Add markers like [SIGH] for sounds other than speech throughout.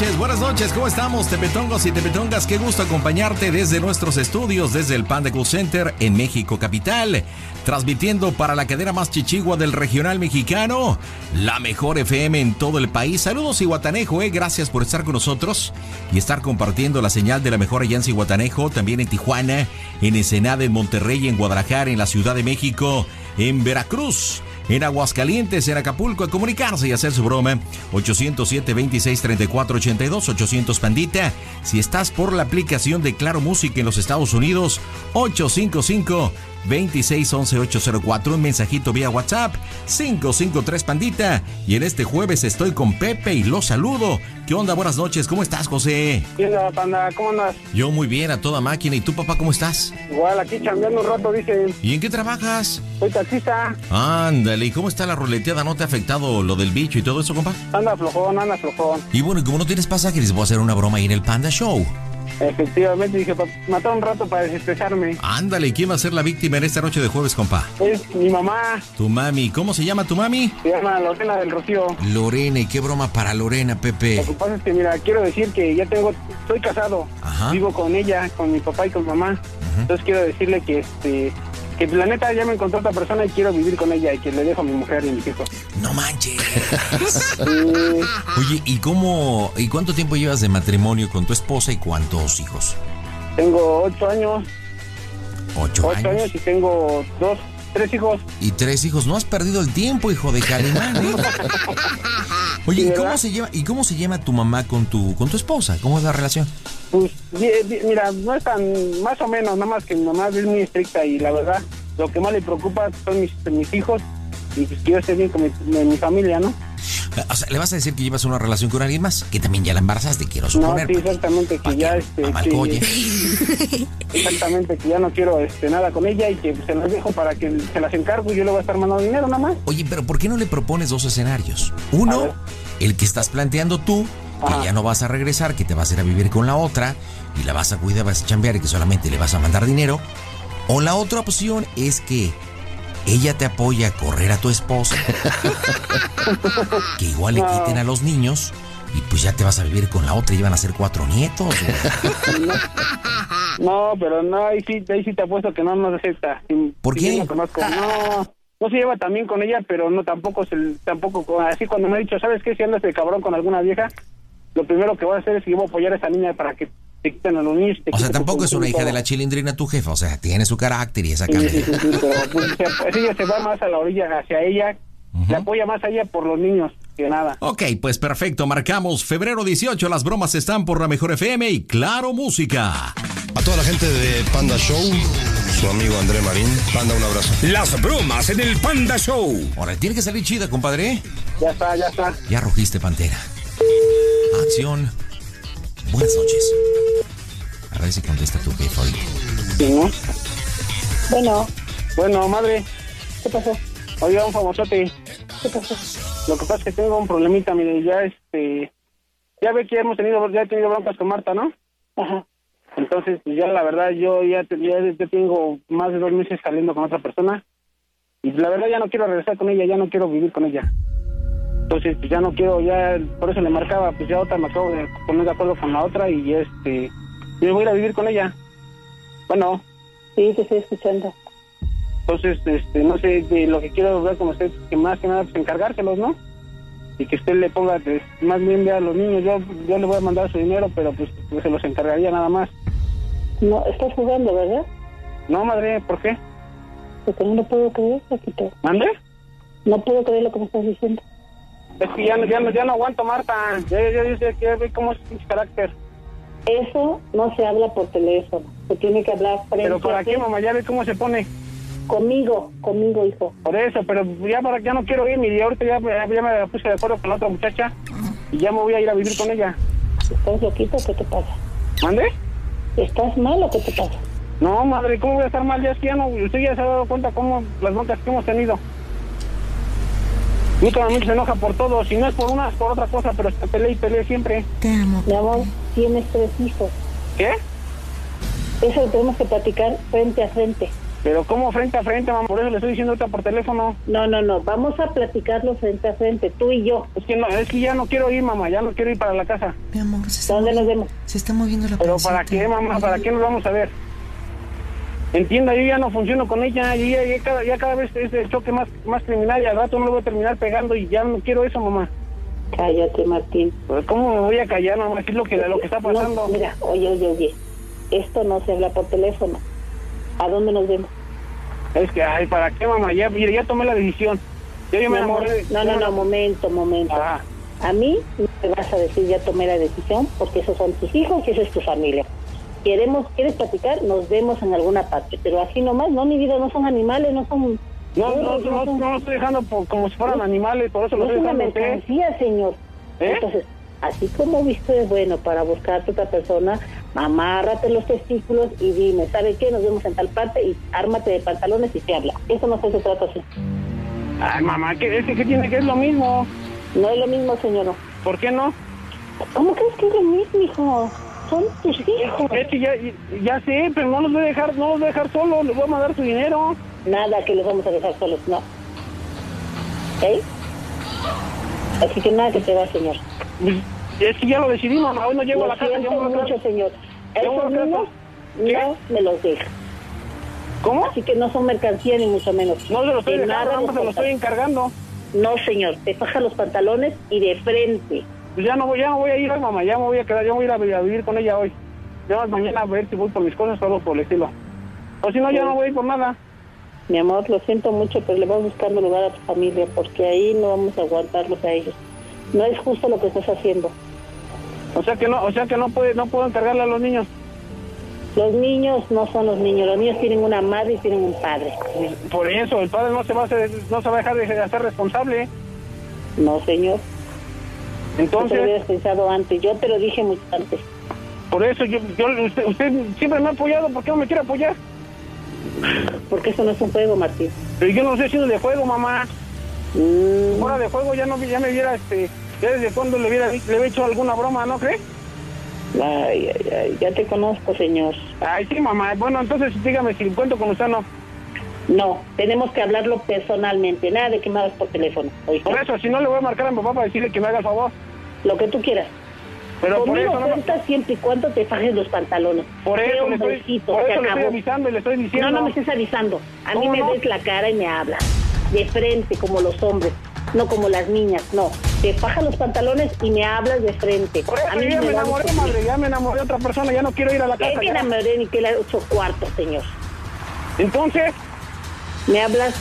noches, buenas noches, ¿cómo estamos? Tepetongos y Tepetongas, qué gusto acompañarte desde nuestros estudios, desde el Panda Cool Center en México Capital, transmitiendo para la cadena más chichigua del regional mexicano, la mejor FM en todo el país. Saludos Iguatanejo, eh, gracias por estar con nosotros y estar compartiendo la señal de la mejor Alianza Iguatanejo, también en Tijuana, en Ensenada, en Monterrey, en Guadalajara, en la Ciudad de México, en Veracruz en Aguascalientes, en Acapulco, a comunicarse y hacer su broma. 807-2634-82, 800 Pandita. Si estás por la aplicación de Claro Música en los Estados Unidos, 855 2611804, un mensajito vía WhatsApp, 553 Pandita. Y en este jueves estoy con Pepe y lo saludo. ¿Qué onda? Buenas noches, ¿cómo estás, José? ¿Qué onda, Panda? ¿Cómo andas? Yo muy bien, a toda máquina. ¿Y tú, papá, cómo estás? Igual, aquí chambeando un rato, dice. ¿Y en qué trabajas? Soy taxista. Ándale, ¿y cómo está la ruleteada? ¿No te ha afectado lo del bicho y todo eso, compa? Anda flojón, anda flojón. Y bueno, como no tienes pasaje, les voy a hacer una broma ahí en el Panda Show. Efectivamente, dije, para matar un rato para desestresarme. Ándale, ¿quién va a ser la víctima en esta noche de jueves, compa? Es mi mamá. Tu mami. ¿Cómo se llama tu mami? Se llama Lorena del Rocío. Lorena, ¿y qué broma para Lorena, Pepe? Lo que pasa es que, mira, quiero decir que ya tengo, estoy casado. Ajá. Vivo con ella, con mi papá y con mamá. Entonces quiero decirle que, este, que la neta ya me encontró otra persona y quiero vivir con ella y que le dejo a mi mujer y a mis hijos. No manches. [LAUGHS] Oye, ¿y cómo, y cuánto tiempo llevas de matrimonio con tu esposa y cuántos hijos? tengo ocho años, Ocho, ocho años y tengo dos, tres hijos. Y tres hijos. No has perdido el tiempo, hijo de Calimán, ¿eh? [LAUGHS] Oye, ¿y cómo se lleva, y cómo se lleva tu mamá con tu, con tu esposa? ¿Cómo es la relación? Pues, mira, no es tan, más o menos, nada más que mi mamá es muy estricta y la verdad, lo que más le preocupa son mis, mis hijos y pues que yo esté bien con mi familia, ¿no? O sea, ¿le vas a decir que llevas una relación con alguien más? Que también ya la embarazaste, quiero No, suponer. sí, exactamente, Pa' que ya, este, que- [LAUGHS] exactamente, que ya no quiero, este, nada con ella y que se las dejo para que se las encargo y yo le voy a estar mandando dinero nada más. Oye, pero ¿por qué no le propones dos escenarios? Uno, el que estás planteando tú, que Ajá. ya no vas a regresar, que te vas a ir a vivir con la otra y la vas a cuidar, vas a chambear y que solamente le vas a mandar dinero. O la otra opción es que ella te apoya a correr a tu esposa, que igual le quiten a los niños y pues ya te vas a vivir con la otra y van a ser cuatro nietos. No, pero no, ahí sí, ahí sí te apuesto que no nos acepta. ¿Por qué? conozco. No, no se lleva también con ella, pero no tampoco se, tampoco así cuando me ha dicho, ¿sabes qué? Si andas de cabrón con alguna vieja, lo primero que voy a hacer es que voy a apoyar a esa niña para que te quiten a los niños. te O sea, tampoco es una hija de la chilindrina tu jefa, o sea, tiene su carácter y esa Sí, cambia. sí, sí, sí, pero pues, se- pues, ella se va más a la orilla hacia ella, le apoya más a ella por los niños que nada. Ok, pues perfecto, marcamos febrero 18, las bromas están por la mejor FM y Claro Música. A toda la gente de Panda Show, su amigo André Marín, Panda, un abrazo. Las bromas en el Panda Show. Ahora, tiene que salir chida, compadre. Ya está, ya está. Ya rugiste, Pantera. Acción. Buenas noches. Ver si contesta tu jefe ahorita. Sí, ¿no? Bueno, Bueno, madre, ¿qué pasó? oiga, un famosote. ¿Qué pasó? Lo que pasa es que tengo un problemita, mire, ya este... Ya ve que hemos tenido, ya he tenido broncas con Marta, ¿no? Ajá. Entonces, pues ya la verdad, yo ya, te- ya, ya tengo más de dos meses saliendo con otra persona. Y la verdad ya no quiero regresar con ella, ya no quiero vivir con ella. Entonces, pues ya no quiero, ya, por eso le marcaba, pues ya otra me acabo de poner de acuerdo con la otra y este... Yo voy a ir a vivir con ella. Bueno, Sí, te estoy escuchando. entonces, este, no sé, de lo que quiero ver con usted, que más que nada, pues encargárselos, ¿no? Y que usted le ponga, pues, más bien vea a los niños, yo, yo le voy a mandar su dinero, pero pues, pues se los encargaría nada más. No, estás jugando, ¿verdad? No, madre, ¿por qué? Porque no lo puedo creer, Paquito. ¿Mande? No puedo creer lo que me estás diciendo. Es que ya, no- ya, no- ya no aguanto, Marta. Ya, ya, ya ve cómo es su carácter. Eso no se habla por teléfono. Se tiene que hablar frente Pero a para qué, mamá, ya ve cómo se pone. Conmigo, conmigo, hijo. Por eso, pero ya para ya no quiero ir, y ahorita ya, ya, ya me puse de acuerdo con la otra muchacha y ya me voy a ir a vivir con ella. ¿Estás loquito? ¿Qué te pasa? ¿Mande? ¿Estás mal o qué te pasa? No, madre, ¿cómo voy a estar mal? Ya es que ya no, usted ya se ha dado cuenta cómo las broncas que hemos tenido. Últimamente se enoja por todo, si no es por una, es por otra cosa, pero se pelea y pelea siempre. Mi amor, tienes tres hijos. ¿Qué? Eso lo tenemos que platicar frente a frente. Pero ¿cómo frente a frente, mamá? Por eso le estoy diciendo ahorita por teléfono. No, no, no, vamos a platicarlo frente a frente, tú y yo. Es que no, es que ya no quiero ir, mamá, ya no quiero ir para la casa. Mi amor, se está, ¿Dónde nos vemos? se está moviendo la Pero ¿para qué, mamá? ¿Para qué nos vamos a ver? Entienda, yo ya no funciono con ella, y ya, ya cada, ya cada vez es el choque más, más criminal y al rato no lo voy a terminar pegando y ya no quiero eso, mamá. Cállate, Martín. Pues, ¿Cómo me voy a callar, mamá? ¿Qué es lo que, lo que está pasando? No, mira, oye, oye, oye, esto no se habla por teléfono. ¿A dónde nos vemos? Es que, ay, ¿para qué, mamá? Ya, ya tomé la decisión. Ya yo me de- no, no, no, momento, momento. Ah, A mí no me vas a decir ya tomé la decisión porque esos son tus hijos y esa es tu familia. Queremos, quieres platicar, nos vemos en alguna parte, pero así nomás, no, mi vida, no son animales, no son... no, no, no, no, no estoy dejando por- como si fueran animales, por eso lo no estoy es una mercancía, señor. ¿Eh? Entonces, así como visto es bueno para buscarte otra persona, amárrate los testículos y dime, ¿sabe qué? Nos vemos en tal parte y ármate de pantalones y se habla. Eso no se trata así. Ay, mamá, ¿qué, es que, ¿qué tiene que es lo mismo? No es lo mismo, señor. ¿Por qué no? ¿Cómo crees que es lo mismo, hijo? Son tus hijos. Es que ya, ya sé, pero no los voy a dejar, no los voy a dejar solos, les voy a mandar su dinero. Nada que les vamos a dejar solos, no. ¿Ok? Así que nada que se va, señor. Es que ya lo decidí, mamá, hoy no llego a la casa, la mucho, señor. Esos niños no me los deja. ¿Cómo? Así que no son mercancía ni mucho menos. No se lo estoy De dejando, nada se lo estoy encargando. No, señor. Te faja los pantalones y de frente. Pues ya no voy, ya no voy a ir hoy, mamá, ya me voy a quedar, ya voy a ir a, vi- a vivir con ella hoy. Ya más mañana a ver si voy por mis cosas o algo por el estilo. O si no, ya no voy a ir por nada. Mi amor, lo siento mucho, pero le vamos buscando lugar a tu familia porque ahí no vamos a aguantarlos a ellos. No es justo lo que estás haciendo. O sea que no, o sea que no puede, no puedo encargarle a los niños. Los niños no son los niños. Los niños tienen una madre y tienen un padre. Por eso, el padre no se va a hacer, no se va a dejar de hacer responsable. No, señor. Te lo Entonces, hubieras pensado antes. Yo te lo dije mucho antes. por eso yo, yo usted, usted siempre me ha apoyado, ¿por qué no me quiere apoyar? Porque eso no es un juego, Martín. Pero yo no estoy haciendo de juego, mamá. Mm, Fuera de juego ya no ya me viera este, ya desde cuando le hubiera le hubiera hecho alguna broma, ¿no cree? ay, ay, ay. Ya te conozco, señor. Ay, sí, mamá. Bueno, entonces dígame si cuento con usted o no. No, tenemos que hablarlo personalmente. Nada de que me hagas por teléfono. ¿oíste? Por eso, si no le voy a marcar a mi papá para decirle que me haga el favor. Lo que tú quieras. Pero por Conmigo eso no me- cuentas siempre y cuando te fajes los pantalones. Por eso le estoy, por eso le estoy avisando y le estoy diciendo. No, no me estés avisando. A mí ¿Cómo me no? ves la cara y me hablas. De frente, como los hombres. No como las niñas, no. Te fajas los pantalones y me hablas de frente. Por eso a mí ya me da enamoré, madre, ya me enamoré de otra persona, ya no quiero ir a la ¿Qué casa. ya. enamoré ni que la ocho cuartos, señor? Entonces, Me hablas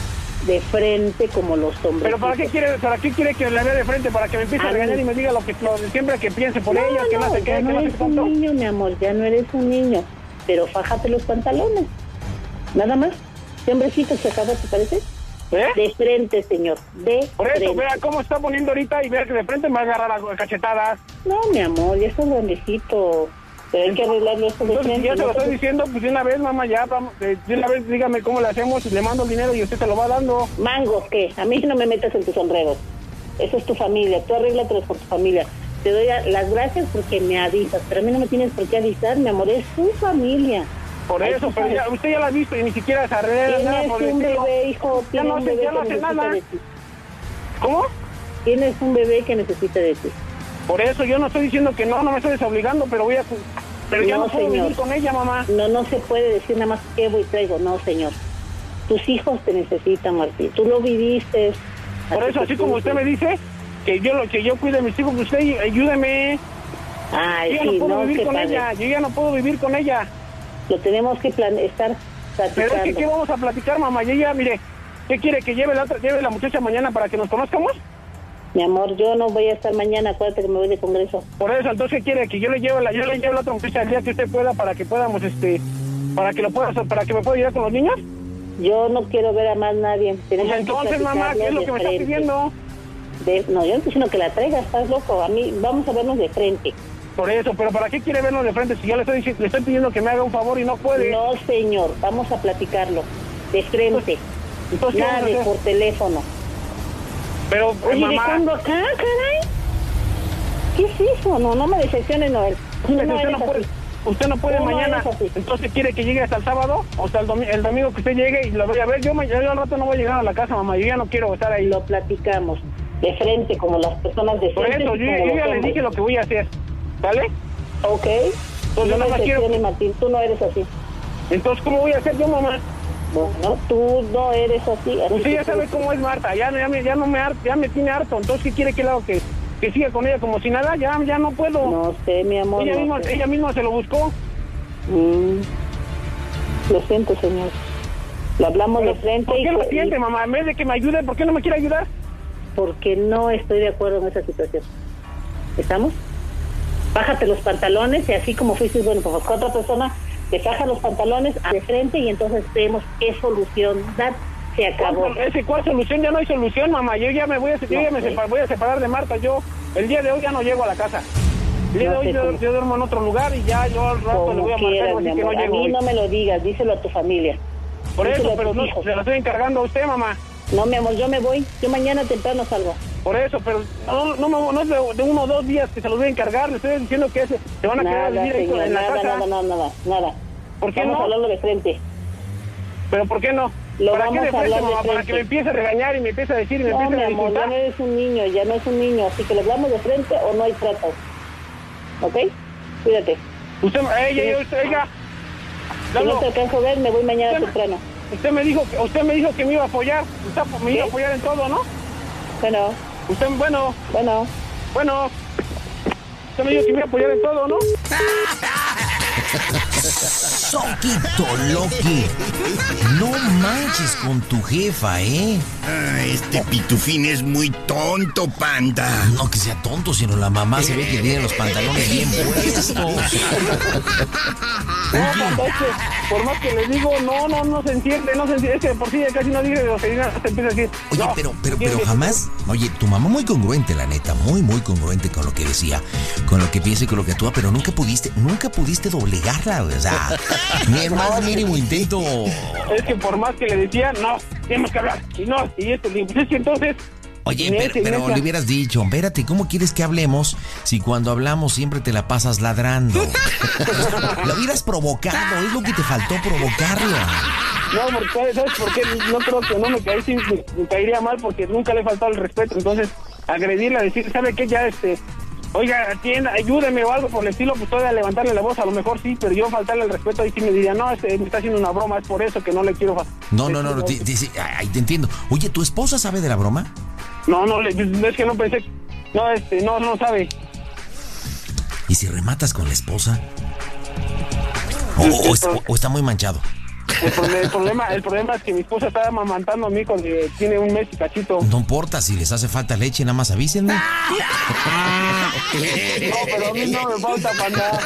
de frente como los hombres. ¿pero para qué quiere, para qué quiere que le vea de frente? Para que me empiece a A regañar mí. y me diga lo que lo, siempre que piense por ella, que no qué, ya que no no sé eres un niño, mi amor, ya no eres un niño. Pero fájate los pantalones. Nada más. ¿Qué hombrecito se acaba, te parece? ¿Eh? De frente, señor. De Por eso, frente. vea cómo está poniendo ahorita y vea que de frente me va a agarrar a cachetadas. No, mi amor, ya estás grandecito. Pero hay que arreglarlo esto de Entonces, si frente. ya se lo no estoy te- diciendo, pues de una vez, mamá, ya, vamos, de una vez dígame cómo le hacemos y le mando el dinero y usted se lo va dando. Mangos, ¿qué? A mí no me metas en tus enredos. Eso es tu familia. Tú arréglatelos con tu familia. Te doy las gracias porque me avisas. Pero a mí no me tienes por qué avisar, mi amor. Es tu familia. Por Ay, eso, pero ya, usted ya la ha visto y ni siquiera se arregla nada por un bebé, hijo. Ya no un bebé ya no hace necesita nada. de ti. ¿Cómo? Tienes un bebé que necesita de ti. Por eso yo no estoy diciendo que no, no me estoy desobligando, pero voy a... Pero No, no puedo señor. vivir con ella, mamá. No, no se puede decir nada más que voy y traigo. No, señor. Tus hijos te necesitan, Martín. Tú lo viviste. Por eso, así como usted me dice, que yo lo que yo cuide a mis hijos, usted ayúdeme. Ay, Yo ya sí, no puedo no, vivir con padre. ella, yo ya no puedo vivir con ella. Lo tenemos que plan estar Pero es que, platicando. ¿qué vamos a platicar, mamá? Y ella, mire, ¿qué quiere? ¿Que lleve la, otra, lleve la muchacha mañana para que nos conozcamos? Mi amor, yo no voy a estar mañana, acuérdate que me voy de congreso. Por eso, entonces, ¿qué quiere? Que yo le lleve la, yo le lleve la muchacha el día que usted pueda para que podamos, este, para que lo pueda, para que me pueda ayudar con los niños. Yo no quiero ver a más nadie. Pues Tenemos entonces, mamá, ¿qué es lo que me está pidiendo? De- no, yo no estoy diciendo que la traigas, estás loco. A mí, vamos a vernos de frente. Por eso, pero ¿para qué quiere vernos de frente si yo le estoy, dici- le estoy pidiendo que me haga un favor y no puede? No, señor, vamos a platicarlo. De frente. Entonces, ¿qué Nada de por teléfono. Pero, eh, ¿de mamá, cuándo acá, caray? ¿Qué es eso? No, no me decepciones, Noel. No usted no puede No, no, mañana. Entonces quiere que llegue hasta el sábado, o sea, el, domi- el domingo que usted llegue y lo vaya a ver. Yo, ma- yo al rato no voy a llegar a la casa, mamá. Yo ya no quiero estar ahí. Lo platicamos de frente, como las personas de Por frente. eso, yo, yo ya le hombres. dije lo que voy a hacer. ¿Vale? Ok. Pues yo no me quiero- Martín, tú no eres así. Entonces, ¿cómo voy a hacer yo, mamá? Bueno, tú no eres así. Usted que ya sabe cómo es Marta. Ya, ya, me, ya, no me, ya me tiene harto. Entonces, ¿qué quiere que le haga? Que, que siga con ella como si nada. Ya, ya no puedo. No sé, mi amor. ella, no misma, sé. ella misma se lo buscó. Mm. Lo siento, señor. Lo hablamos de Pero, frente ¿Por y, qué lo y- siente, mamá? En vez de que me ayude, ¿por qué no me quiere ayudar? porque no estoy de acuerdo en esa situación. ¿Estamos? Bájate los pantalones y así como fuiste, bueno, pues otra persona, te baja los pantalones de frente y entonces vemos qué solución da. Se acabó. ¿Cuál, ese, ¿Cuál solución? Ya no hay solución, mamá. Yo ya me voy a, yo ya me separ- voy a separar de Marta. Yo el día de hoy ya no llego a la casa. El día No de hoy yo, duermo en otro lugar y ya yo al rato le voy a marcar quieras, voy mi a decir que no. A mí hoy. no me lo digas, díselo a tu familia. Por díselo eso, pero no, se lo estoy encargando a usted, mamá. No, mi amor, yo me voy. Yo mañana temprano salgo. Por eso, pero no, no, me- no es de, de uno o dos días que se los voy a encargar. Le estoy diciendo que se, se van a quedar a vivir señor, en la nada, casa. nada, nada, nada, nada. ¿Por qué Vamos no? a hablarlo de frente. ¿Pero por qué no? Lo ¿Para vamos qué de a frente, hablar de mamá? Para frente. que me empiece a regañar y me empiece a decir y me No, empiece a amor, ya no eres un niño, ya no es un niño, así que lo hablamos de frente o no hay trato. ¿Ok? Cuídate. Usted, ella, ella, usted, oiga, Si no te alcanzo a ver, me voy mañana temprano. Usted me dijo que usted me dijo que me iba a apoyar. Usted me iba a apoyar en todo, ¿no? Bueno, Usted, bueno, bueno. bueno. Usted me dijo que me iba a apoyar en todo, ¿no? Soquito Loki. No manches con tu jefa, ¿eh? Ah, este pitufín es muy tonto, panda. No que sea tonto, sino la mamá se ve que tiene los pantalones bien [LAUGHS] puestos. No, por más que le digo, no, no, no se entiende, no se entiende. Es que por sí casi no dice grosería, se empieza a decir. Oye, no, pero, pero, pero jamás. Oye, tu mamá muy congruente, la neta, muy, muy congruente con lo que decía, con lo que piensa y con lo que actúa, pero nunca pudiste, nunca pudiste güey, o sea, [LAUGHS] ni el más mínimo intento. Es que por más que le decía, no, tenemos que hablar. Y no, y esto, pues es que entonces. Oye, pero, pero le hubieras dicho, espérate, ¿cómo quieres que hablemos si cuando hablamos siempre te la pasas ladrando? [LAUGHS] lo hubieras provocado, es lo que te faltó provocarlo. No, porque, ¿sabes por qué? No creo que no me, caí, me, me caería mal porque nunca le he faltado el respeto. Entonces, agredirle, a decir, ¿sabe qué? Ya, este, oiga, atienda, ayúdeme o algo por el estilo, pues todavía levantarle la voz, a lo mejor sí, pero yo faltarle el respeto ahí sí me diría, no, este, me está haciendo una broma, es por eso que no le quiero. No, no, no, no, este, te, te- sí, ay, te entiendo. Oye, ¿tu esposa sabe de la broma? No, no, es que no pensé, no, este, no, no sabe. ¿Y si rematas con la esposa? ¿O, o es- o- o está muy manchado? El, proble- el problema, el problema es que mi esposa está amamantando a mi hijo, de- tiene un mes y cachito. No importa, si les hace falta leche, nada más avísenme. No, pero a mí no me falta panda.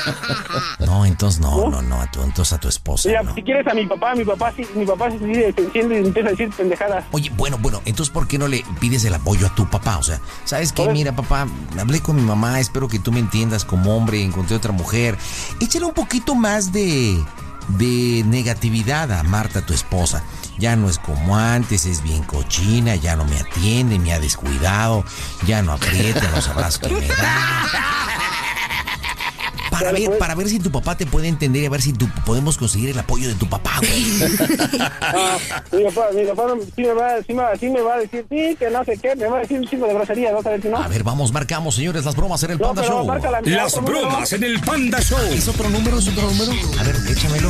No, entonces no, no, no, a tu, entonces a tu esposa. Mira, no. si quieres a mi papá, mi papá sí, mi papá sí se se enciende y empieza a decir pendejadas. Oye, bueno, bueno, entonces ¿por qué no le pides el apoyo a tu papá? O sea, ¿sabes qué? Mira, papá, hablé con mi mamá, espero que tú me entiendas como hombre, encontré otra mujer. Échale un poquito más de, de negatividad a Marta, tu esposa. Ya no es como antes, es bien cochina, ya no me atiende, me ha descuidado, ya no aprieta los abrazos que me da. [LAUGHS] Para ver, para ver si tu papá te puede entender y a ver si tu- podemos conseguir el apoyo de tu papá, güey. [LAUGHS] Ah, mi papá, mi papá sí me, va, sí, me, va- sí me va a decir, sí, que no sé qué, me va a decir un chingo de grosería, ¿no? A ver si no. A ver, vamos, marcamos, señores, las bromas en el No, Panda Show. marca la Las número. bromas en el Panda Show. ¿Es otro número? ¿Es otro número? A ver, échamelo.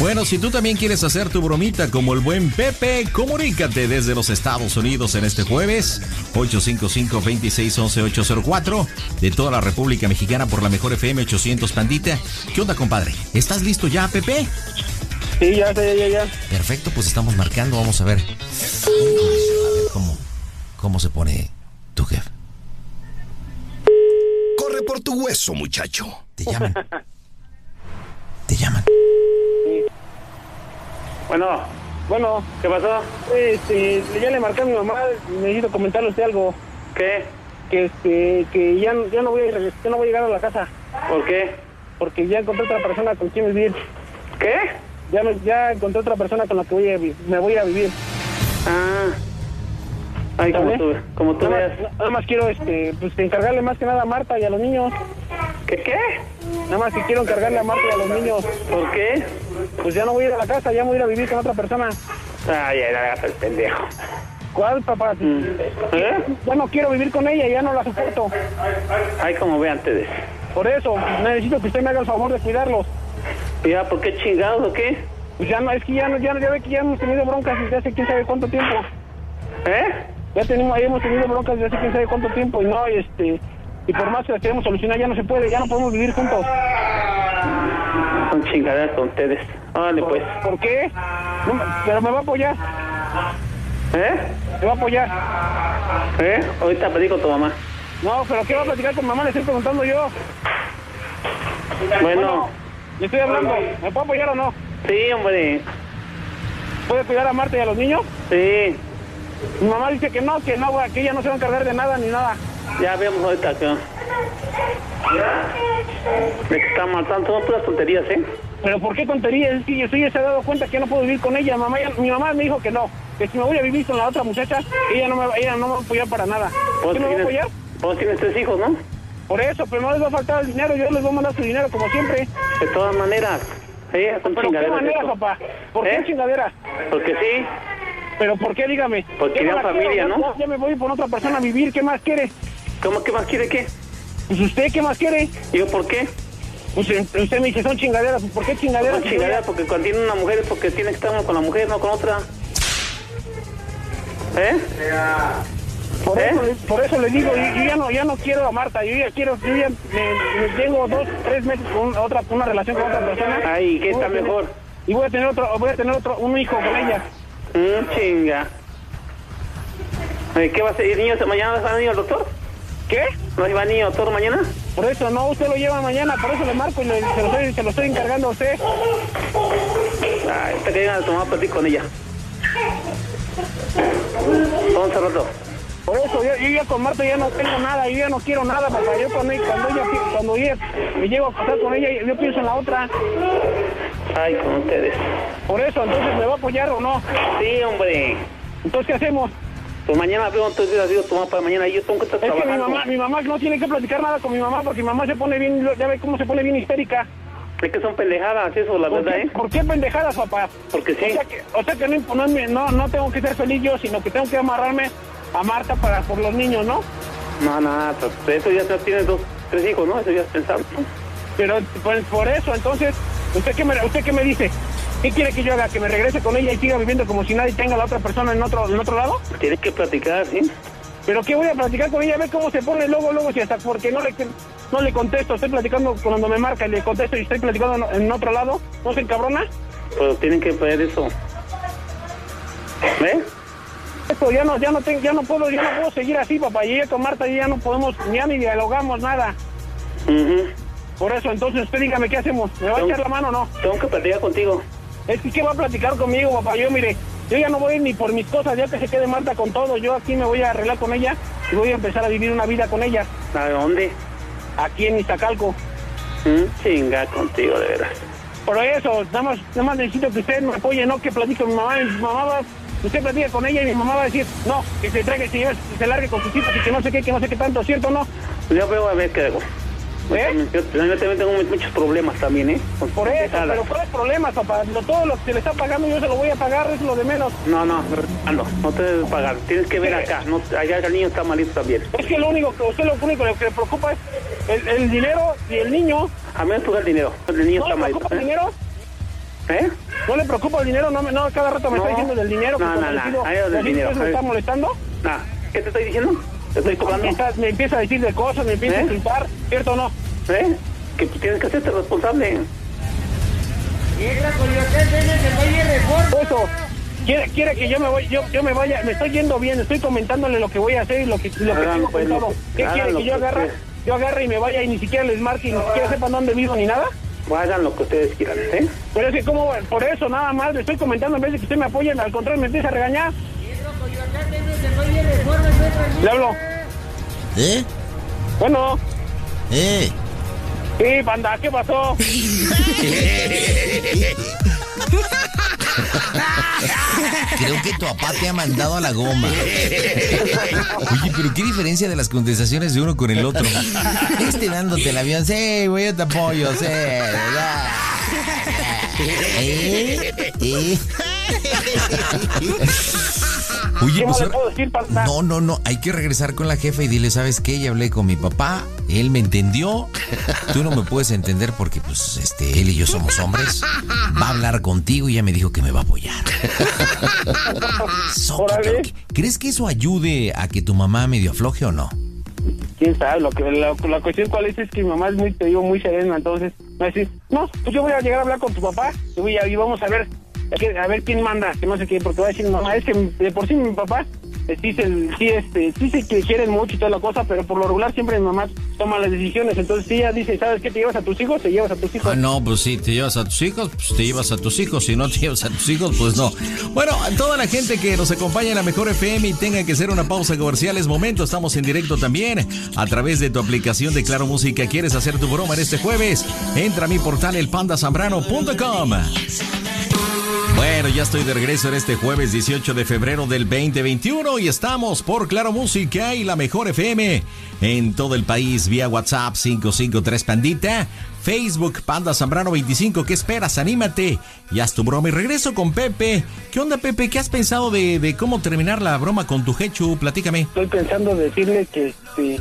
Bueno, si tú también quieres hacer tu bromita como el buen Pepe, comunícate desde los Estados Unidos en este jueves 855-2611-804 de toda la República Mexicana por la mejor FM 800 Pandita. ¿Qué onda, compadre? ¿Estás listo ya, Pepe? Sí, ya, ya, ya, ya. Perfecto, pues estamos marcando, vamos a ver. A ver cómo, cómo se pone tu jefe. Corre por tu hueso, muchacho. Te llaman. [LAUGHS] Te llaman. Bueno, bueno, ¿qué pasó? Este, ya le marqué a mi mamá, necesito comentarle usted algo. ¿Qué? Que este, que ya, ya no voy a ya no voy a llegar a la casa. ¿Por qué? Porque ya encontré otra persona con quien vivir. ¿Qué? Ya, me- ya encontré otra persona con la que voy a, me voy a vivir. Ah. Ay, como tú, como tú nada, veas. más, nada más quiero este, pues encargarle más que nada a Marta y a los niños. ¿Qué? ¿Qué qué? Nada más que quiero encargarle a Marta y a los niños. ¿Por qué? Pues ya no voy a ir a la casa, ya voy a ir a vivir con otra persona. Ay, ya la el pendejo. ¿Cuál, papá? ¿Eh? Ya no quiero vivir con ella, ya no la soporto. Ay, como vean ustedes. Por eso, necesito que usted me haga el favor de cuidarlos. Ya, ¿por qué chingados o qué? Pues ya no, es que ya, no, ya, ya ve que ya hemos tenido broncas desde hace quién sabe cuánto tiempo. ¿Eh? Ya tenemos, hemos tenido broncas desde hace quién sabe cuánto tiempo y no, este, y por más que las queremos solucionar ya no se puede, ya no podemos vivir juntos. Son chingaderas con ustedes. Órale, pues. ¿Por qué? No, pero me va a apoyar, ¿Eh? me va a apoyar. ¿Eh? Ahorita platico con tu mamá. No, pero ¿qué va a platicar con mamá? Le estoy preguntando yo. Bueno, Le estoy hablando. ¿Me puede apoyar o no? sí, hombre. ¿Puede cuidar a Marta y a los niños? Sí. Mi mamá dice que no, que no, güey, que ella no se va a encargar de nada ni nada. Ya vemos ahorita que está matando, son puras tonterías, ¿eh? Pero ¿por qué tonterías? Es que yo sí se ha dado cuenta que no puedo vivir con ella. Mamá, ya- mi mamá me dijo que no, que si me voy a vivir con la otra muchacha, ella no me, va- ella no me va a apoyar para nada. Vos ¿Sí me va a apoyar? vos tienes tres hijos, ¿no? Por eso, pero no les va a faltar el dinero, yo les voy a mandar su dinero como siempre. De todas maneras. ¿eh? Son ¿Pero qué chingaderas manera, esto. papá? ¿Por ¿Eh? qué chingadera? Porque sí. ¿Pero por qué? Dígame. Porque la quiero, familia, ¿no? Ya, ya me voy por otra persona a vivir, ¿qué más quiere? ¿Cómo que más quiere qué? Pues usted, ¿qué más quiere? ¿Y yo por qué? Pues eh, usted me dice, son chingaderas, pues, ¿por qué chingaderas? Son chingaderas porque cuando tiene una mujer es porque tiene que estar uno con la mujer, no con otra. ¿Eh? Por, ¿Eh? eso, por eso le digo, yo, yo ya no ya no quiero a Marta, yo ya quiero, yo ya me, me tengo dos, tres meses con otra una relación con otra persona. Ay, ¿qué está tener- mejor? Y voy a tener otro, voy a tener otro, un hijo con ella. Mm, chinga. Eh, ¿Qué va a hacer? ¿Y niños mañana va a venir al doctor? ¿Qué? ¿No iba al doctor mañana? Por eso no, usted lo lleva mañana, por eso le marco y le- se, lo estoy, se lo estoy encargando a usted. Ay, está que a tomar platico con ella. Vamos a rato. Por eso yo, yo ya con Marta ya no tengo nada, yo ya no quiero nada, papá. Yo con ella, cuando ella, cuando ella me llego a pasar con ella, yo pienso en la otra. Ay, con ustedes. Por eso, entonces, ¿me va a apoyar o no? Sí, hombre. Entonces, ¿qué hacemos? Pues mañana veo entonces ha sido tomar para mañana yo tengo que estar Es que mi mamá, mi mamá no tiene que platicar nada con mi mamá porque mi mamá se pone bien, ya ve cómo se pone bien histérica. Es que son pendejadas eso, la ¿Por verdad, qué, ¿eh? por qué pendejadas, papá? Porque sí. O sea que, o sea que no, no, no, no tengo que ser feliz yo, sino que tengo que amarrarme a Marta para por los niños, ¿no? No, nada, pues eso ya ya tienes dos, tres hijos, ¿no? Eso ya es pensable. ¿no? Pero por, por eso, entonces, ¿usted qué, me, ¿usted qué me dice? ¿Qué quiere que yo haga? ¿Que me regrese con ella y siga viviendo como si nadie tenga a la otra persona en otro, en otro lado? Tienes que platicar, ¿sí? ¿Pero qué voy a platicar con ella? Ve cómo se pone luego, luego, si hasta porque no le, no le contesto. Estoy platicando cuando me marca y le contesto y estoy platicando en, otro lado. ¿No se encabrona? Pero tienen que ver eso. ¿Ves? Esto ya no, ya no tengo, ya no puedo, ya no puedo seguir así, papá. Y ella con Marta ya no podemos, ya ni dialogamos nada. Ujú. Por eso, entonces usted dígame qué hacemos. ¿Me va a echar la mano o no? Tengo que platicar contigo. Es que ¿qué va a platicar conmigo, papá? Yo, mire, yo ya no voy ni por mis cosas, ya que se quede Marta con todo. Yo aquí me voy a arreglar con ella y voy a empezar a vivir una vida con ella, ¿A dónde? aquí en Iztacalco. Mm, Chinga contigo, de veras. Por eso, nada más, nada más necesito que usted me apoye, no que platique con mi mamá. Mi mamá va, usted platica con ella y mi mamá va a decir, no, que se traiga, que se, lleve- que se largue con sus hijos y que no sé qué, que no sé qué tanto, ¿cierto o no? Yo veo a ver qué hago. Yo, ¿Eh? también- yo, yo también tengo muchos problemas también, ¿eh? Con Por eso, pendejadas. pero ¿cuáles problemas, papá? Lo- todo lo que se le está pagando yo se lo voy a pagar, es lo de menos. No, no, no, no, no te debes pagar. Tienes que ver acá. No, allá el niño está malito también. Es que lo único que usted lo único que le preocupa es el, el dinero y el niño. A mí me toca el dinero. El niño ¿No está le malito. preocupa el ¿eh? dinero? ¿Eh? ¿No le preocupa el dinero? No, me- no cada rato me No. está diciendo del dinero. No, no, no, ahí es del ¿sí dinero, ¿Me está molestando? Ah, ¿Qué te estoy diciendo? Te estoy Me, empieza a decir de cosas, me empieza ¿Eh? a insultar, ¿cierto o no? ¿Eh? Que tú tienes que hacerte responsable. Eso, quiere, quiere que yo me voy, yo, yo me vaya, me estoy yendo bien, estoy comentándole lo que voy a hacer y lo que, lo que Hagan, tengo pues, pensado. ¿Qué hagan quiere que yo agarre? Yo agarre y me vaya y ni siquiera les marque y ni siquiera sepan dónde vivo ni nada. O hagan lo que ustedes quieran, ¿eh? Pero es que como, por eso nada más le estoy comentando en vez de que usted me apoye, al contrario me empieza a regañar. Le hablo. ¿Eh? Bueno, ¿Eh? sí, banda, ¿qué pasó? [LAUGHS] Creo que tu papá te ha mandado a la goma. Oye, pero qué diferencia de las contestaciones de uno con el otro. Este dándote el avión, sí, güey, yo te apoyo, sí. ¿Eh? ¿Eh? Oye, pues no, no, no, hay que regresar con la jefa y dile, ¿sabes qué? Ya hablé con mi papá, él me entendió, tú no me puedes entender porque pues este él y yo somos hombres. Va a hablar contigo y ya me dijo que me va a apoyar. ¿Crees que eso ayude a que tu mamá medio afloje o no? quién sabe, lo que la, cuestión cuál es es que mi mamá es muy, te digo, muy serena, entonces a decir, no, pues yo voy a llegar a hablar con tu papá y, voy a, y vamos a ver a ver quién manda, que no sé qué, porque va a decir mamá, es que de por sí mi papá eh, sí, se, sí, este, sí se quieren mucho y toda la cosa, pero por lo regular siempre mi mamá toma las decisiones. Entonces, si ella dice, ¿sabes qué? ¿Te llevas a tus hijos? Te llevas a tus hijos. Ah, no, pues sí, te llevas a tus hijos, pues te llevas a tus hijos. Si no te llevas a tus hijos, pues no. Bueno, toda la gente que nos acompaña en la Mejor FM y tenga que hacer una pausa comercial, es momento. Estamos en directo también a través de tu aplicación de Claro Música. ¿Quieres hacer tu broma en este jueves? Entra a mi portal elpandasambrano.com. Bueno, ya estoy de regreso en este jueves 18 de febrero del 2021 y estamos por Claro Música y la Mejor FM en todo el país vía WhatsApp 553 Pandita, Facebook Panda Zambrano 25. ¿Qué esperas? Anímate y haz tu broma. Y regreso con Pepe. ¿Qué onda, Pepe? ¿Qué has pensado de, cómo terminar la broma con tu Hechu? Platícame. Estoy pensando decirle que, este,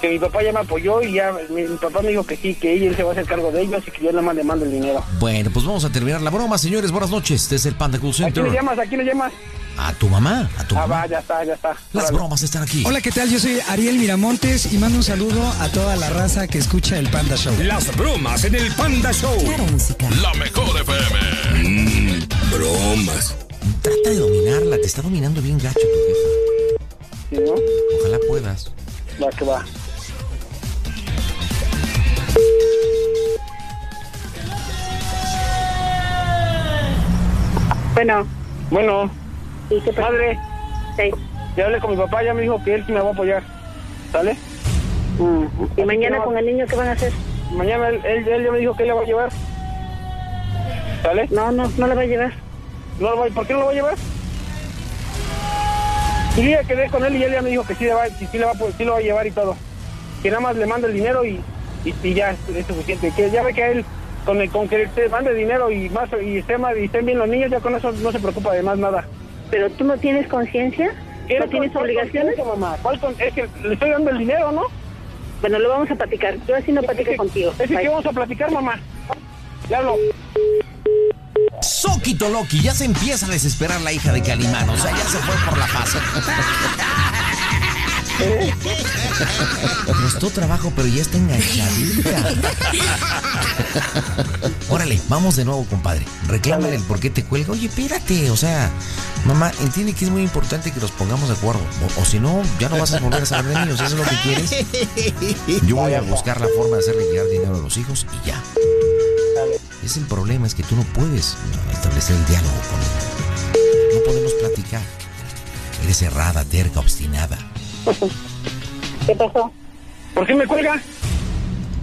que mi papá ya me apoyó y ya mi, papá me dijo que sí, que él se va a hacer cargo de ellos y que yo nada más le mando el dinero. Bueno, pues vamos a terminar la broma, señores. Buenas noches. Este es el Panda Cool Center. ¿A quién le llamas? ¿A quién le llamas? A tu mamá, a tu ah, mamá. Va, ya está, ya está. Las bromas están aquí. Hola, ¿qué tal? Yo soy Ariel Miramontes y mando un saludo a toda la raza que escucha el Panda Show. Las bromas en el Panda Show. Claro, música. La mejor FM. Mmm, bromas. Trata de dominarla, te está dominando bien gacho tu jefa. ¿Sí, no? Ojalá puedas. Va, que va. Bueno. Bueno. ¿Y qué Padre. Sí. Ya hablé con mi papá, ya me dijo que él sí me va a apoyar. ¿Sale? Mm. ¿Y mañana con el niño qué van a hacer? Mañana él, él, ya me dijo que él le va a llevar. ¿Sale? No, no, no le va a llevar. ¿No ¿Por qué no lo va a llevar? Y ya quedé con él y él ya me dijo que sí, le va, sí, sí, le va, sí lo va a llevar y todo. Que nada más le manda el dinero y, y, ya es, suficiente. Que ya ve que a él con el con que te mande dinero y más y y estén bien los niños, ya con eso no se preocupa de más nada. Pero tú no tienes conciencia, no tienes obligaciones. mamá? ¿Cuál es que le estoy dando el dinero, ¿no? Bueno, lo vamos a platicar. Yo así no platico contigo. Es que vamos a platicar, mamá. Le hablo. Soquito Loki, ya se empieza a desesperar la hija de Calimán, o sea, ya se fue por la paz. [LAUGHS] Costó trabajo, pero ya está enganchadita. [LAUGHS] Órale, vamos de nuevo, compadre. Reclámale el por qué te cuelga. Oye, espérate, o sea, mamá, entiende que es muy importante que nos pongamos de acuerdo. O, si no, ya no vas a volver a saber de niños. ¿Eso es lo que quieres? [LAUGHS] Yo voy a buscar la forma de hacerle llegar dinero a los hijos y ya. Es el problema, es que tú no puedes establecer el diálogo con él. No podemos platicar. Eres cerrada, terca, obstinada. [LAUGHS] ¿Qué pasó? ¿Por qué me cuelga?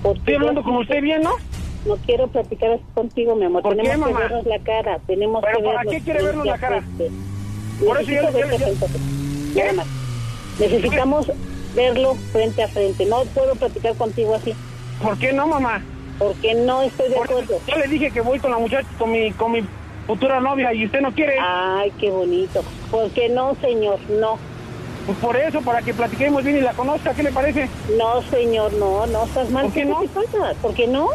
Estoy hablando con usted bien, ¿no? No quiero platicar contigo, mi amor. ¿Por Tenemos qué, mamá? que vernos la cara. Tenemos ¿Pero que para vernos qué quiere vernos la cara? Por eso yo, Nada más. Necesitamos verlo frente a frente. No puedo platicar contigo así. ¿Por qué no, mamá? Porque no estoy de acuerdo. Yo le dije que voy con la muchacha, con mi, con mi futura novia y usted no quiere. Ay, qué bonito. ¿Por qué no, señor? No. Pues por eso, para que platiquemos bien y la conozca, ¿qué le parece? No, señor, no, no estás mal. ¿Por qué, no? ¿Por qué no?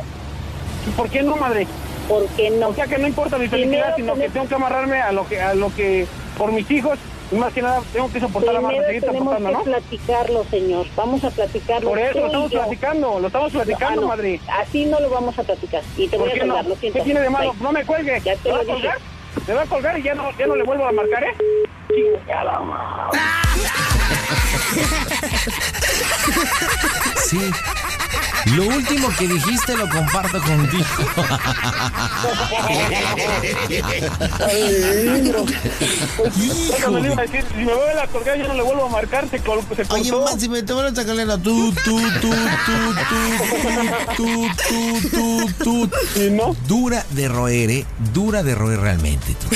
¿Por qué no, madre? ¿Por qué no? O sea que no importa mi felicidad, sino que tengo que amarrarme a lo que, a lo que, por mis hijos, y más que nada tengo que soportar la madre, seguir soportando, ¿no? platicarlo, señor. Vamos a platicarlo. Por eso, lo estamos platicando, lo estamos platicando, ah, madre. Así no lo vamos a platicar. Y te voy a colgar, lo siento. ¿Qué tiene de malo? No me cuelgue. Ya te va a colgar? ¿Me va a colgar y ya no, ya no le vuelvo a marcar, eh? Sí. Lo último que dijiste lo comparto contigo. Déjame le iba a decir, si me vuelve a colgar, yo no le vuelvo a marcar, se, col se cortó. Oye, mamá, si me te vuelves a calera, tú, tú, tú, tú, tú, tú, tú, tú, tú. ¿Y no? Dura de roer, ¿eh? Dura de roer realmente, tú.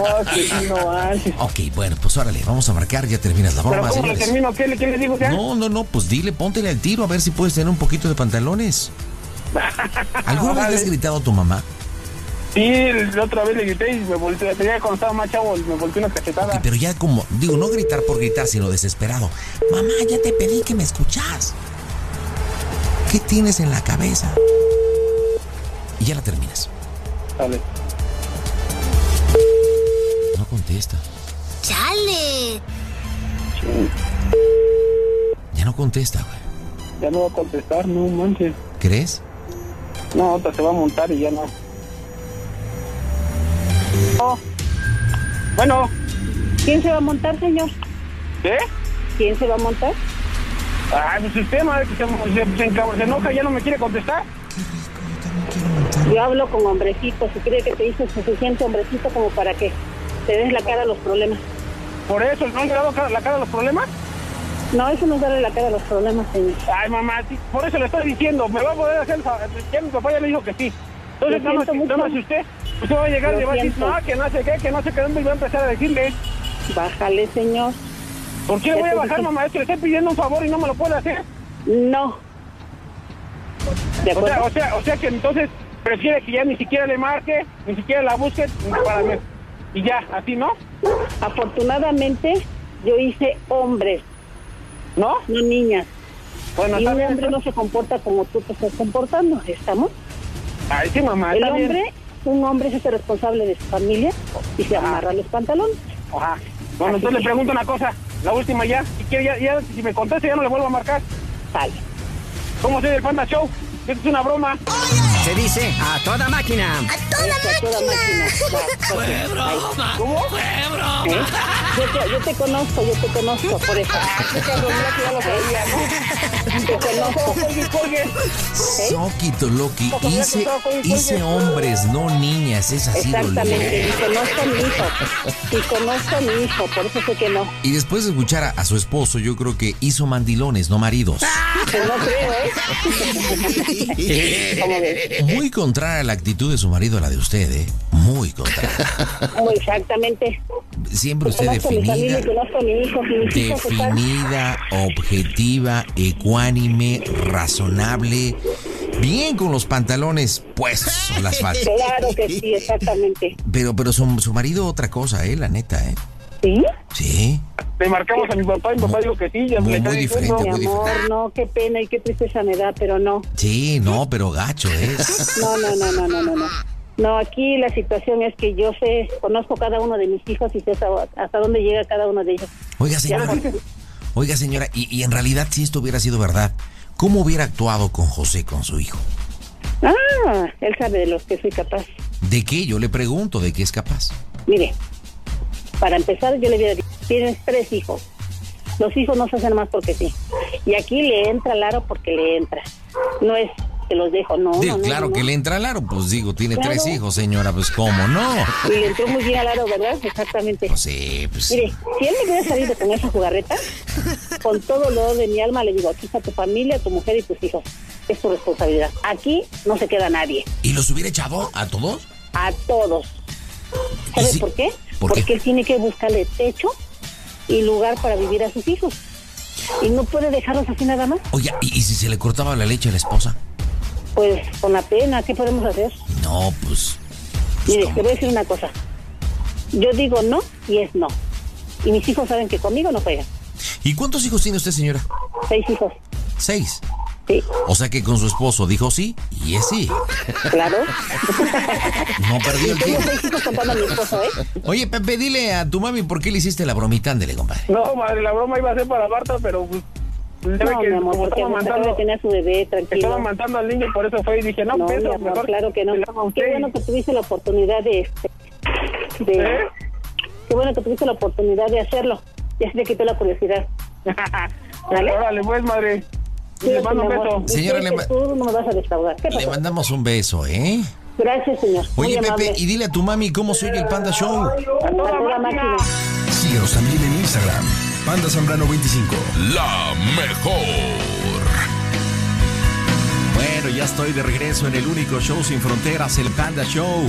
Ah, sí. Ok, bueno, pues órale, vamos a marcar, ya terminas la Pero ¿cómo señores. termino? ¿Qué, le- qué le digo ya? No, no, no, pues dile, póntele al tiro a ver si puedes tener un poquito de pantalones. [LAUGHS] ¿Alguna vez le has gritado a tu mamá? Sí, la otra vez le grité y me volteé, tenía cuando estaba más chavo, me volteé una cachetada. Pero ya como, digo, no gritar por gritar, sino desesperado. Mamá, ya te pedí que me escuchas. ¿Qué tienes en la cabeza? Y ya la terminas. Dale. No contesta. ¡Chale! Ya no contesta, güey. Ya no va a contestar, no manches. ¿Crees? No, otra se va a montar y ya no. Oh. Bueno, ¿Quién se va a montar, señor? ¿qué? ¿Quién se va a montar? Ay, pues usted, madre, que se, se, se encab- se enoja ya no me quiere contestar. Yo hablo con hombrecitos. Si cree que te hice suficiente hombrecito como para que te des la cara a los problemas. Por eso, ¿no he dado la cara a los problemas? No, eso no es darle la cara a los problemas, señor. Ay, mamá, sí, por eso le estoy diciendo, me va a poder hacer el Ya mi papá ya le dijo que sí. Entonces, nada más, nada usted, usted va a llegar y va a decir, no, que no sé qué, que no sé qué, y va a empezar a decirle, Bájale, señor. ¿por qué le voy a bajar, mamá? Es que le estoy pidiendo un favor y no me lo puede hacer. No. ¿De O sea, o sea, o sea que entonces prefiere que ya ni siquiera le marque, ni siquiera la busque para mí. Y ya, así, ¿no? Afortunadamente, yo hice hombres, ¿No? no niñas. Bueno, y un hombre no se comporta como tú te estás comportando, ¿estamos? Ay, sí, mamá, El bien. hombre, un hombre se hace responsable de su familia y se amarra los pantalones. Ajá. Bueno, entonces le pregunto una cosa, la última ya, si quiere ya, ya, si me contesta ya no le vuelvo a marcar. Sale. ¿Cómo soy del Panda Show? Esto es una broma. Se dice a toda máquina. A toda máquina. Va, ok. Ahí. ¿Cómo? ¿Eh? Yo, te, yo te conozco, yo te conozco, por eso. [LAUGHS] Que. Te conozco. Colgue, colgue. Soquito Loki, Ojo, mira hice, que fue- hice hombres, no niñas, es así Exactamente, y conozco a mi hijo. Y conozco a mi hijo, por eso sé que no. Y después de escuchar a, a su esposo, yo creo que hizo mandilones, no maridos. Pues no creo, ¿eh? [LAUGHS] ¿Cómo ves? Muy [LAUGHS] contraria la actitud de su marido a la de usted, ¿eh? Muy contraria. Muy [LAUGHS] exactamente. Siempre usted Conozco a mi familia, definida, conozco a mi hijo, hijos están... definida, objetiva, ecuánime, razonable, bien con los pantalones puestos, las faltas. Claro que sí, exactamente. Pero, pero su, su marido otra cosa, ¿eh? La neta, ¿eh? ¿Sí? Sí. Le marcamos a mi papá y mi papá dijo que sí, ya Muy- le está muy diciendo. diferente, Mi amor, no, qué pena y qué tristeza me da, pero no. Sí, no, pero gacho es. No, no, no, no, no, no, no. No, aquí la situación es que yo sé, conozco cada uno de mis hijos y sé hasta, hasta dónde llega cada uno de ellos. Oiga, señora. Oiga, señora, y, y en realidad, si esto hubiera sido verdad, ¿cómo hubiera actuado con José, con su hijo? Ah, él sabe de los que soy capaz. ¿De qué? Yo le pregunto, ¿de qué es capaz? Mire, para empezar yo le hubiera dicho, tienes tres hijos. Los hijos no se hacen más porque sí. Y aquí le entra el aro porque le entra. No es que los dejo, no. Digo, no, claro no, que le entra al aro, pues digo, tiene Claro. tres hijos, señora, pues cómo no. Y le entró muy bien al aro, ¿verdad? Exactamente. Pues sí, pues Mire, si él me hubiera salido con esa jugarreta, con todo dolor de mi alma le digo, aquí está tu familia, tu mujer y tus hijos. Es tu responsabilidad. Aquí no se queda nadie. ¿Y los hubiera echado a todos? A todos. ¿Sabes por qué? ¿Por Porque él tiene que buscarle techo y lugar para vivir a sus hijos. Y no puede dejarlos así nada más. Oye, ¿y, y si se le cortaba la leche a la esposa? Pues con la pena, ¿qué podemos hacer? No, pues. Mire, te voy a decir una cosa. Yo digo no y es no. Y mis hijos saben que conmigo no juegan. ¿Y cuántos hijos tiene usted, señora? Seis hijos. Seis. Sí, O sea que con su esposo dijo sí y es sí. claro. [LAUGHS] No perdió el tengo tiempo. seis hijos contando a mi esposo, ¿eh? Oye, Pepe, dile a tu mami por qué le hiciste la bromita, ándele, compadre. No, madre, la broma iba a ser para Barta, pero pues. No, que mi amor, porque mandando, tener a su bebé, tranquilo. estaba mandando al niño y por eso fue y dije, no, No, pues mi eso, amor, mejor claro que no. Qué bueno que tuviste la oportunidad de... este, de ¿Eh? Qué bueno que tuviste la oportunidad de hacerlo. Ya se te quitó la curiosidad. [LAUGHS] ¿Vale? Órale, pues, madre. Le mando un beso. Señora, le, tú no me vas a desahogar. ¿Qué le mandamos un beso, ¿eh? Gracias, señor. Muy Oye, Pepe, amable. y dile a tu mami cómo soy el Panda Show. A toda máquina. Síguenos también en Instagram. Panda Zambrano 25. La mejor. Bueno, ya estoy de regreso en el único show sin fronteras, el Panda Show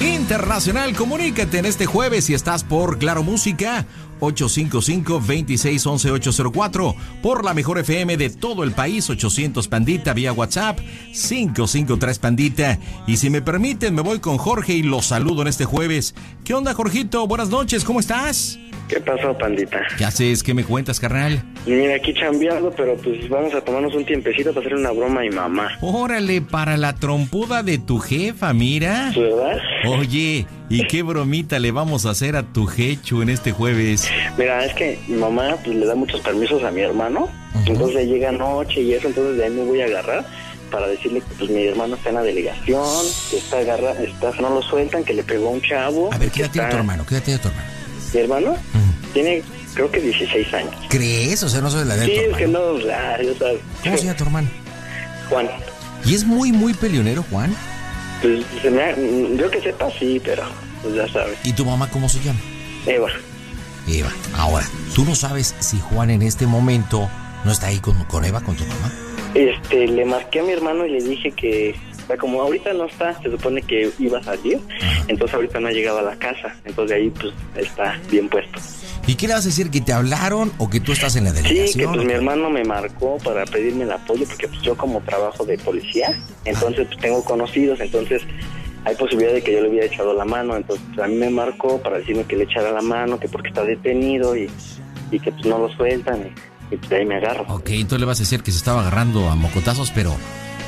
Internacional. Comunícate en este jueves si estás por Claro Música 855-2611-804 por la mejor FM de todo el país 800 Pandita vía WhatsApp 553 Pandita. Y si me permiten, me voy con Jorge y los saludo en este jueves. ¿Qué onda, Jorgito? Buenas noches, ¿cómo estás? ¿Qué pasó, pandita? ¿Qué haces? ¿Qué me cuentas, carnal? Mira, aquí chambeando, pero pues vamos a tomarnos un tiempecito para hacer una broma a mi mamá. Órale, para la trompuda de tu jefa, mira. ¿Verdad? Oye, ¿y qué bromita le vamos a hacer a tu jechu en este jueves? Mira, es que mi mamá pues le da muchos permisos a mi hermano, entonces llega noche y eso, entonces de ahí me voy a agarrar para decirle que pues mi hermano está en la delegación, que está agarra, está, no lo sueltan, que le pegó a un chavo. A ver, ¿qué edad tiene tu hermano? ¿Qué edad tiene tu hermano? Mi hermano tiene creo que 16 años. ¿Crees? O sea, no soy la de Sí, tu es que no, ah, ya sabes. ¿Cómo se llama tu hermano? Juan. ¿Y es muy, muy peleonero, Juan? Pues se me yo que sepa sí, pero pues ya sabes. ¿Y tu mamá cómo se llama? Eva. Eva. Ahora, ¿tú no sabes si Juan en este momento no está ahí con, con Eva, con tu mamá? Este, le marqué a mi hermano y le dije que, como ahorita no está, se supone que iba a salir, entonces ahorita no ha llegado a la casa, entonces ahí pues está bien puesto. ¿Y qué le vas a decir? ¿Que te hablaron o que tú estás en la Sí, delegación? que pues mi hermano me marcó para pedirme el apoyo porque pues yo como trabajo de policía, entonces pues tengo conocidos, entonces hay posibilidad de que yo le hubiera echado la mano, entonces a mí me marcó para decirme que le echara la mano, que porque está detenido y, y que pues no lo sueltan y, y, pues de ahí me agarro. Ok, entonces le vas a decir que se estaba agarrando a mocotazos, pero...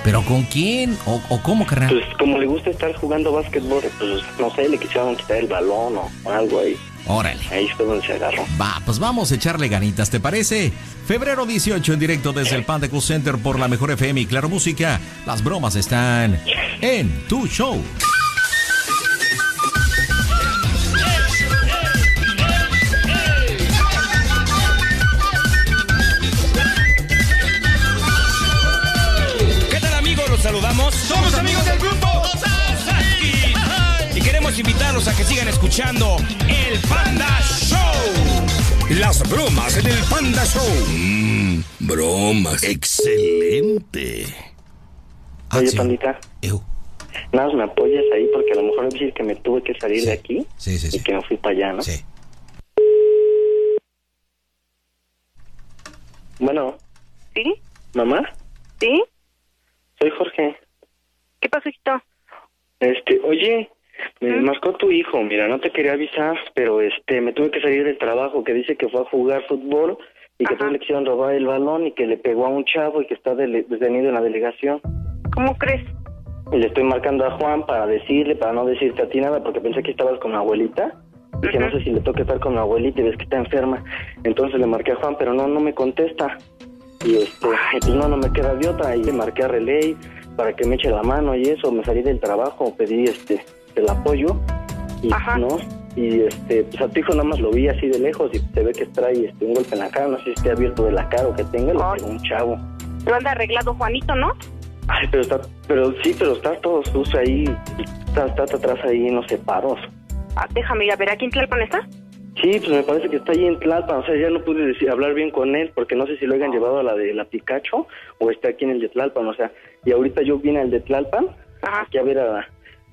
¿Pero con quién? ¿O, o cómo, carnal? Pues como le gusta estar jugando básquetbol, pues no sé, le quisieron quitar el balón o algo ahí. Órale. Ahí fue donde se agarró. Va, pues vamos a echarle ganitas, ¿te parece? Febrero 18 en directo desde el Panda Cool Center por la mejor FM y Claro Música. Las bromas están en tu show. ¿Qué tal amigos? Los saludamos. Somos amigos del invitarlos a que sigan escuchando el Panda Show. Las bromas en el Panda Show. Mmm, bromas. Excelente. Oye, pandita. Eu. Nada más me apoyas ahí porque a lo mejor es decir que me tuve que salir de aquí Sí, sí, y que me fui para allá, ¿no? Sí. Bueno, ¿Sí? mamá, ¿Sí? soy Jorge. ¿Qué pasó, hijito? Este, oye, me marcó tu hijo, mira, no te quería avisar, pero este, me tuve que salir del trabajo, que dice que fue a jugar fútbol y que entonces le quisieron robar el balón y que le pegó a un chavo y que está detenido en la delegación. ¿Cómo crees? Y le estoy marcando a Juan para decirle, para no decirte a ti nada, porque pensé que estabas con mi abuelita. Dije, no sé si le toca estar con mi abuelita y ves que está enferma. Entonces le marqué a Juan, pero no, no me contesta. Y este, pues no, no me queda de otra. Y le marqué a Relay para que me eche la mano y eso. Me salí del trabajo, pedí este, el apoyo. Y no. Y este, pues a tu hijo nada más lo vi así de lejos y se ve que trae este, un golpe en la cara. No sé si esté abierto de la cara o que tenga, lo pegó un chavo. Lo anda arreglado Juanito, ¿no? Ay, pero está, pero sí, pero está todo sucio ahí, está, está atrás ahí en los separos. Ah, déjame ir a ver, ¿aquí en Tlalpan está? Sí, pues me parece que está ahí en Tlalpan, o sea, ya no pude decir, hablar bien con él, porque no sé si lo hayan llevado a la de la Pikachu o está aquí en el de Tlalpan, o sea, y ahorita yo vine al de Tlalpan, aquí a ver a,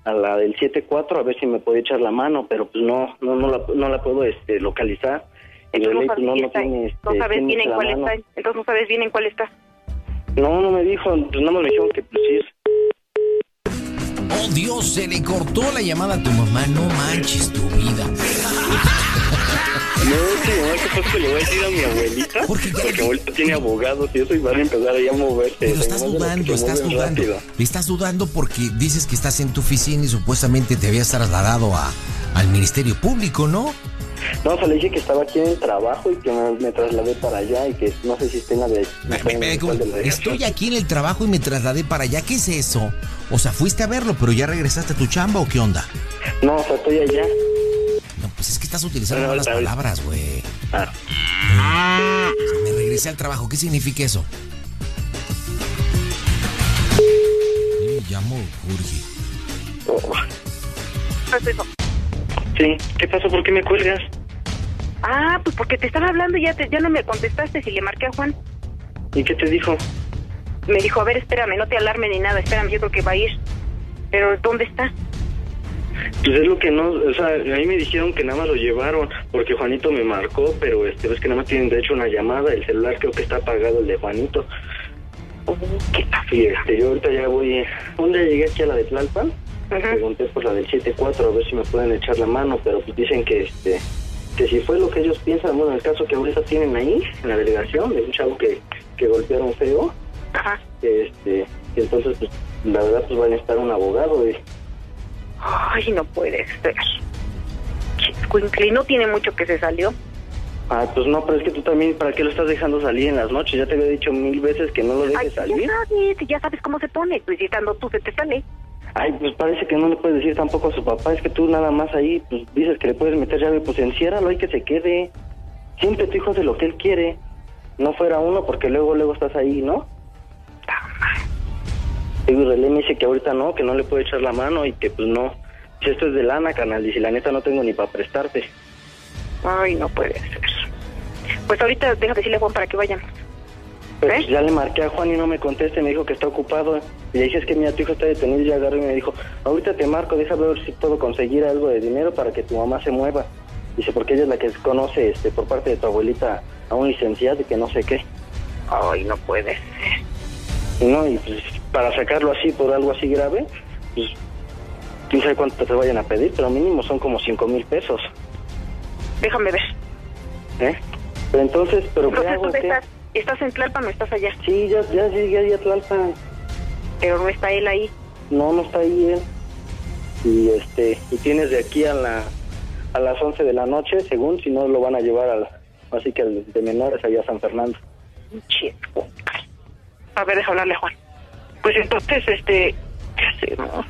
a la del 7-4, a ver si me puede echar la mano, pero pues no, no, no la, no la puedo este, localizar. Relay, no sabes, no, no tiene, este, no sabes bien en cuál mano. está. Entonces no sabes bien en cuál está. No, no me dijo, pues más me dijeron que pues sí es Oh, Dios, se le cortó la llamada a tu mamá. No manches tu vida. No, no, ¿qué pasa que le voy a decir a mi abuelita? Porque mi abuelita tiene abogados y eso y van a empezar ahí a moverse. Pero estás dudando, estás dudando. rápido. Estás dudando porque dices que estás en tu oficina y supuestamente te habías trasladado a, al Ministerio Público, ¿no? No, o sea, le dije que estaba aquí en el trabajo y que me, me trasladé para allá y que no sé si esté en la de... como, la. Estoy aquí en el trabajo y me trasladé para allá. ¿Qué es eso? O sea, fuiste a verlo, pero ya regresaste a tu chamba o qué onda? No, o sea, estoy allá. Pues es que estás utilizando malas palabras, güey. Ah. Me regresé al trabajo. ¿Qué significa eso? Me llamo Urgi. Oh. Sí, ¿qué pasó? ¿Por qué me cuelgas? Ah, pues porque te estaba hablando y ya, te, no me contestaste si le marqué a Juan. ¿Y qué te dijo? Me dijo, a ver, espérame, no te alarme ni nada, espérame, yo creo que va a ir. Pero, ¿dónde está? Pues es lo que no, o sea, a mí me dijeron que nada más lo llevaron, porque Juanito me marcó, pero este, ves que nada más tienen derecho a una llamada, el celular creo que está apagado, el de Juanito. Y este, yo ahorita ya voy, eh, un día llegué aquí a la de Tlalpan, pregunté por la del 7-4 a ver si me pueden echar la mano, pero pues dicen que este, que si fue lo que ellos piensan, bueno, el caso que ahorita tienen ahí, en la delegación, de un chavo que, que golpearon feo, que este, entonces pues, la verdad pues va a necesitar un abogado, y Ay, no puede ser. Escuincle, no tiene mucho que se salió. Ah, pues no, pero es que tú también, ¿para qué lo estás dejando salir en las noches? Ya te había dicho mil veces que no lo dejes Ay, salir. ya sabes, ya sabes cómo se pone. Pues si estando tú se te sale. Ay, pues parece que no le puedes decir tampoco a su papá. Es que tú nada más ahí, pues dices que le puedes meter llave, pues enciérralo y que se quede. Siempre tu hijo hace lo que él quiere. No fuera uno, porque luego, luego estás ahí, ¿no? Y Relé me dice que ahorita no, que no le puede echar la mano y que pues no. Si esto es de lana, canal, y si la neta no tengo ni para prestarte. Ay, no puede ser. Pues ahorita deja decirle a Juan para que vayan. Pero pues, ya le marqué a Juan y no me contesta y me dijo que está ocupado. Y le dije, es que mira, tu hijo está detenido y agarré y me dijo, ahorita te marco, déjame ver si puedo conseguir algo de dinero para que tu mamá se mueva. Dice, porque ella es la que conoce este, por parte de tu abuelita a un licenciado y que no sé qué. Ay, no puede ser. No, y pues para sacarlo así por algo así grave, pues quién sabe cuánto te vayan a pedir, pero mínimo son como cinco mil pesos. Déjame ver. ¿Eh? Pero entonces, ¿pero qué Entonces, ¿Qué? estás? ¿Estás en Tlalpan o estás allá? Sí, ya, ya llegué ahí a Tlalpan. Pero no está él ahí. No, no está ahí él. Y este, y tienes de aquí a la a las 11 de la noche, según, si no lo van a llevar al, así que al de menores allá a San Fernando. Pinche A ver, deja hablarle a Juan. Pues entonces, este, ¿qué hacemos?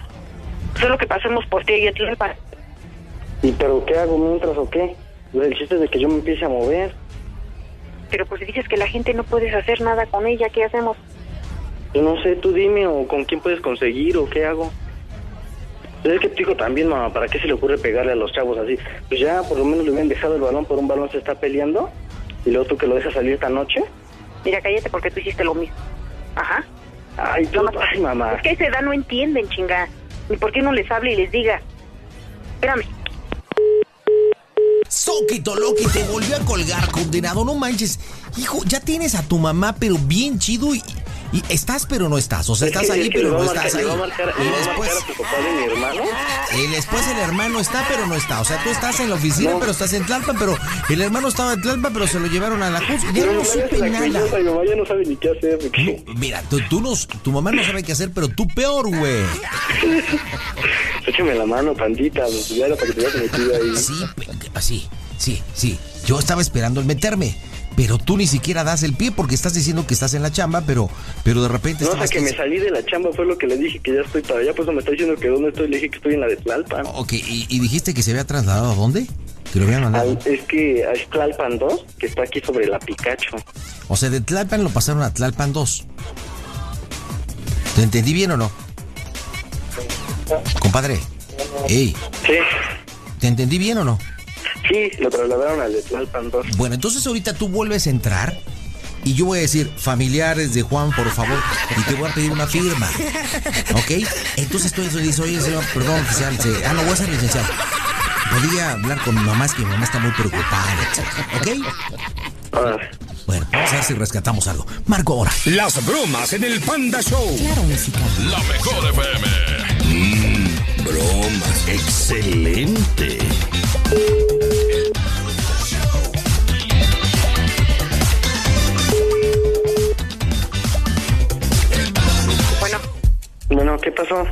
Solo que pasemos por ti y a Tlalpan. ¿Y pero qué hago mientras o qué? El chiste es de que yo me empiece a mover. Pero pues si dices que la gente no puedes hacer nada con ella, ¿qué hacemos? No sé, tú dime o con quién puedes conseguir o qué hago. Pues es que tu hijo también, mamá, ¿para qué se le ocurre pegarle a los chavos así? Pues ya por lo menos le hubieran dejado el balón, por un balón se está peleando. Y luego tú que lo dejas salir esta noche. Mira, cállate porque tú hiciste lo mismo. Ajá. Ay, tú, ay, mamá. Es que a esa edad no entienden, chinga. Ni por qué no les hable y les diga. Espérame. Soquito Loki te volvió a colgar, condenado. No manches. Hijo, ya tienes a tu mamá, pero bien chido y, y estás, pero no estás. O sea, Es estás ahí, pero no estás ahí. Y después, y después el hermano está, pero no está. O sea, tú estás en la oficina, pero estás en Tlalpan, pero el hermano estaba en Tlalpan, pero se lo llevaron a la Cus. Ya no supe nada. Mi mamá ya no sabe ni qué hacer. Mira, tú, tú no, tu mamá no sabe qué hacer, pero tú peor, güey. [LAUGHS] Échame la mano, pandita. pues, Ya era para que te hubieras metido ahí. Sí, así, sí, sí. Yo estaba esperando el meterme. Pero tú ni siquiera das el pie porque estás diciendo que estás en la chamba, pero, pero de repente No, sea, que me salí de la chamba fue lo que le dije, que ya estoy para allá. Pues no me está diciendo que dónde estoy. Le dije que estoy en la de Tlalpan. Ok, ¿y, y dijiste que se había trasladado a dónde? Que lo habían mandado. Al- es que es Tlalpan 2, que está aquí sobre la Picacho. O sea, de Tlalpan lo pasaron a Tlalpan 2. ¿Te entendí bien o no? Compadre. Ey. Sí. ¿Te entendí bien o no? Sí, lo trasladaron al de Tlalpan 2. Bueno, entonces ahorita tú vuelves a entrar y yo voy a decir, familiares de Juan, por favor, y te voy a pedir una firma. ¿Ok? Entonces tú dices, oye, señor, perdón, oficial, se- ah, no, voy a ser licenciado. Podría hablar con mi mamá, es que mi mamá está muy preocupada, etcétera, ¿Ok? Bueno, vamos a ver si rescatamos algo. Marco, ahora. Las bromas en el Panda Show. Claro, música. La mejor FM. Mmm, bromas. Excelente. Bueno, Bueno, ¿qué pasó?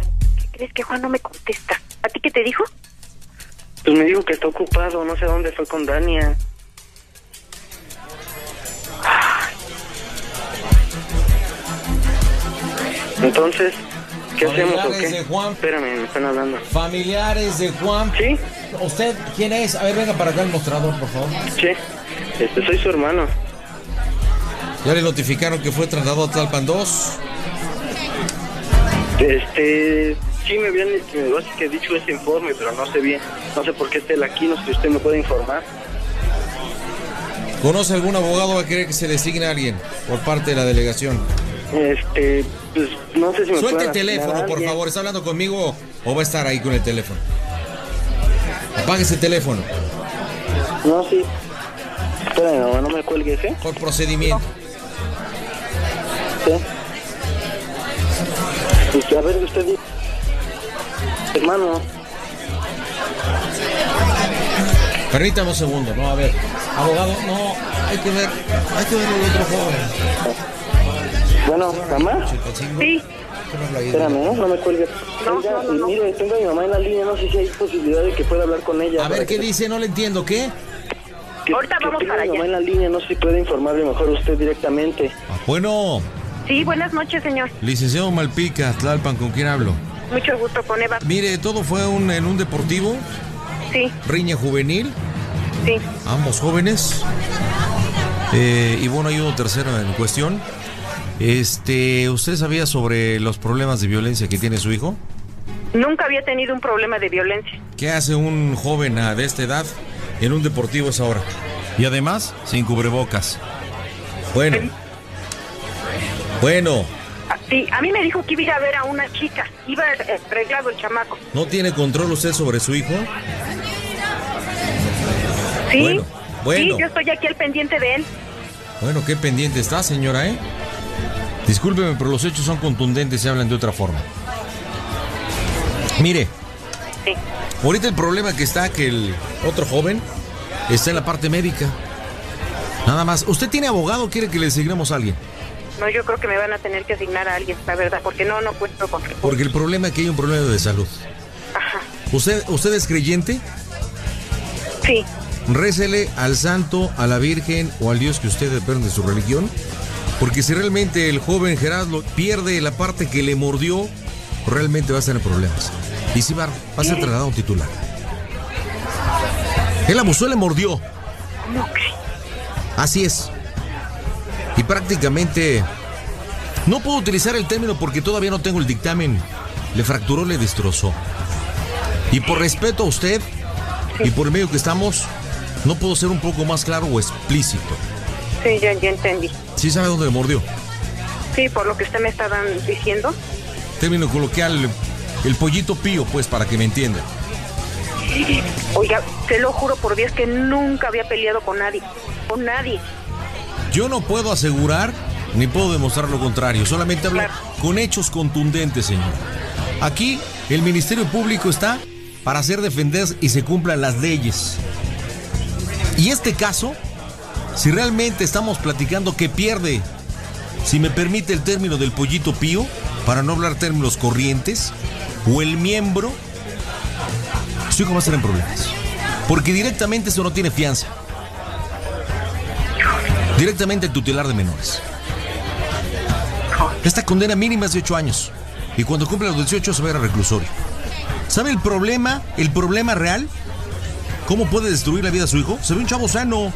¿crees que Juan no me contesta? ¿A ti qué te dijo? Pues me dijo que está ocupado, no sé dónde fue con Dania. Entonces, ¿qué hacemos o Familiares qué? de Juan. Espérame, me están hablando. Familiares de Juan. ¿Sí? ¿Usted quién es? A ver, venga para acá el mostrador, por favor. Sí, este, soy su hermano. Ya le notificaron que fue trasladado a Tlalpan 2. Este, sí me habían este, que dicho ese informe, pero no sé bien, no sé por qué está él aquí, no sé si usted me puede informar. ¿Conoce algún abogado que quiere que se designe a alguien por parte de la delegación? Este, pues no sé si me Suelte el teléfono, por favor. ¿Está hablando conmigo o va a estar ahí con el teléfono? Apague ese teléfono. No, sí. Espérame, no, no me cuelgues, ¿eh? Por procedimiento. Sí. Pues, a ver, usted dice. Hermano, Permítame un segundo, no, a ver. Abogado, no, hay que ver, hay que ver el otro joven. Bueno, mamá. Sí. Espérame, ¿no? No me cuelgues. Oiga, y mire, tengo a mi mamá en la línea, no sé si hay posibilidad de que pueda hablar con ella. A ver, ¿qué dice? No le entiendo, ¿qué? Que, Ahorita que vamos tengo para a mi mamá allá. en la línea, no sé si puede informarle mejor usted directamente. Bueno, Sí, buenas noches, señor. licenciado Malpica, Tlalpan, ¿con quién hablo? Mucho gusto con Eva. Mire, todo fue un- en un deportivo, Sí, riña juvenil, sí. ambos jóvenes. Eh, y bueno, hay uno tercero en cuestión. Este, ¿usted sabía sobre los problemas de violencia que tiene su hijo? Nunca había tenido un problema de violencia. ¿Qué hace un joven ah, de esta edad en un deportivo esa hora? Y además, sin cubrebocas. Bueno. Bueno, Ah, Sí, a mí me dijo que iba a ver a una chica. Iba eh, arreglado el chamaco. ¿no tiene control usted sobre su hijo? Sí. Bueno, bueno. Sí, yo estoy aquí al pendiente de él. Bueno, qué pendiente está, señora, ¿eh? Discúlpeme, pero los hechos son contundentes y hablan de otra forma. Mire, Sí. ahorita el problema que está que el otro joven está en la parte médica. Nada más. ¿Usted tiene abogado o quiere que le asignemos a alguien? No, yo creo que me van a tener que asignar a alguien, la verdad, porque no, no cuento con Porque el problema es que hay un problema de salud. Ajá. ¿Usted, usted es creyente? Sí. Récele al santo, a la virgen o al Dios que usted depende de su religión. Porque si realmente el joven Gerardo pierde la parte que le mordió, realmente va a en problemas. Y si va, va a ser trasladado a un titular. Él abusó, le mordió. Así es. Y prácticamente no puedo utilizar el término porque todavía no tengo el dictamen. Le fracturó, le destrozó. Y por respeto a usted y por el medio que estamos, no puedo ser un poco más claro o explícito. Sí, ya, ya entendí. ¿Sí sabe dónde le mordió? Sí, por lo que usted me está diciendo. Término coloquial, el pollito pío, pues, para que me entienda. Oiga, te lo juro por Dios que nunca había peleado con nadie. Con nadie. Yo no puedo asegurar ni puedo demostrar lo contrario, solamente hablo con hechos contundentes, señor. Aquí el Ministerio Público está para hacer defender y se cumplan las leyes. Y este caso, si realmente estamos platicando que pierde, si me permite el término del pollito pío, para no hablar términos corrientes, o el miembro, su hijo va a estar en problemas. Porque directamente eso no tiene fianza. Directamente el tutelar de menores. Esta condena mínima es de 8 años. Y cuando cumple los 18 se va a ir a reclusorio. ¿Sabe el problema? El problema real. ¿Cómo puede destruir la vida de su hijo? Se ve un chavo sano.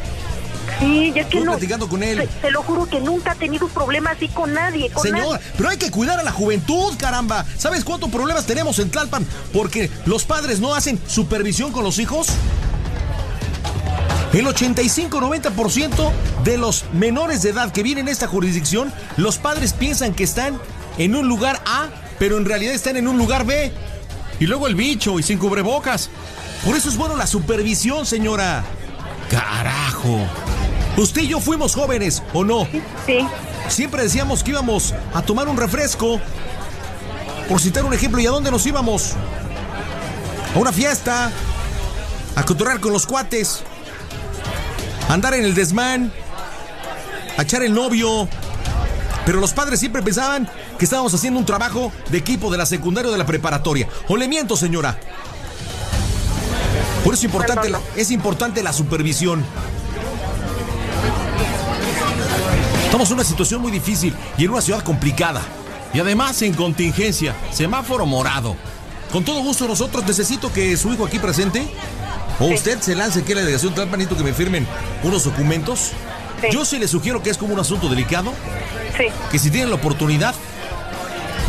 Sí, ya es que Estuve no. platicando con él. Te lo juro que nunca ha tenido un problema así con nadie. Con Señor, nadie. pero hay que cuidar a la juventud, caramba. ¿Sabes cuántos problemas tenemos en Tlalpan? Porque los padres no hacen supervisión con los hijos. El 85-90% de los menores de edad que vienen a esta jurisdicción, los padres piensan que están en un lugar A, pero en realidad están en un lugar B. Y luego el bicho y sin cubrebocas. Por eso es bueno la supervisión, señora. Carajo. Usted y yo fuimos jóvenes, ¿o no? Sí. Siempre decíamos que íbamos a tomar un refresco. Por citar un ejemplo, ¿y a dónde nos íbamos? A una fiesta. A cotorrear con los cuates. A andar en el desmán. A echar el novio. Pero los padres siempre pensaban que estábamos haciendo un trabajo de equipo de la secundaria o de la preparatoria. ¿O le miento, señora? Por eso importante, es importante la supervisión. Estamos en una situación muy difícil y en una ciudad complicada. Y además en contingencia, semáforo morado. Con todo gusto nosotros necesito que su hijo aquí presente o usted se lance aquí a la delegación Tlalpanito que me firmen unos documentos. Yo sí le sugiero que es como un asunto delicado, Sí. que si tienen la oportunidad,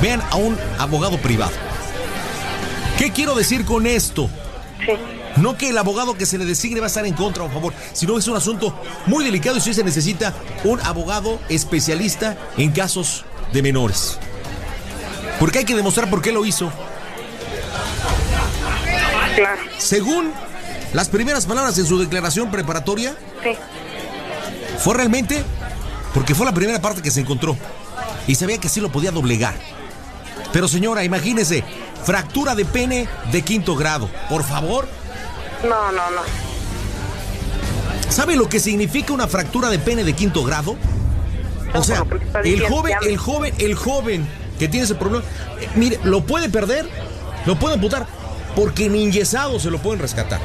vean a un abogado privado. ¿Qué quiero decir con esto? Sí. No que el abogado que se le designe va a estar en contra o a favor, sino es un asunto muy delicado y si se necesita un abogado especialista en casos de menores. Porque hay que demostrar por qué lo hizo. Claro. Según las primeras palabras en su declaración preparatoria, Sí. fue realmente porque fue la primera parte que se encontró y sabía que sí lo podía doblegar. Pero señora, imagínese, fractura de pene de quinto grado. Por favor, No, no, no. ¿sabe lo que significa una fractura de pene de quinto grado? O sea, el joven, el joven, el joven que tiene ese problema, eh, mire, lo puede perder, lo puede amputar, porque ni enyesado se lo pueden rescatar.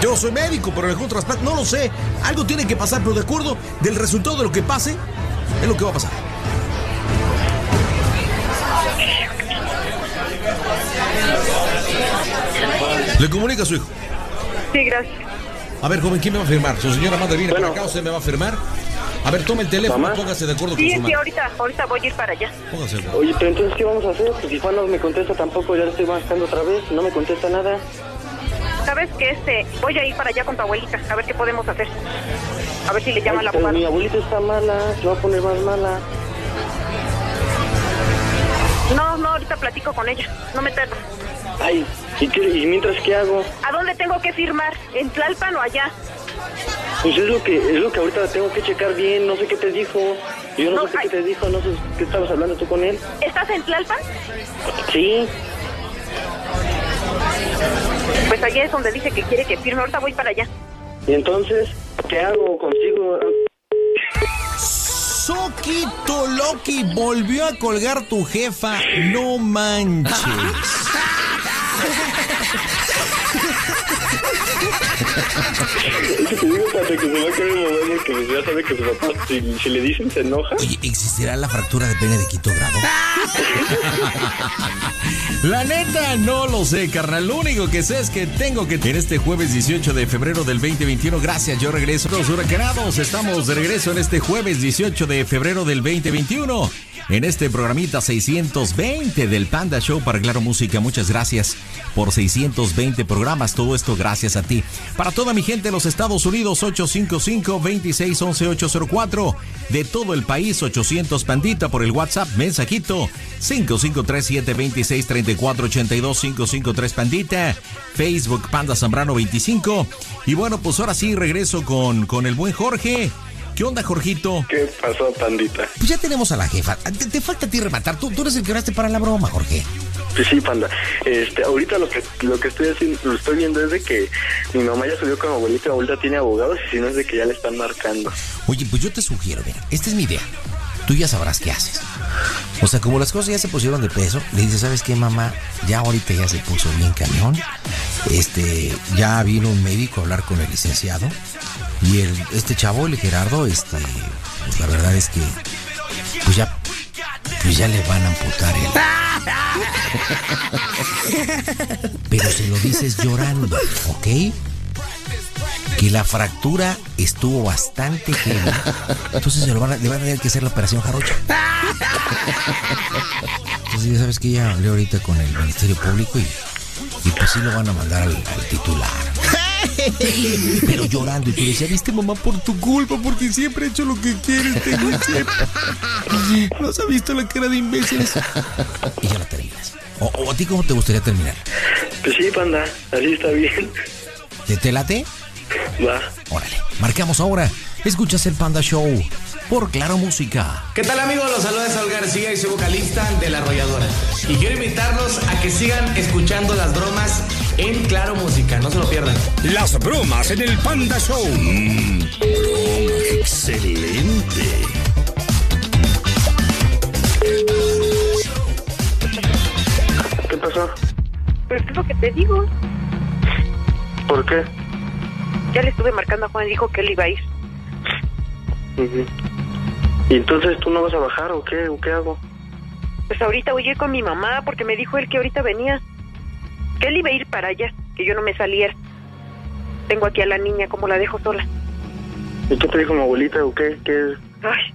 Yo soy médico, pero el trasplante no lo sé. Algo tiene que pasar, pero de acuerdo del resultado de lo que pase, es lo que va a pasar. Le comunica a su hijo. Sí, gracias. A ver, joven, ¿quién me va a firmar? ¿Su señora Amanda viene para acá? ¿Usted me va a firmar? A ver, tome el teléfono, Mamá. póngase de acuerdo Sí, con su sí, madre. ahorita, ahorita voy a ir para allá. Póngase de acuerdo. Oye, pero entonces, ¿qué vamos a hacer? Pues si Juan no me contesta tampoco, ya le estoy marcando otra vez, no me contesta nada. ¿Sabes qué? Este, voy a ir para allá con tu abuelita, a ver qué podemos hacer. A ver si le llama Ay, pero abogado. mi abuelita está mala, se va a poner más mala. No, no, ahorita platico con ella. No me tardo. Ay, ¿y, qué, y mientras qué hago? ¿A dónde tengo que firmar? ¿En Tlalpan o allá? Pues es lo que es lo que ahorita tengo que checar bien, no sé qué te dijo. Yo no, No, sé qué ay. te dijo, no sé qué estabas hablando tú con él. ¿Estás en Tlalpan? Sí, Pues allá es donde dice que quiere que firme. Ahorita voy para allá. y entonces, ¿qué hago? ¿Consigo? Soquito Loki volvió a colgar tu jefa. No manches. Es que te digo, padre, que se va a querer mover porque pues ya sabe que su papá, si, si le dicen, se enoja. Oye, ¿existirá la fractura de pene de quinto grado? [LAUGHS] La neta, no lo sé, carnal. Lo único que sé es que tengo que en este jueves 18 de febrero del 2021. Gracias, yo regreso. Los huracanados, estamos de regreso en este jueves 18 de febrero del 2021. En este programita 620 del Panda Show para Claro Música. Muchas gracias por 620 programas. Todo esto gracias a ti. Para toda mi gente de los Estados Unidos, 855-2611-804. De todo el país, 800 Pandita por el WhatsApp. Mensajito 5537263482 553 Pandita. Facebook Panda Zambrano 25. Y bueno, pues ahora sí regreso con, con el buen Jorge. ¿Qué onda, Jorgito? ¿Qué pasó, pandita? Pues ya tenemos a la jefa. Te, te falta a ti rematar. Tú, tú eres el que oraste para la broma, Jorge. Pues sí, panda. Este, ahorita lo que lo que estoy haciendo, lo estoy viendo es de que mi mamá ya subió con mi abuelita, abuelita tiene abogados y si no es de que ya le están marcando. Oye, pues yo te sugiero, mira, esta es mi idea. Tú ya sabrás qué haces. O sea, como las cosas ya se pusieron de peso, le dices, ¿sabes qué, mamá? Ya ahorita ya se puso bien cañón. Este, ya vino un médico a hablar con el licenciado. Y el, este chavo, el Gerardo, este, pues la verdad es que, pues ya, pues ya le van a amputar el. [LAUGHS] Pero se lo dices llorando, ¿ok? Que la fractura estuvo bastante heavy. Entonces se lo van a, le van a tener que hacer la operación jarocha. Entonces ya sabes que ya hablé ahorita con el Ministerio Público y, y pues sí lo van a mandar al, titular. Pero llorando y tú decías, viste mamá por tu culpa, porque siempre he hecho lo que quieres, tengo. ¿No has visto la cara de imbéciles? Y ya la terminas. O a ti cómo te gustaría terminar? Pues sí, panda, así está bien. ¿Te, te late? Va. Órale, marcamos ahora. Escuchas el Panda Show por Claro Música. ¿Qué tal amigos? Los saluda Saúl García y soy vocalista de La Arrolladora. Y quiero invitarlos a que sigan escuchando las bromas en Claro Música, no se lo pierdan. Las bromas en el Panda Show. Broma, excelente. ¿Qué pasó? Pues es lo que te digo. ¿Por qué? Ya le estuve marcando a Juan y dijo que él iba a ir. ¿Y entonces tú no vas a bajar o qué? ¿O qué hago? Pues ahorita voy a ir con mi mamá porque me dijo él que ahorita venía. Que él iba a ir para allá, que yo no me saliera. Tengo aquí a la niña, ¿cómo la dejo sola? ¿Y qué te dijo mi abuelita o qué? ¿Qué? Ay,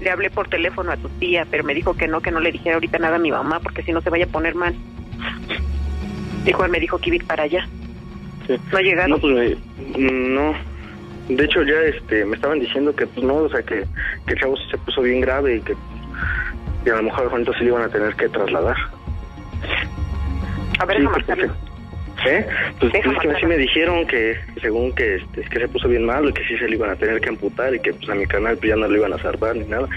le hablé por teléfono a tu tía, pero me dijo que no, que no le dijera ahorita nada a mi mamá, porque si no se vaya a poner mal. Dijo, él me dijo que iba a ir para allá. Sí. No ha llegado. No, pues mm, no. De hecho, ya este, me estaban diciendo que, pues no, o sea, que, que el chavo se puso bien grave y que y a lo mejor a Juanito sí le iban a tener que trasladar. A ver, Sí, déjame pues. ¿Eh? Pues, pues, que marcarle. sí me dijeron que, según que, este, que se puso bien malo y que sí se le iban a tener que amputar y que pues a mi canal pues ya no le iban a salvar ni nada.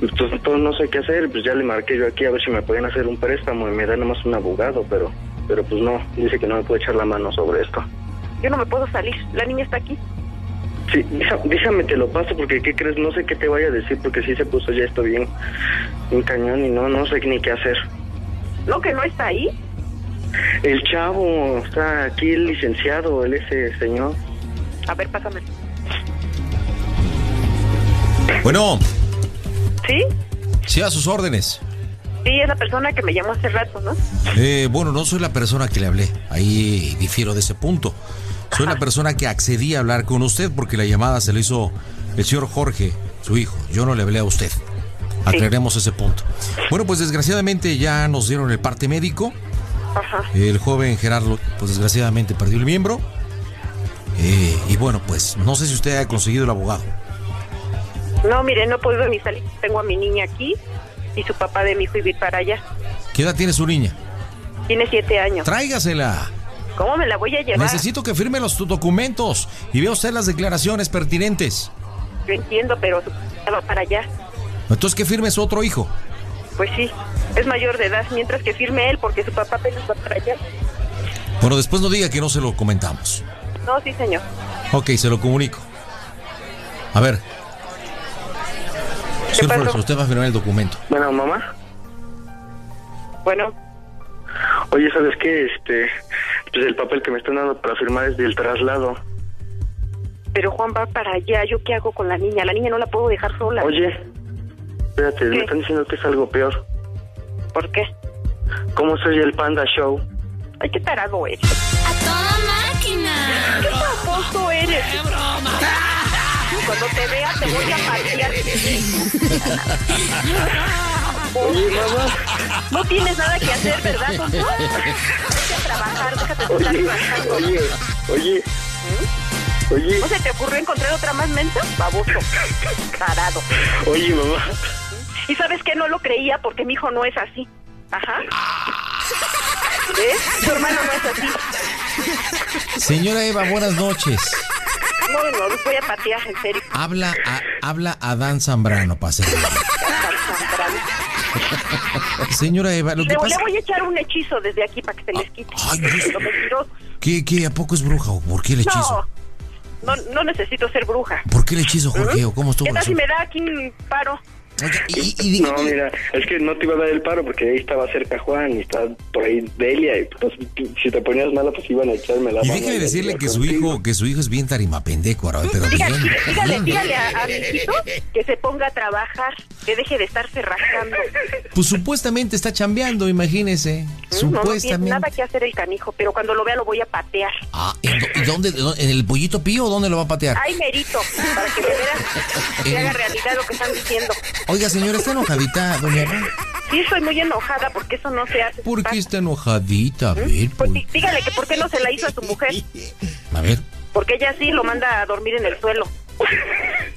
Entonces, todo no sé qué hacer, pues ya le marqué yo aquí a ver si me pueden hacer un préstamo y me dan nomás un abogado, pero, pero pues no, dice que no me puede echar la mano sobre esto. Yo no me puedo salir, la niña está aquí. Sí, déjame te lo paso porque ¿qué crees? No sé qué te vaya a decir porque sí se puso ya esto bien, bien cañón y no, no sé ni qué hacer. No, que no está ahí. El chavo, está aquí el licenciado, el ese señor. A ver, pásame. Bueno, ¿Sí? sí, a sus órdenes. Sí, es la persona que me llamó hace rato, ¿no? Eh, bueno, no soy la persona que le hablé. Ahí difiero de ese punto. Soy la persona que accedí a hablar con usted porque la llamada se le hizo el señor Jorge, su hijo. Yo no le hablé a usted. Aclaremos ese punto. Bueno, pues desgraciadamente ya nos dieron el parte médico. Ajá. El joven Gerardo, pues desgraciadamente perdió el miembro. Eh, y bueno, pues no sé si usted ha conseguido el abogado. No, mire, no puedo ni salir. Tengo a mi niña aquí y su papá de mi hijo iba a ir para allá. ¿Qué edad tiene su niña? Tiene siete años. Tráigasela. ¿Cómo me la voy a llevar? Necesito que firme los documentos y vea usted las declaraciones pertinentes. Yo entiendo, pero su papá va para allá. Entonces que firme su otro hijo. Pues sí, es mayor de edad, mientras que firme él, porque su papá apenas va para allá. Bueno, después no diga que no se lo comentamos. No, sí, señor. Ok, se lo comunico. A ver. Señor? Flores, usted va a firmar el documento. Bueno, mamá. Bueno, Oye, ¿sabes qué? Este, pues el papel que me están dando para firmar es del traslado. pero Juan va para allá. ¿Yo qué hago con la niña? La niña no la puedo dejar sola. Oye, espérate, me están diciendo que es algo peor. ¿Por qué? ¿Cómo soy el Panda Show? Ay, qué tarado eres. ¡A toda máquina! ¡Qué famoso eres! ¡Qué broma! Cuando te vea te voy a patear. Oye, [LAUGHS] mamá. No tienes nada que hacer, ¿verdad? Vete a trabajar, déjate de estar Oye, trabajando. oye, oye. Oye, ¿No se te ocurrió encontrar otra más mensa? Baboso. Tarado. oye, mamá. ¿Y sabes qué? No lo creía porque mi hijo no es así. Ajá. ¿Ves? Tu hermano no es así. Señora Eva, buenas noches. No, no, los voy a patear, en serio. Habla a, habla a Dan Zambrano para hacer. [LAUGHS] [LAUGHS] Señora Eva, lo Le, que le pasa... voy a echar un hechizo desde aquí para que se les quite. Ay, Dios. ¿Qué, qué, a poco es bruja o por qué el hechizo? No, no, no necesito ser bruja. ¿Por qué el hechizo, Jorge? ¿O cómo estuvo ¿Qué tal si me da aquí un paro? No, mira, es que no te iba a dar el paro porque ahí estaba cerca Juan y está por ahí Delia y pues si te ponías mala pues iban a echarme la Y mano. déjeme y decirle que su hijo, que su hijo es bien tarimapendeco, ahora, pero Dígale, bien. dígale, bien. dígale a, a mi hijito que se ponga a trabajar, que deje de estarse rascando. Pues supuestamente está chambeando, imagínese. No, no tiene Supuestamente. nada que hacer el canijo, pero cuando lo vea lo voy a patear. Ah, ¿en, do- y dónde, dó- ¿En el pollito pío o dónde lo va a patear? Ay, merito, para que de veras se haga realidad lo que están diciendo. Oiga, señora, ¿está enojadita, doña Eva? Sí, estoy muy enojada porque eso no se hace. ¿Por qué está enojadita? A ver, Pues dí- dígale que por qué no se la hizo a su mujer. a ver, Porque ella sí lo manda a dormir en el suelo.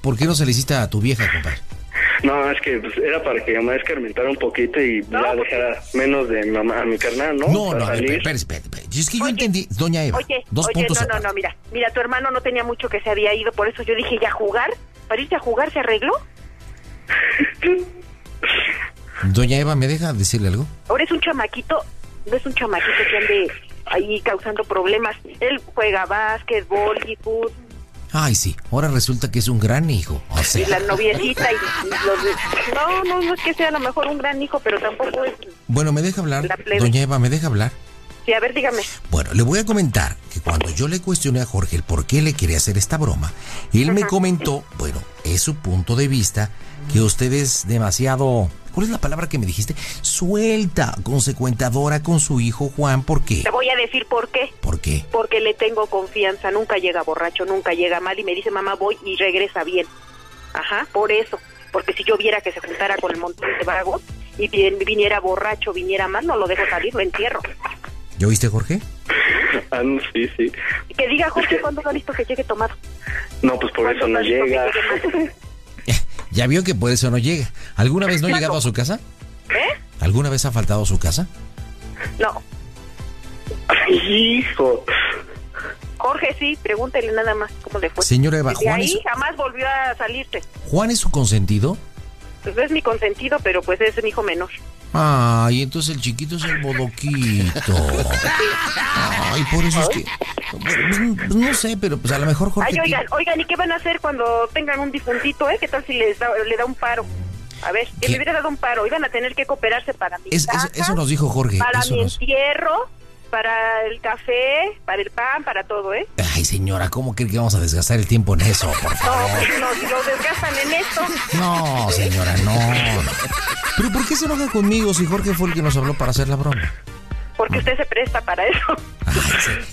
¿por qué no se le hiciste a tu vieja, compadre? No, es que pues, era para que mi mamá escarmentara un poquito y ya dejara menos de mi mamá a mi carnal, ¿no? No, Para no, a ver, salir. espere, espere, espere. Es que yo entendí, doña Eva, Oye, dos oye, puntos no, no, aparte. no, mira. Mira, tu hermano no tenía mucho que se había ido, por eso yo dije, ¿ya jugar? ¿Para irse a jugar se arregló? Doña Eva, ¿me deja decirle algo? Ahora es un chamaquito, no es un chamaquito que ande ahí causando problemas. Él juega básquetbol y fútbol, Ay, sí, ahora resulta que es un gran hijo. O y sea, la noviecita y, y los No, no, no es que sea a lo mejor un gran hijo, pero tampoco es... bueno, ¿me deja hablar? Doña Eva, ¿me deja hablar? Sí, a ver, dígame. Bueno, le voy a comentar que cuando yo le cuestioné a Jorge el por qué le quería hacer esta broma, él me comentó, bueno, es su punto de vista, que usted es demasiado, ¿cuál es la palabra que me dijiste? Suelta, consecuentadora con su hijo Juan, ¿por qué? Te voy a decir por qué. ¿Por qué? Porque le tengo confianza, nunca llega borracho, nunca llega mal y me dice, mamá, voy y regresa bien. Ajá, por eso. porque si yo viera que se juntara con el montón de vagos y viniera borracho, viniera mal, no lo dejo salir, lo entierro. ¿Ya oíste, Jorge? Ah, no, sí, sí. Que diga Jorge cuando lo ha visto que llegue tomado. No, pues por eso no llega. [LAUGHS] Ya vio que por eso no llega. ¿Alguna vez no ha llegado a su casa? ¿Eh? ¿Alguna vez ha faltado a su casa? No. Hijo. Jorge sí, pregúntele nada más cómo le fue. Señora Eva, De Juan ahí es- jamás volvió a salirse. ¿Juan es su consentido? Pues es mi consentido, pero pues es mi hijo menor. Ay, entonces el chiquito es el bodoquito. Ay, por eso es que... pues, No sé, pero pues a lo mejor Jorge... Ay, oigan, oigan, ¿y qué van a hacer cuando tengan un difuntito, eh? ¿Qué tal si les da, le da un paro? A ver, que ¿Qué? le hubiera dado un paro. Iban a tener que cooperarse para mi Es- casa, eso, eso nos dijo Jorge. para eso mi nos- entierro, para el café, para el pan, para todo, ¿eh? Ay, señora, ¿cómo cree que vamos a desgastar el tiempo en eso? Por No, favor. pues nos lo desgastan en esto. No, señora, no. ¿Pero por qué se enoja conmigo si Jorge fue el que nos habló para hacer la broma? Porque usted se presta para eso.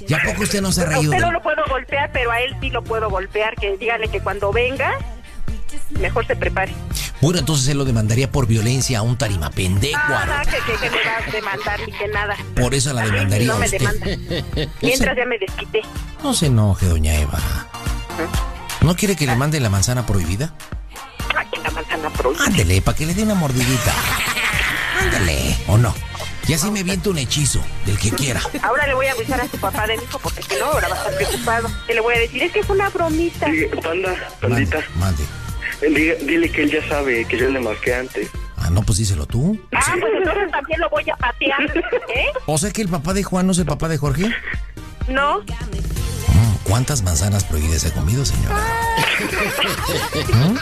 ¿Y a poco usted no se reído? usted no lo puedo golpear, pero a él sí lo puedo golpear. Que dígale que cuando venga, mejor se prepare. Bueno, entonces él lo demandaría por violencia a un tarima pendejo. Ah, que, que, que me va a demandar ni que nada. Por eso la demandaría No a me usted. demanda. [LAUGHS] Mientras ya me desquité. No se enoje, doña Eva. ¿No quiere que le mande la manzana prohibida? Ay, que la manzana prohibida. Ándele, para que le dé una mordidita. Ándale, ¿o no? Y así me viento un hechizo, del que quiera. Ahora le voy a avisar a su papá de mi hijo porque si no, ahora va a estar preocupado. Que le voy a decir, es que fue una bromita. Panda, pandita. Mande. Diga- dile que él ya sabe que yo le marqué antes. Ah, no, pues díselo tú. Ah, pues entonces también lo voy a patear. ¿Eh? O sea que el papá de Juan no es el papá de Jorge. No. Mm, ¿Cuántas manzanas prohibidas he comido, señora? [LAUGHS]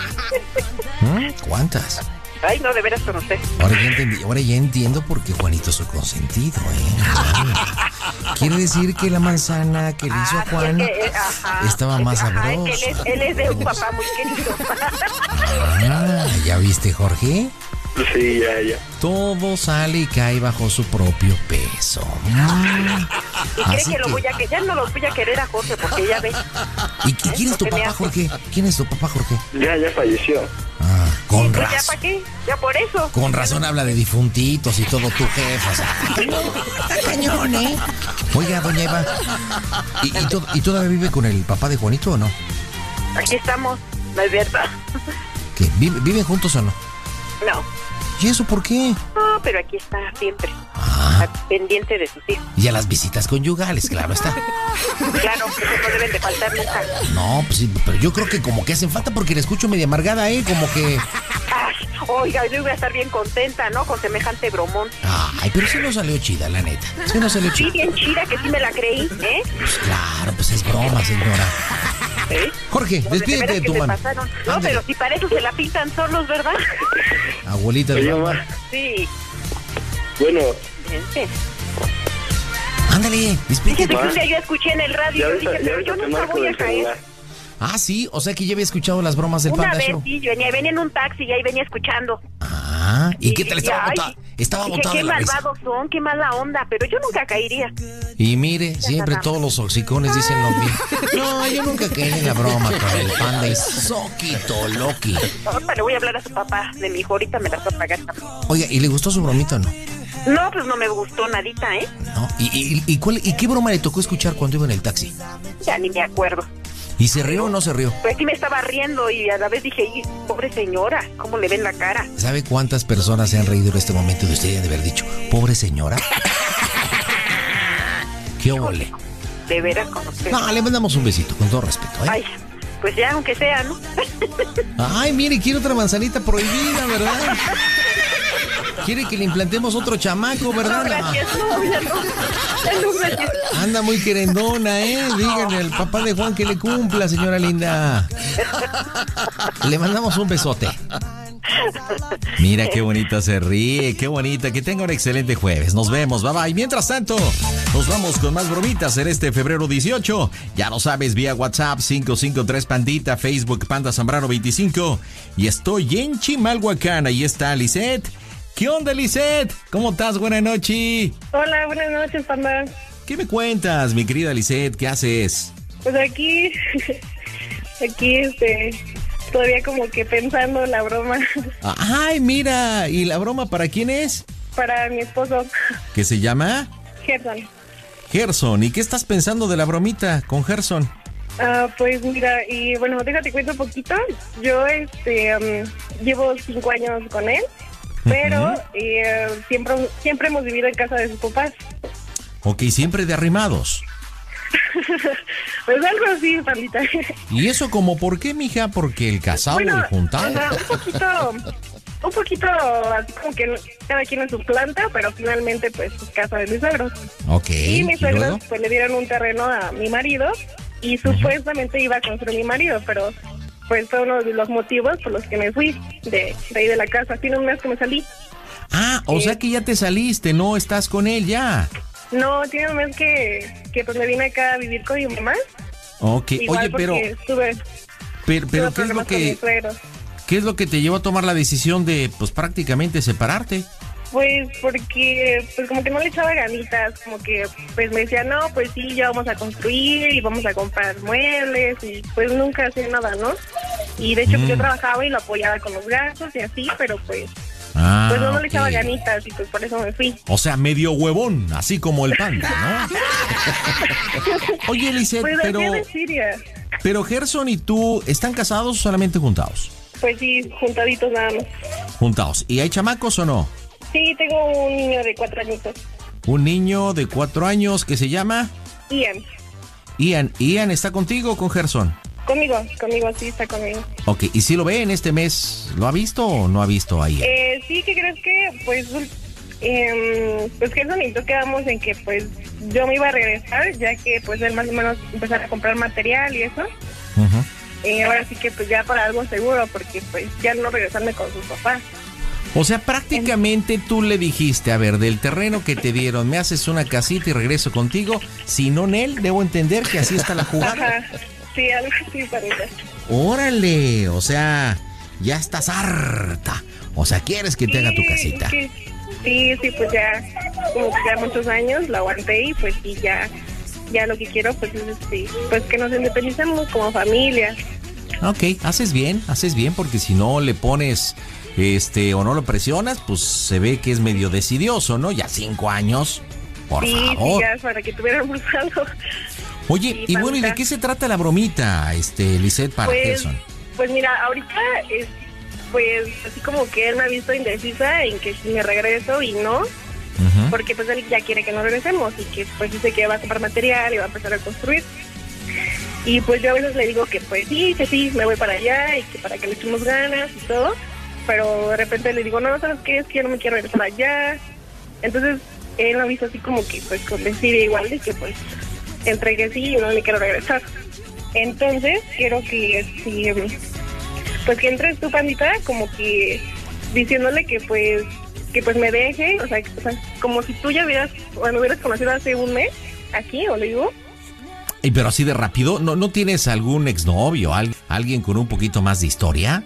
¿Mm? ¿Mm? ¿Cuántas? Ay, no, de veras con usted. Ahora ya, entendí- ahora ya entiendo por qué Juanito es su consentido, ¿eh? Quiere decir que la manzana que le hizo a Juan Es que, eh, ajá, estaba más Ajá, es que sabrosa. él es, él es de un papá muy querido. Ah, ¿ya viste, Jorge? Sí, ya, ya. Todo sale y cae bajo su propio peso. Mm. Y cree Así que lo que- voy a que ya no lo voy a querer a Jorge porque ya ve. ¿Y, y quién es tu papá, Jorge? ¿Quién es tu papá, Jorge? Ya, ya falleció. Ah, con Pues ya razón. para qué, ya por eso. Con razón habla de difuntitos y todo tu jefe. O sea, está [LAUGHS] cañón, ¿eh? Oiga, doña Eva, ¿y, y to- y todavía vive con el papá de Juanito o no? Aquí estamos, no es verdad. ¿Qué? ¿Vive- ¿Viven juntos o no? No, ¿Y eso por qué? no, pero aquí está siempre. Ah. Está pendiente de sus hijos. Y a las visitas conyugales, claro está. [LAUGHS] Claro, que no deben de faltar nunca. No, pues sí, pero yo creo que como que hacen falta porque la escucho media amargada, ¿eh? Como que... Ay, oiga, yo voy a estar bien contenta, ¿no? Con semejante bromón. Ay, pero sí no salió chida, la neta. Sí no salió Sí, chida. bien chida, que sí me la creí, ¿eh? Pues claro, pues es broma, señora. ¿Eh? Jorge, despídete de tu mano. No, pero si para eso se la pintan solos, ¿verdad? Abuelita de mamá. Sí. Bueno, Vente. Ándale, despídete. Fíjate que un día yo escuché en el radio, dije, pero yo nunca voy a caer. Ah, sí, o sea que ya había escuchado las bromas del Una Panda vez Show. sí, yo venía, venía en un taxi y ahí venía escuchando. Ah, ¿y qué tal? Estaba botada, estaba dije, botada qué la malvados son, qué mala onda, pero yo nunca caería. Y mire, siempre nada. todos los oxicones dicen lo mismo. No, yo nunca caí en la broma con el Panda y Soquito Loki. Ahorita le voy a hablar a su papá de mi hijo, ahorita me las va a pagar. Oiga, ¿y le gustó su bromita o no? No, pues no me gustó nadita, ¿eh? ¿No? ¿Y, y, y cuál, ¿Y qué broma le tocó escuchar cuando iba en el taxi? Ya ni me acuerdo. ¿Y se rió o no se rió? Pues sí me estaba riendo y a la vez dije, "Y, pobre señora, ¿cómo le ven la cara? ¿Sabe cuántas personas se han reído en este momento de usted de haber dicho, pobre señora? [LAUGHS] ¿Qué óvole? De veras con usted. No, le mandamos un besito, con todo respeto, ¿eh? Ay, pues ya, aunque sea, ¿no? Ay, mire, quiere otra manzanita prohibida, ¿verdad? [LAUGHS] Quiere que le implantemos otro chamaco, ¿verdad? No, gracias, no, ya no. Ya no, gracias. Anda muy querendona, ¿eh? Díganle al papá de Juan que le cumpla, señora linda. Le mandamos un besote. Mira qué bonita se ríe, qué bonita. Que tenga un excelente jueves. Nos vemos, bye bye. Mientras tanto, nos vamos con más bromitas en este febrero 18. Ya lo sabes, vía WhatsApp 553 Pandita, Facebook Panda Zambrano 25. Y estoy en Chimalhuacán. Ahí está Lisette. ¿Qué onda, Lisette? ¿Cómo estás? Buenas noches. Hola, buenas noches, Panda. ¿Qué me cuentas, mi querida Lisette? ¿Qué haces? Pues aquí, [LAUGHS] aquí, este, todavía como que pensando la broma Ay, mira, ¿y la broma para quién es? para mi esposo, ¿Qué se llama? Gerson. Gerson. ¿Y qué estás pensando de la bromita con Gerson? Ah, pues mira, y bueno, déjate cuento un poquito. Yo este mm, llevo cinco años con él, pero eh, siempre, siempre hemos vivido en casa de sus papás. Ok, siempre de arrimados. [LAUGHS] pues algo así, pandita. ¿Y eso como por qué, mija? Porque el casado, Bueno, el juntado. o sea, un poquito, un poquito así como que cada quien en su planta, pero finalmente pues es casa de mis suegros. Ok. Y mis suegros pues le dieron un terreno a mi marido y supuestamente iba a construir mi marido, pero pues fue uno de los motivos por los que me fui de, de ahí de la casa. Tiene un mes que me salí. Ah, o sea que ya te saliste, no estás con él ya. No, tiene un mes que, que pues me vine acá a vivir con mi mamá. Ok, Igual oye, pero, estuve, pero, pero ¿qué es lo que qué es lo que te llevó a tomar la decisión de, pues, prácticamente separarte? Pues porque, pues como que no le echaba ganitas, como que pues me decía, no, pues sí, ya vamos a construir y vamos a comprar muebles y pues nunca hacía nada, ¿no? Y de hecho pues, yo Mm. trabajaba y lo apoyaba con los gastos y así, pero pues, Ah, pues no, no le echaba ganitas y pues por eso me fui. O sea, medio huevón, así como el panda, ¿no? [LAUGHS] Oye, Lisette, Pues pero, pero Gerson y tú, ¿están casados o solamente juntados? pues sí, juntaditos nada más. Juntados. ¿Y hay chamacos o no? Sí, tengo un niño de cuatro añitos, Un niño de cuatro años que se llama Ian. Ian. ¿Ian está contigo o con Gerson? Conmigo, conmigo, sí, está conmigo. Ok, ¿y si lo ve en este mes? ¿Lo ha visto o no ha visto ahí? Eh, sí, ¿qué crees que? Pues, eh, pues Gerson y yo quedamos en que pues yo me iba a regresar, ya que pues él más o menos empezar a comprar material y eso. Eh, ahora sí que pues ya para algo seguro, porque pues ya no regresarme con sus papás. O sea, prácticamente tú le dijiste, a ver, del terreno que te dieron, me haces una casita y regreso contigo. Si no, Nel, debo entender que así está la jugada. Ajá, sí, algo así parece. Órale, o sea, ya estás harta. O sea, quieres que te haga tu casita. Sí, sí, sí, pues ya, como que ya muchos años la aguanté y pues sí, ya, ya lo que quiero pues es este, pues que nos independicemos como familia. Ok, haces bien, haces bien, porque si no le pones, este, o no lo presionas, pues se ve que es medio decidioso, ¿no? Ya cinco años, por sí, sí, favor. ya para que tuviéramos [LAUGHS] algo. Oye, Sí, y bueno, ¿y de qué se trata la bromita, este, Lisette, para Pues, Gerson? pues mira, ahorita es, pues así como que él me ha visto indecisa en que si me regreso y no, porque pues él ya quiere que nos regresemos y que pues dice que va a comprar material y va a empezar a construir. Y pues yo a veces le digo que pues sí, que sí, me voy para allá y que para que le echemos ganas y todo, pero de repente le digo, no, ¿sabes qué? Es que yo no me quiero regresar allá. Entonces él me ha visto así como que pues convencida igual de que pues entre que sí y no me quiero regresar. Entonces quiero que si pues que entres tu pandita como que diciéndole que pues que pues me deje, o sea, o como si tú ya hubieras o me hubieras conocido hace un mes aquí, o le digo, pero así de rápido, ¿no, no tienes algún exnovio, al- alguien con un poquito más de historia?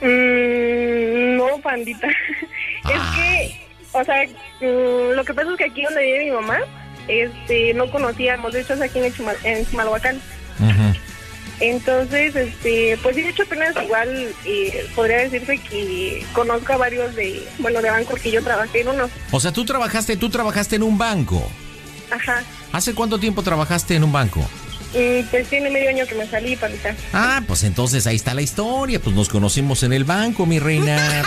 Mm, no, pandita. [LAUGHS] es que, o sea, mm, lo que pasa es que aquí donde vive mi mamá, este, no conocíamos, de hecho es aquí en, en Chimalhuacán. Entonces, este, pues sí, de hecho apenas igual eh, podría decirse que conozco a varios de, bueno, de bancos que yo trabajé en uno. O sea, tú trabajaste, tú trabajaste en un banco. Ajá. ¿Hace cuánto tiempo trabajaste en un banco? Y pues tiene medio año que me salí, pandita. Ah, pues entonces ahí está la historia. Pues nos conocimos en el banco, mi reina.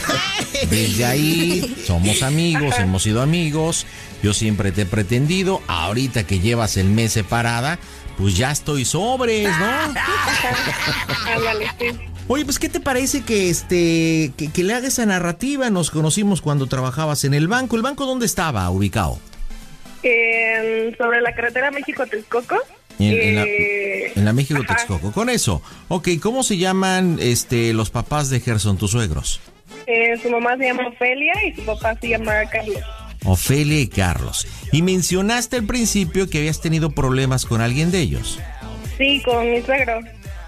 [LAUGHS] Desde ahí somos amigos, Ajá. hemos sido amigos. Yo siempre te he pretendido. Ahorita que llevas el mes separada, pues ya estoy sobres, ¿no? Ándale, sí. Oye, pues ¿qué te parece que este que, que le haga esa narrativa? Nos conocimos cuando trabajabas en el banco. ¿El banco dónde estaba ubicado? En- sobre la carretera México-Texcoco. En, en la, eh, en la México ajá. Texcoco. Con eso. Ok, ¿cómo se llaman este los papás de Gerson, tus suegros? Eh, su mamá se llama Ofelia y su papá se llama Carlos. Ofelia y Carlos. Y mencionaste al principio que habías tenido problemas con alguien de ellos. Sí, con mi suegro.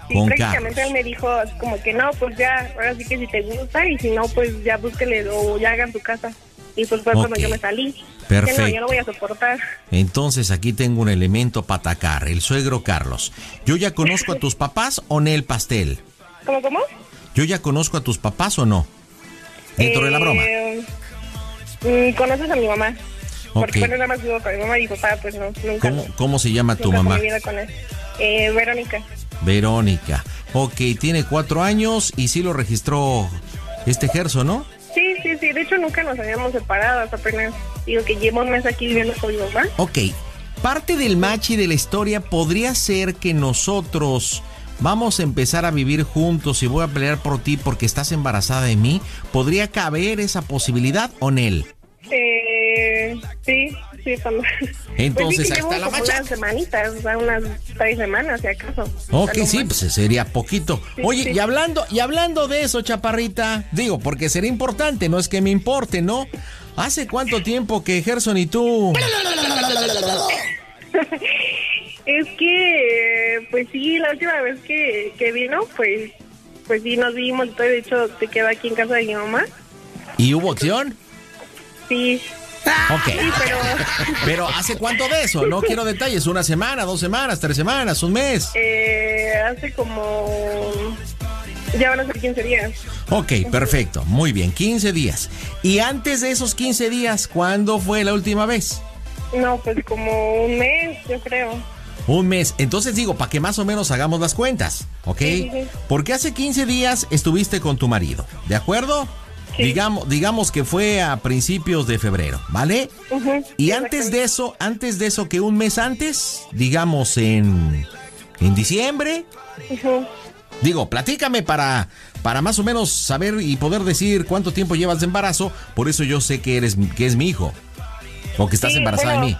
Sí, Con prácticamente él me dijo como que no, pues ya, ahora sí que si te gusta y si no, pues ya búsquele o ya hagan tu casa. Y pues fue cuando Ok. yo me salí. Perfecto. No, yo no voy a soportar. Entonces aquí tengo un elemento para atacar, el suegro Carlos. ¿Yo ya conozco a [LAUGHS] tus papás o Nel Pastel? ¿Cómo, cómo? ¿Yo ya conozco a tus papás o no? Dentro de la broma. Eh, mm, ¿Conoces a mi mamá? Ok. Porque bueno, nada más vivo con mi mamá y mi papá, pues no, nunca. ¿Cómo, cómo se llama tu mamá? con él. Eh, Verónica. Verónica. Ok, tiene cuatro años y sí lo registró este Gerson, ¿no? Sí, sí, sí. De hecho, nunca nos habíamos separado. Hasta apenas digo que llevo un mes aquí viviendo con mi mamá. Ok, parte del match y de la historia podría ser que nosotros vamos a empezar a vivir juntos y voy a pelear por ti porque estás embarazada de mí. ¿Podría caber esa posibilidad o Nel? Eh, sí, sí, cuando... [LAUGHS] Entonces, pues sí, hasta la machaca. unas semanitas, o sea, unas seis semanas, si acaso. Ok, O sea, no sí, más. pues sería poquito. Sí, Oye, sí. y hablando, y hablando de eso, chaparrita, digo, porque sería importante, no es que me importe, ¿no? ¿Hace cuánto tiempo que Gerson y tú... [LAUGHS] Es que, eh, pues sí, la última vez que, que vino, pues pues sí, nos vimos. todo. De hecho, se quedó aquí en casa de mi mamá. ¿Y hubo acción? Sí. Ok. Sí, pero [LAUGHS] Pero ¿hace cuánto de eso? No quiero detalles. ¿Una semana, dos semanas, tres semanas, un mes? eh, hace como... Ya van a ser 15 días. Ok, perfecto. Muy bien, 15 días. Y antes de esos 15 días, ¿cuándo fue la última vez? No, pues como un mes, yo creo. Un mes. Entonces digo, para que más o menos hagamos las cuentas, ¿ok? Sí, sí, sí. Porque hace 15 días estuviste con tu marido, ¿de acuerdo? Digamos, digamos que fue a principios de febrero, ¿vale? Y antes de eso, antes de eso que un mes antes, digamos en, en diciembre. Digo, platícame para, para más o menos saber y poder decir cuánto tiempo llevas de embarazo, por eso yo sé que eres que es mi hijo o que estás Sí, embarazada bueno, de mí.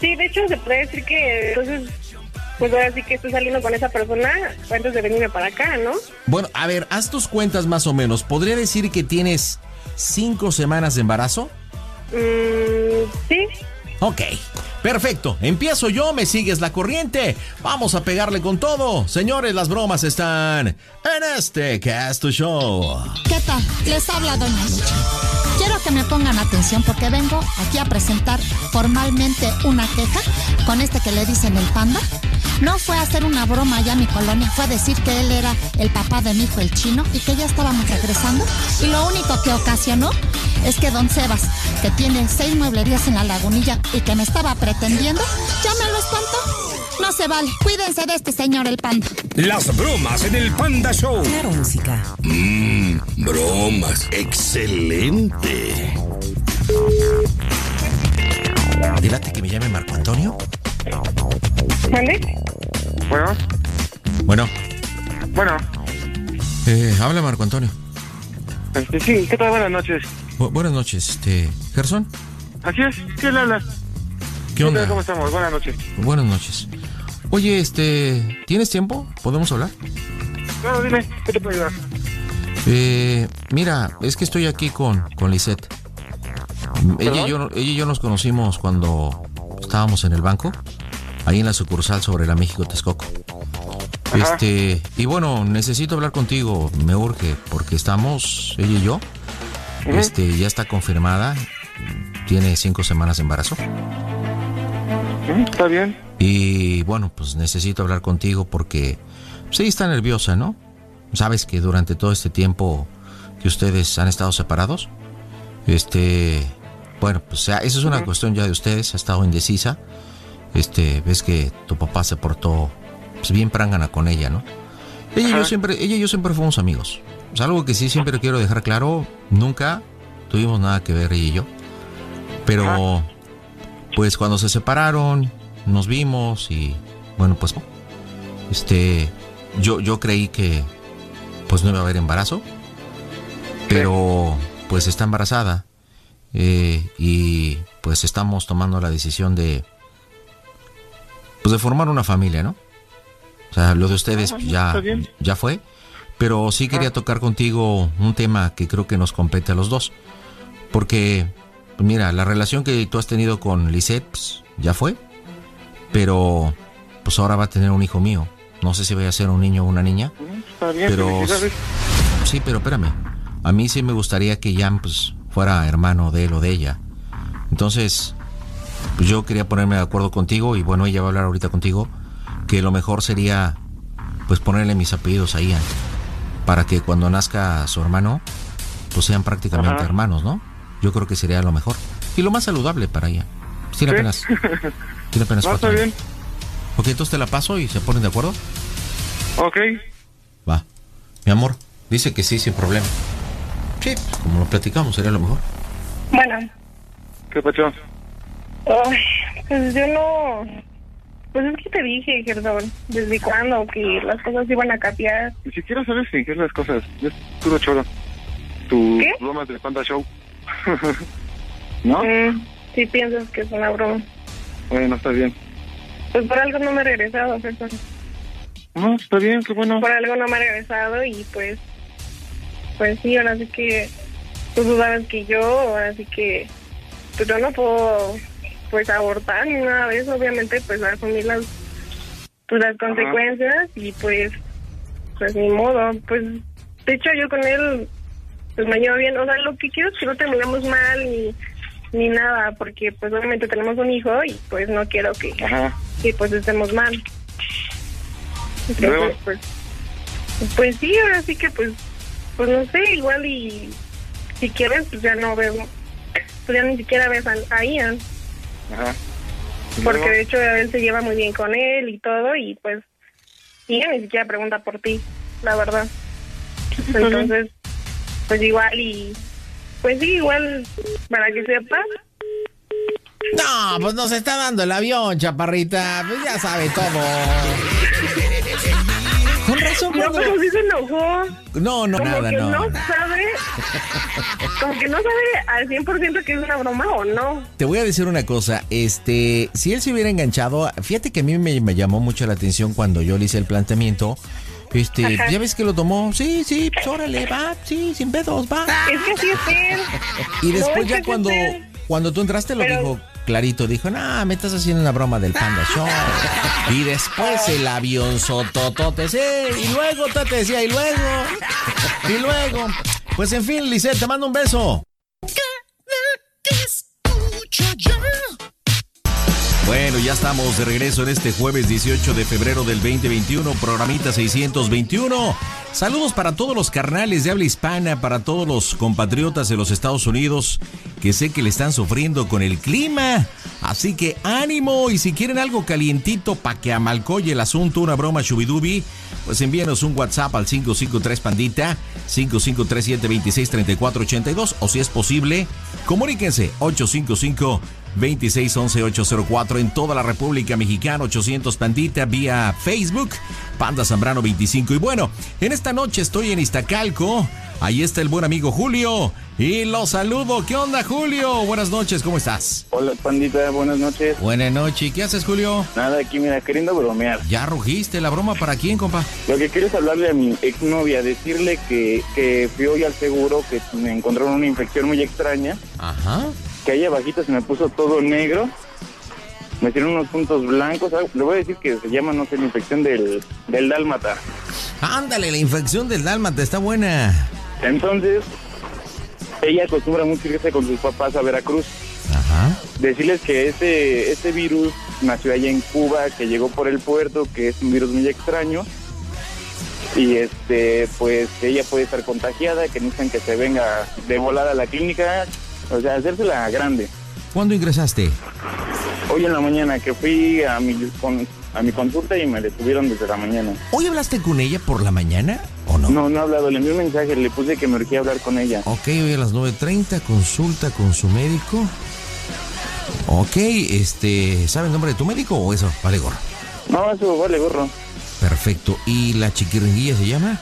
Sí, de hecho se puede decir que entonces, pues ahora sí que estoy saliendo con esa persona antes de venirme para acá, ¿no? Bueno, a ver, haz tus cuentas más o menos. ¿Podría decir que tienes cinco semanas de embarazo? Mm, sí. Ok, perfecto. Empiezo yo, me sigues la corriente. Vamos a pegarle con todo. Señores, las bromas están en este Casto Show. ¿Qué tal? Les habla Doña Lucha. Quiero que me pongan atención porque vengo aquí a presentar formalmente una queja con este que le dicen el panda. No fue a hacer una broma allá a mi colonia, fue a decir que él era el papá de mi hijo el chino y que ya estábamos regresando. Y lo único que ocasionó es que don Sebas, que tiene seis mueblerías en la lagunilla y que me estaba pretendiendo, ya me lo espantó. No se vale. Cuídense de este señor el panda. Las bromas en el Panda Show. Claro, música. Mmm, bromas. Excelente. Dilate que me llame Marco Antonio. ¿Mande? Bueno, Bueno, bueno, eh, habla Marco Antonio. este, sí, ¿qué tal? Buenas noches. Bu- buenas noches, este, Gerson. Así es, ¿quién le habla? ¿Qué onda? ¿Cómo estamos? Buenas noches. Buenas noches. Oye, este, ¿tienes tiempo? ¿Podemos hablar? Claro, dime, ¿qué te puedo ayudar? Eh, mira, es que estoy aquí con, con Lisette. Ella y, yo, ella y yo nos conocimos cuando estábamos en el banco, ahí en la sucursal sobre la México Texcoco. Ajá. Este, y bueno, necesito hablar contigo, me urge, porque estamos, ella y yo, este, ya está confirmada, tiene cinco semanas de embarazo. Ujú, ¿Está bien? Y bueno, pues necesito hablar contigo porque sí está nerviosa, ¿no? Sabes que durante todo este tiempo que ustedes han estado separados, este, bueno, pues esa es una cuestión ya de ustedes, ha estado indecisa. Este, ves que tu papá se portó pues, bien prángana con ella, ¿no? Ella y yo siempre, ella y yo siempre fuimos amigos. Es algo que sí siempre quiero dejar claro, nunca tuvimos nada que ver ella y yo. Pero pues cuando se separaron, nos vimos y bueno, pues este yo yo creí que pues no iba a haber embarazo, pero pues está embarazada eh, y pues estamos tomando la decisión de pues de formar una familia, ¿no? O sea, lo de ustedes Ajá, ya está bien. ya fue, pero sí quería tocar contigo un tema que creo que nos compete a los dos, porque pues mira, la relación que tú has tenido con Lisette pues, ya fue, pero pues ahora va a tener un hijo mío. No sé si vaya a ser un niño o una niña. Está bien, Pero-. Sí, pero espérame. A mí sí me gustaría que Jan pues fuera hermano de él o de ella. Entonces, pues yo quería ponerme de acuerdo contigo y bueno, ella va a hablar ahorita contigo que lo mejor sería pues ponerle mis apellidos a Ian. para que cuando nazca su hermano, pues sean prácticamente Ajá. hermanos, ¿no? Yo creo que sería lo mejor. Y lo más saludable para ella. Tiene Sí. apenas, [LAUGHS] tiene apenas No, cuatro está años. Ok, entonces te la paso y se ponen de acuerdo. Ok. Va. Mi amor, dice que sí, sin problema. Sí, pues, como lo platicamos, sería lo mejor. Bueno, ¿Qué pasó? ay, pues yo no... Pues es que te dije, Gerdón, desde cuándo que las cosas iban a cambiar. Ni siquiera sabes fingir las cosas. Es puro choro. Tu ¿Qué? bromas del Panda Show. [LAUGHS] ¿No? Mm, sí piensas que es una broma. Bueno, está bien. Pues por algo no me he regresado. No, está bien, qué bueno. Por algo no me he regresado y pues... Pues sí, ahora sí que... Pues tú sabes que yo, ahora sí que... Pues yo no puedo pues abortar ni nada de eso, obviamente pues asumir las pues las consecuencias y pues pues ni modo, pues de hecho yo con él pues me llevo bien, o sea lo que quiero es que no terminemos mal ni ni nada, porque pues obviamente tenemos un hijo y pues no quiero que, que pues estemos mal. Luego. Pues, pues sí, ahora sí que pues pues no sé, igual y si quieres pues ya no veo, pues ya ni siquiera ves a, a Ian. Ajá. Porque de hecho él se lleva muy bien con él y todo y pues y ella ni siquiera pregunta por ti, la verdad. Entonces, pues igual y pues sí, igual para que sepas. No, pues nos está dando el avión, chaparrita. Pues ya sabe todo. Con razón, No, cuando- pero sí se enojó. No, no, como nada, que no. no sabe, como que no sabe al 100% que es una broma o no. Te voy a decir una cosa, este, si él se hubiera enganchado, fíjate que a mí me, me llamó mucho la atención cuando yo le hice el planteamiento. Este, Ajá. ya ves que lo tomó, sí, sí, pues órale, va, sí, sin pedos, va. Es que así es él. Y No, después es ya cuando, cuando tú entraste lo Pero- dijo clarito, dijo, no, me estás haciendo una broma del Panda Show. Y después el avión sototote, sí, y luego te decía, y luego, y luego. Pues en fin, Lisette, te mando un beso. Bueno, ya estamos de regreso en este jueves 18 de febrero del 2021, programita 621. Saludos para todos los carnales de habla hispana, para todos los compatriotas de los Estados Unidos que sé que le están sufriendo con el clima. Así que ánimo y si quieren algo calientito para que amalcoye el asunto, una broma chubidubi, pues envíenos un WhatsApp al 553 Pandita, 5537263482 o si es posible, comuníquense 855 2611-804 en toda la República Mexicana, 800 Pandita vía Facebook, Panda Zambrano 25. Y bueno, en esta noche estoy en Iztacalco. Ahí está el buen amigo Julio. Y lo saludo. ¿Qué onda, Julio? Buenas noches, ¿cómo estás? Hola, pandita, buenas noches. Buenas noches. ¿Qué haces, Julio? Nada, aquí, mira, queriendo bromear. Ya rugiste. ¿La broma para quién, compa? Lo que quiero es hablarle a mi exnovia, decirle que, que fui hoy al seguro, que me encontraron una infección muy extraña, Ajá. Que ahí abajito se me puso todo negro, me hicieron unos puntos blancos, ah, le voy a decir que se llama, no sé, la infección del, del dálmata. Ándale, la infección del dálmata está buena. Entonces, ella acostumbra mucho irse con sus papás a Veracruz. Ajá. Decirles que este, este virus nació allá en Cuba, que llegó por el puerto, que es un virus muy extraño. Y este, pues que ella puede estar contagiada, que necesitan que se venga de volada a la clínica, o sea, hacérsela grande. ¿Cuándo ingresaste? Hoy en la mañana que fui a mi, con- a mi consulta y me detuvieron desde la mañana. ¿Hoy hablaste con ella por la mañana o no? No, no he hablado, le envié un mensaje, le puse que me urgía hablar con ella. Ok, hoy a las 9.30, consulta con su médico. Ok, este, ¿sabe el nombre de tu médico o eso? Vale, gorro. No, eso vale gorro. Perfecto. ¿Y la chiquiringuilla se llama?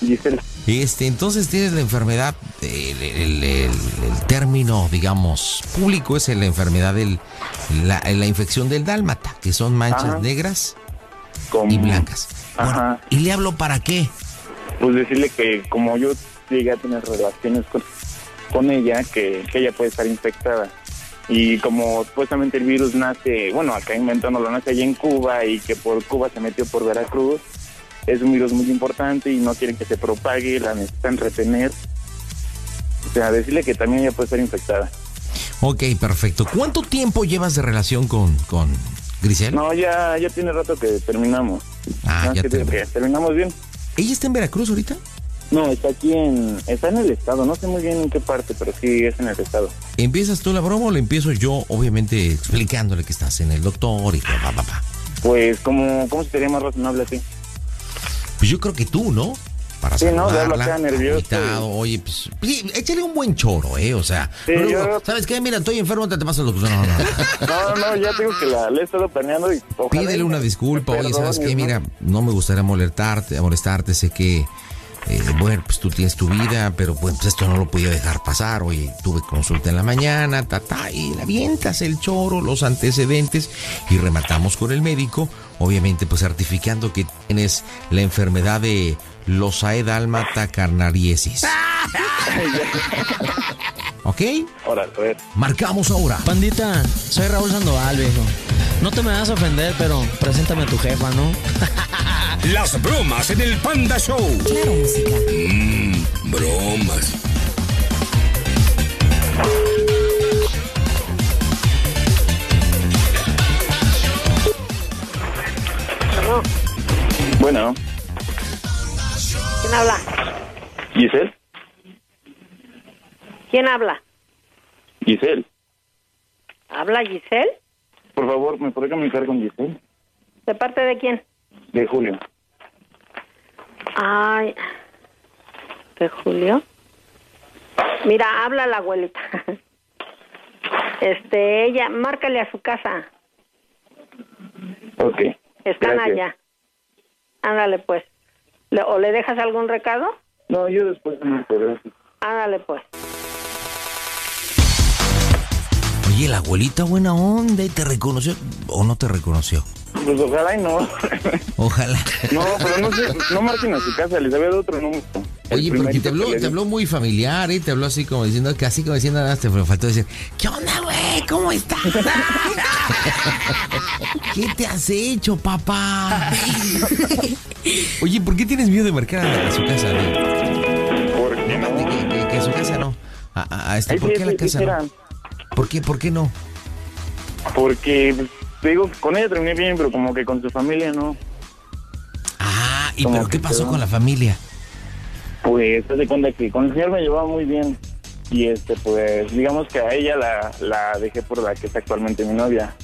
Giselle. Este, entonces tienes la enfermedad, el, el- el- el término, digamos, público es la enfermedad del, la, la infección del dálmata, que son manchas Ajá. negras y blancas. Ajá. ¿Y le hablo para qué? Pues decirle que como yo llegué a tener relaciones con, con ella, que, que ella puede estar infectada. Y como supuestamente el virus nace, bueno, acá inventándolo, nace allá en Cuba y que por Cuba se metió por Veracruz, es un virus muy importante y no quieren que se propague, la necesitan retener. O sea, decirle que también ella puede estar infectada. Ok, perfecto. ¿Cuánto tiempo llevas de relación con, con Grisel? No, ya, ya tiene rato que terminamos. Ah, Nada ya que terminamos bien. ¿Ella está en Veracruz ahorita? No, está aquí en, está en el estado, no sé muy bien en qué parte, pero sí es en el estado. ¿Empiezas tú la broma o la empiezo yo, obviamente, explicándole que estás en el doctor y pa, pa, pa? Pues, ¿cómo, cómo sería más razonable a ti? Pues yo creo que tú, ¿no? Para Sí, no, de acá nervioso. agitado, Oye, pues, sí, échale un buen choro, ¿eh? O sea, Sí, no digo, yo- ¿sabes qué? Mira, estoy enfermo, te, te paso el doctor. No, no, no. [LAUGHS] No, no, ya digo que la, la he estado planeando y Pídele una disculpa, oye, ¿sabes qué? Mira, no me gustaría molestarte, molestarte, sé que, eh, bueno, pues tú tienes tu vida, pero pues esto no lo podía dejar pasar, oye, tuve consulta en la mañana, ta, ta, y le avientas el choro, los antecedentes, y rematamos con el médico, obviamente pues certificando que tienes la enfermedad de losaedálmata carnariesis. [LAUGHS] ¿Ok? Ahora, a ver. Marcamos ahora. Pandita, soy Raúl Sandoval, viejo. No te me vas a ofender, pero preséntame a tu jefa, ¿no? [LAUGHS] Las bromas en el Panda Show. Claro, música. Mmm, bromas. Bueno, ¿Quién habla? Giselle, ¿Quién habla? Giselle, ¿Habla Giselle? por favor, ¿me podría comunicar con Giselle? ¿De parte de quién? De Julio. Ay, ¿de Julio? Mira, habla la abuelita. [LAUGHS] Este, ella, márcale a su casa. Ok. Están Gracias. allá. Ándale, pues. Le- ¿O le dejas algún recado? No, yo después no puedo. Ándale, pues. Oye, la abuelita buena onda y te reconoció o no te reconoció. Pues ojalá y no. Ojalá. [LAUGHS] No, pero no sé, no marquen a su casa, les había dado otro número. Oye, porque te habló, que te habló muy familiar, ¿eh? Te habló así como diciendo, casi como diciendo, nada, te faltó decir, ¿qué onda, güey? ¿Cómo estás? [LAUGHS] ¿Qué te has hecho, papá? [LAUGHS] Oye, ¿por qué tienes miedo de marcar a, a su casa? ¿Por qué no? Que, que- que a su casa no. A, a- a este, ¿Por sí, qué a la casa no? ¿Por qué, por qué no? Porque, pues, digo, con ella terminé bien, pero como que con su familia no. Ah, ¿y Como pero qué pasó quedó- con la familia? Pues, te das cuenta que con el señor me llevaba muy bien. Y este, pues, digamos que a ella la, la dejé por la que es actualmente mi novia.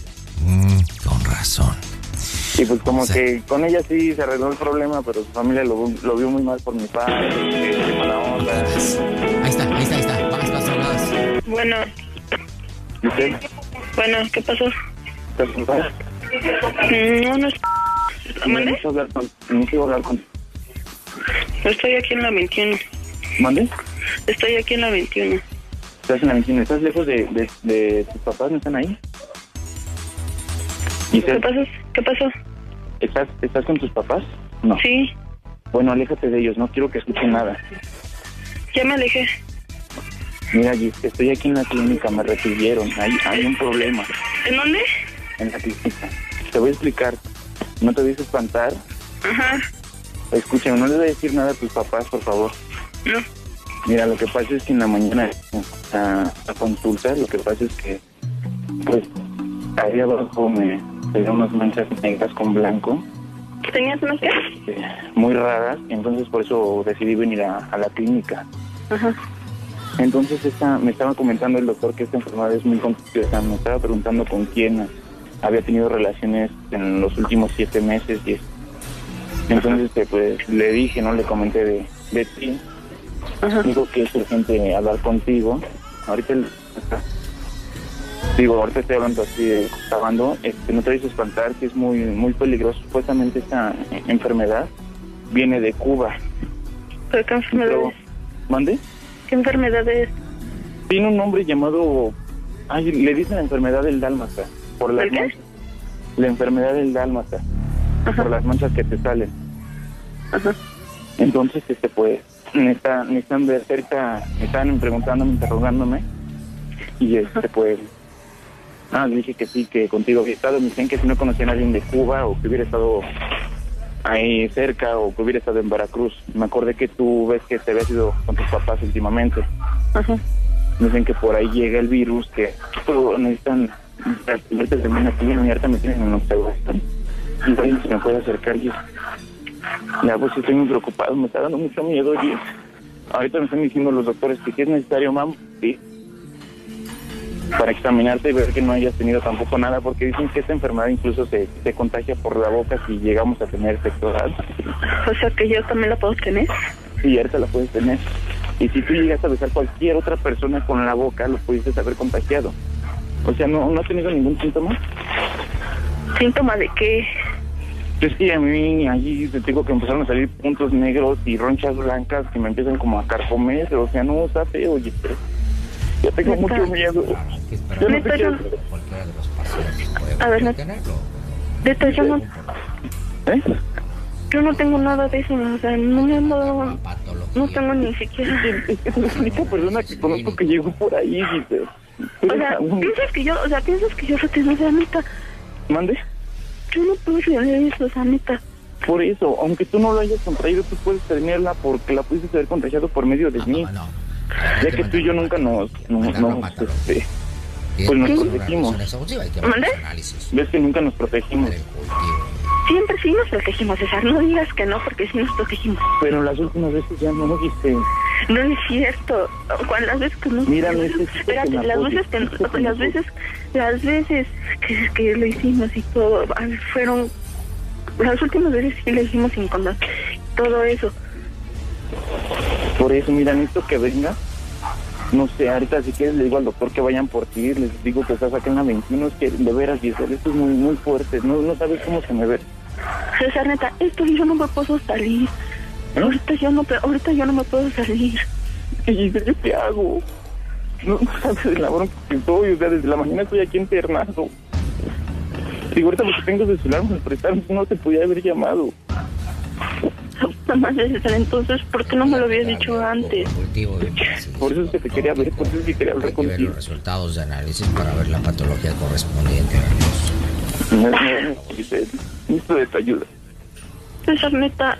Mm, con razón. Y pues como que con ella sí se arregló el problema, pero su familia lo, lo vio muy mal por mi padre, que mala onda. Ahí está, ahí está, ahí está. Vas, vas, vas. Bueno, ¿Giselle? bueno, ¿qué pasó? No, no, ¿Mande? Hablar con... Necesito hablar con... estoy aquí en la 21. ¿Mande? Estoy aquí en la 21. ¿Estás en la vecina? ¿Estás lejos de, de, de tus papás? ¿No están ahí? ¿Qué pasó? ¿Qué pasó? ¿Estás, ¿Estás con tus papás? No. Sí, Bueno, aléjate de ellos, no quiero que escuchen nada. ya me alejé. Mira, Gis, estoy aquí en la clínica, me recibieron, hay, hay un problema ¿En dónde? En la clínica. Te voy a explicar, no te voy a espantar. Ajá. Escúchame, no le voy a decir nada a tus papás, por favor. No. Mira, lo que pasa es que en la mañana a, a consulta, lo que pasa es que, pues, ahí abajo me pegué unas manchas negras con blanco, ¿Tenías unas eh, muy raras, entonces por eso decidí venir a, a la clínica. Ajá. Entonces esta, me estaba comentando el doctor que esta enfermedad es muy contagiosa, me estaba preguntando con quién había tenido relaciones en los últimos siete meses y es- entonces este, pues le dije, no le comenté de, de ti, digo que es urgente hablar contigo, ahorita el- digo, ahorita estoy hablando así de grabando, este, no te vayas a espantar que es muy, muy peligroso, supuestamente esta enfermedad viene de Cuba. ¿Pero qué enfermedad Pero- es? ¿Mande? ¿Qué enfermedad es? Tiene un nombre llamado. Ay, le dicen la enfermedad del dálmata. Por las ¿El qué? manchas. La enfermedad del dálmata. Por las manchas que te salen. Entonces, este, pues, necesitan, necesitan ver cerca. Me estaban preguntándome, interrogándome. Y este, pues. Ah, dije que sí, que contigo había estado. Me dicen que si no conocían a alguien de Cuba o que hubiera estado ahí cerca o que hubiera estado en Veracruz. Me acordé que tú ves que te habías ido con tus papás últimamente. Ajá. Dicen que por ahí llega el virus, que todo necesitan verte de una aquí y ahorita me tienen en observación. Y ahí se me puede acercar y Ya, pues estoy muy preocupado, me está dando mucho miedo. Oye. Ahorita me están diciendo los doctores que si es necesario, mam, sí. Para examinarte y ver que no hayas tenido tampoco nada, porque dicen que esta enfermedad incluso se, se contagia por la boca si llegamos a tener sexo oral. O sea que yo también la puedo tener. Sí, ahorita la puedes tener. Y si tú llegas a besar cualquier otra persona con la boca, lo pudiste haber contagiado. O sea, ¿no, no has tenido ningún síntoma? ¿Síntoma de qué? Es que a mí allí te digo que empezaron a salir puntos negros y ronchas blancas que me empiezan como a carcomer. O sea, no, está feo, oye. Ya tengo mucho miedo. Yo no sé qué yo-. A ver, yo no... ¿Eh? Yo no tengo nada de eso, o sea, no me han dado... No tengo ni siquiera... Es la única persona que conozco que llegó por ahí, dice. O sea, piensas que yo, o sea, piensas que yo lo tengo, o sea, neta, Mande. yo no puedo tener eso, o sea, neta. Por eso, aunque tú no lo hayas contraído, tú puedes tenerla porque la pudiste haber contagiado por medio de mí. Ya que tú y yo nunca nos, nos, nos, este, pues nos protegimos. ¿Mande? Ves que nunca nos protegimos. Siempre sí nos protegimos, César, no digas que no, porque sí nos protegimos. Pero las últimas veces ya no, viste. No es cierto, cuando las veces que no... Mira, necesito que Espérate, las veces que, las veces, las veces que, que lo hicimos y todo, fueron, las últimas veces sí lo hicimos sin condón, todo eso. Por eso, mira, necesito que venga. No sé, ahorita si quieres le digo al doctor que vayan por ti, les digo que estás acá en la 21, es que de veras, Giselle, esto es muy, muy fuerte, no, no sabes cómo se me ve. César, neta, esto yo no me puedo salir. Ahorita yo no, ahorita yo no me puedo salir. Giselle, ¿yo qué hago? No, no sabes de la bronca que estoy, o sea, desde la mañana estoy aquí internado. Digo, ahorita porque tengo de celular, me prestaron, no te podía haber llamado. [LAUGHS] Puta madre, César, entonces, ¿por qué no me lo habías dicho antes? Por eso es que te quería ver, por eso es que quería hablar que ver contigo. los resultados de análisis para ver la patología correspondiente. No, no, necesito de tu ayuda. César, neta,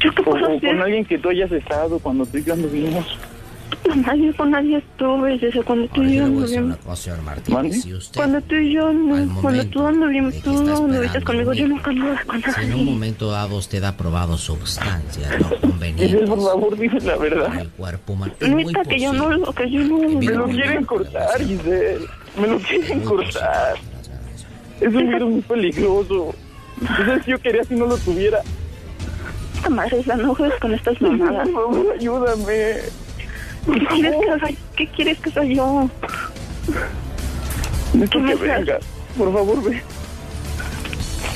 ¿yo qué puedo o hacer? con alguien que tú hayas estado cuando tú y yo anduvimos. Con nadie, con nadie estuve, César, cuando tú y yo anduvimos. Cuando tú y yo, cuando tú anduvimos, tú anduviste conmigo, yo nunca anduve con Si en un nadie. momento dado usted ha probado sustancias no convenientes por favor, dime la verdad. el cuerpo humano, Neta, que yo no, que yo no... Me lo quieren cortar, Giselle. Me lo quieren cortar. Es un virus muy peligroso. Entonces yo quería si no lo tuviera. Madre, la no juegues con estas mamadas. Por favor, ayúdame. ¿Qué quieres que haga? ¿Qué quieres que haga yo? Necesito que estás- venga. Por favor, ve.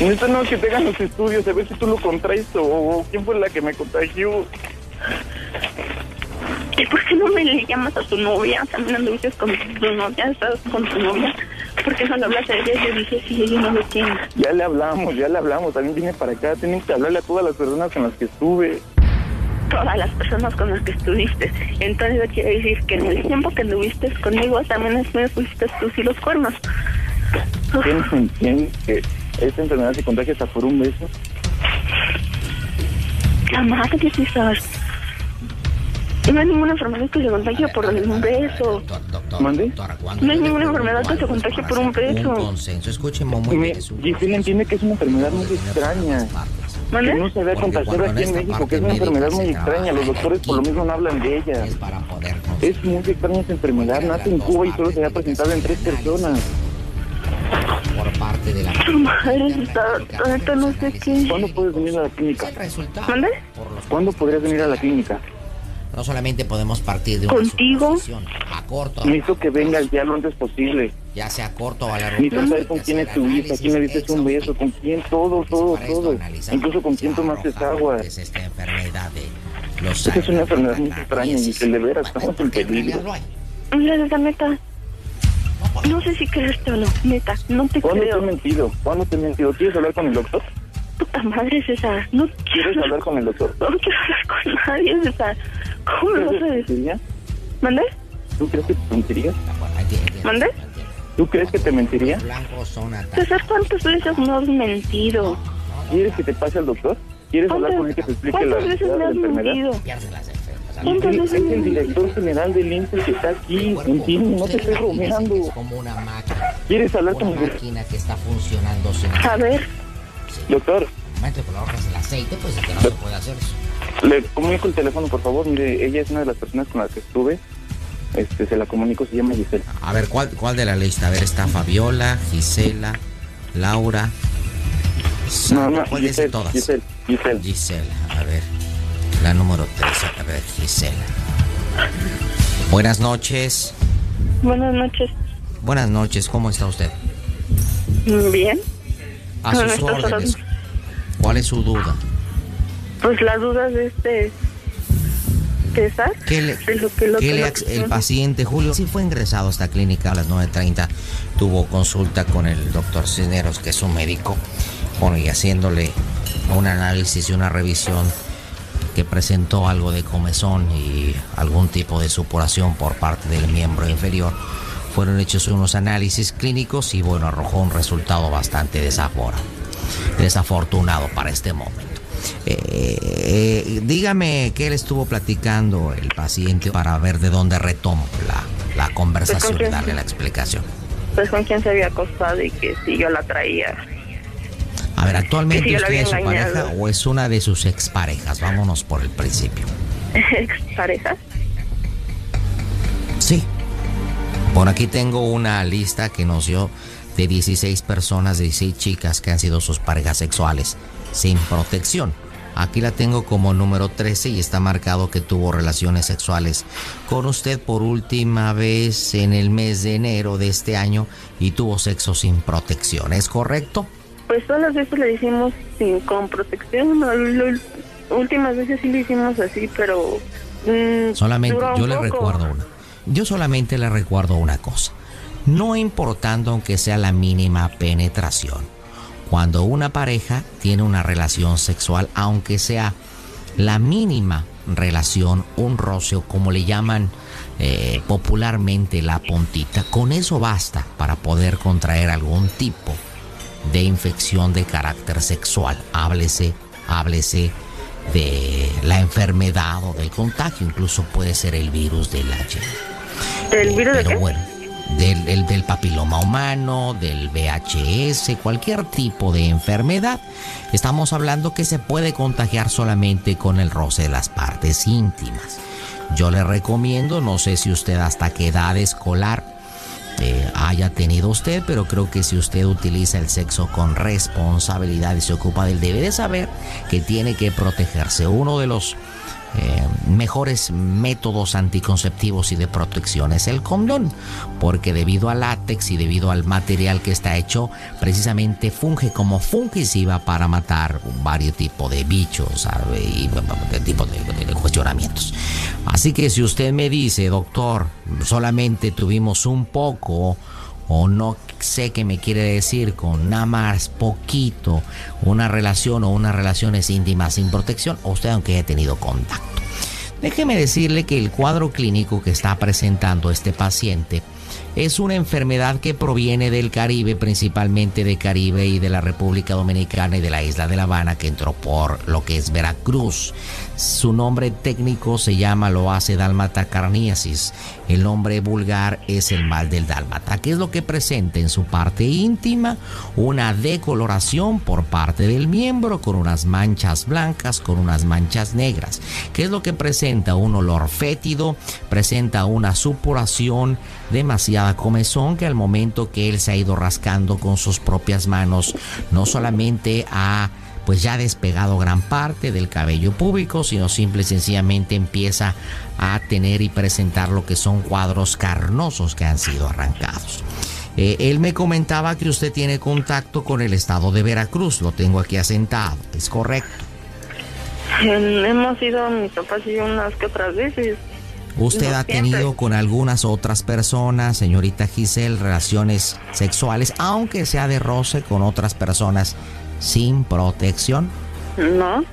Necesito no que te hagan los estudios, a ver si tú lo contraes o quién fue la que me contagió. ¿Y por qué no me le llamas a tu novia? También anduviste con tu novia, estás con tu novia. ¿Por qué no le hablas a ella? Yo dije, sí, ella no lo tiene. Ya le hablamos, ya le hablamos. También vine para acá. Tienen que hablarle a todas las personas con las que estuve. Todas las personas con las que estuviste. Entonces eso quiere decir que en el tiempo que anduviste conmigo también me pusiste tú sí los cuernos. ¿Qué no entiendes que esta enfermedad se contagia hasta por un beso? Que César. No hay ninguna enfermedad que se contagie por un beso. ¿Mande? No hay ninguna enfermedad que se contagie por un Un beso. consenso, escúcheme muy Me- bien. es un Giselle entiende que es una enfermedad muy extraña. ¿Mande? Que no se había contagiado aquí en México, que es una enfermedad muy extraña. Los doctores por lo mismo no hablan de ella. Es muy extraña esa enfermedad. Nace en Cuba y solo se había presentado en tres personas. por parte de la Madre, está, ahorita no sé qué. ¿Cuándo puedes venir a la clínica? ¿Mande? ¿Cuándo podrías venir a la clínica? No solamente podemos partir de una ¿Contigo? a corto, Necesito que vengas ya lo antes posible. Ya sea corto o a largo plazo. saber con quién estuviste, quién le diste un beso, con quién, todo, todo, todo. Incluso con quién tomaste agua. Es esta enfermedad de los Esa es una enfermedad muy extraña y que de veras estamos en peligro. Mira, neta. No sé si creerte o no, neta, no te ¿Cuándo te he creo. mentido? ¿Cuándo te he mentido? ¿Quieres hablar con el doctor? Puta madre, César, no ¿Quieres hablar con el doctor? No quiero hablar con nadie, César. ¿Cómo me vas a decir? ¿Mande? ¿Tú crees que te mentiría? ¿Mande? ¿Tú crees que te mentiría? César, ¿cuántas veces me has mentido? ¿Quieres que te pase al doctor? ¿Quieres hablar con él que te explique la ¿Cuántas veces me has enfermedad? mentido? Es ¿Cuántas el, veces es me el has director general del INSS que está aquí, entiende, no te estoy bromeando. como una máquina, ¿Quieres hablar con una el máquina que está funcionando A ver, doctor? momento que lo ahorras el aceite, pues es que no se puede hacer eso. Le comunico el teléfono, por favor. Mire, ella es una de las personas con las que estuve. Este, se la comunico, se llama Gisela. A ver, ¿cuál, cuál de la lista? A ver, está Fabiola, Gisela, Laura. No, no, ¿Cuál dice Giselle, todas? Giselle, Giselle. Gisela, a ver. La número 3, a ver, Gisela. Buenas noches. Buenas noches. Buenas noches, ¿cómo está usted? Bien. A sus [LAUGHS] órdenes. ¿Cuál es su duda? Pues las dudas de este César. ¿Qué le, de lo que lo ¿Qué que le lo ac- que- el paciente Julio sí fue ingresado a esta clínica a las 9.30, tuvo consulta con el doctor Cisneros, que es un médico, bueno, y haciéndole un análisis y una revisión que presentó algo de comezón y algún tipo de supuración por parte del miembro inferior. Fueron hechos unos análisis clínicos y bueno, arrojó un resultado bastante desafortunado para este momento. Eh, eh, dígame qué le estuvo platicando el paciente para ver de dónde retomo la, la conversación y quién? darle la explicación. Pues con quién se había acostado y que si yo la traía. A ver, ¿actualmente si usted es su engañado. pareja o es una de sus exparejas? Vámonos por el principio. [LAUGHS] ¿Pareja? Sí. Por aquí tengo una lista que nos dio de 16 personas, 16 chicas que han sido sus parejas sexuales sin protección. Aquí la tengo como número 13 y está marcado que tuvo relaciones sexuales con usted por última vez en el mes de enero de este año y tuvo sexo sin protección. ¿Es correcto? Pues todas las veces le hicimos sin con protección. no, lo- últimas veces sí lo hicimos así, pero. mm, Solamente, yo le poco. recuerdo una. Yo solamente le recuerdo una cosa. No importando aunque sea la mínima penetración. Cuando una pareja tiene una relación sexual, aunque sea la mínima relación, un roce o como le llaman eh, popularmente la puntita, con eso basta para poder contraer algún tipo de infección de carácter sexual. Háblese, háblese de la enfermedad o del contagio, incluso puede ser el virus del HIV. ¿El virus de Pero qué? bueno, del, el- del papiloma humano, del VHS, cualquier tipo de enfermedad. Estamos hablando que se puede contagiar solamente con el roce de las partes íntimas. Yo le recomiendo, no sé si usted hasta qué edad escolar eh, haya tenido usted, pero creo que si usted utiliza el sexo con responsabilidad y se ocupa del debe de saber que tiene que protegerse. Uno de los eh, mejores métodos anticonceptivos y de protección es el condón, porque debido al látex y debido al material que está hecho, precisamente funge como fungicida para matar varios tipos de bichos y bueno, de tipo de, de- de cuestionamientos. Así que si usted me dice, doctor, solamente tuvimos un poco o no sé qué me quiere decir con nada más poquito una relación o unas relaciones íntimas sin protección, o usted aunque haya tenido contacto. Déjeme decirle que el cuadro clínico que está presentando este paciente es una enfermedad que proviene del Caribe, principalmente de Caribe y de la República Dominicana y de la isla de La Habana, que entró por lo que es Veracruz. Su nombre técnico se llama Loace dálmata carniasis. El nombre vulgar es el mal del dálmata, que es lo que presenta en su parte íntima una decoloración por parte del miembro con unas manchas blancas, con unas manchas negras. ¿Qué es lo que presenta? Un olor fétido, presenta una supuración, demasiada comezón que al momento que él se ha ido rascando con sus propias manos, no solamente ha pues ya despegado gran parte del cabello público, sino simple y sencillamente empieza a tener y presentar lo que son cuadros carnosos que han sido arrancados. Eh, él me comentaba que usted tiene contacto con el estado de Veracruz, lo tengo aquí asentado, ¿es correcto? Hemos ido, mis papás y unas que otras veces. ¿Usted No ha siempre. tenido con algunas otras personas, señorita Giselle, relaciones sexuales, aunque sea de roce con otras personas sin protección? No,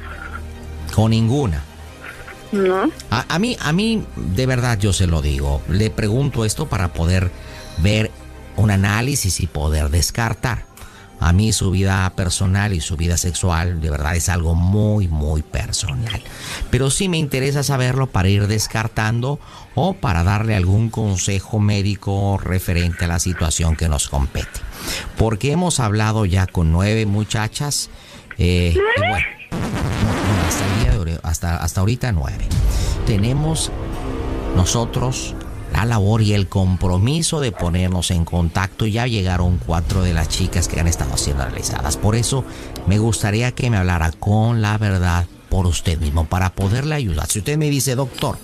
Con ninguna. no. A, a mí, a mí, de verdad, yo se lo digo. Le pregunto esto para poder ver un análisis y poder descartar. A mí su vida personal y su vida sexual, de verdad, es algo muy, muy personal. Pero sí me interesa saberlo para ir descartando o para darle algún consejo médico referente a la situación que nos compete. Porque hemos hablado ya con nueve muchachas Eh, y bueno, no, hasta el día de hasta, hasta ahorita nueve. Tenemos nosotros la labor y el compromiso de ponernos en contacto. Ya llegaron cuatro de las chicas que han estado siendo analizadas. Por eso me gustaría que me hablara con la verdad por usted mismo para poderle ayudar. Si usted me dice, doctor,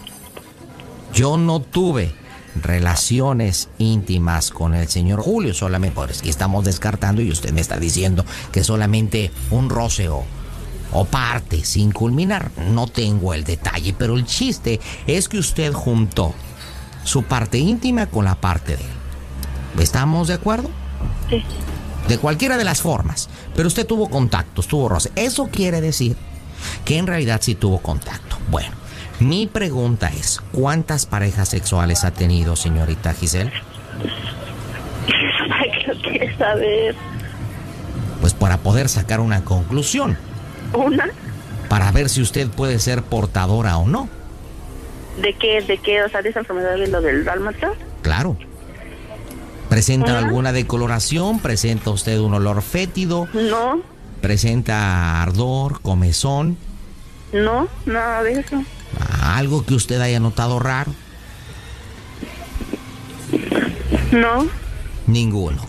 yo no tuve relaciones íntimas con el señor Julio, solamente por es que estamos descartando y usted me está diciendo que solamente un roce o, o parte sin culminar. No tengo el detalle, pero el chiste es que usted juntó su parte íntima con la parte de él. ¿Estamos de acuerdo? Sí. De cualquiera de las formas. Pero usted tuvo contactos, tuvo roce. Eso quiere decir que en realidad sí tuvo contacto. Bueno, mi pregunta es, ¿cuántas parejas sexuales ha tenido, señorita Giselle? Ay, saber. Pues para poder sacar una conclusión, ¿Una? para ver si usted puede ser portadora o no. ¿De qué? ¿De qué? O sea, de esa enfermedad de lo del dálmata. Claro. ¿Presenta alguna decoloración? ¿Presenta usted un olor fétido? No, ¿Presenta ardor, comezón? no, nada de eso. ¿Algo que usted haya notado raro? No, Ninguno.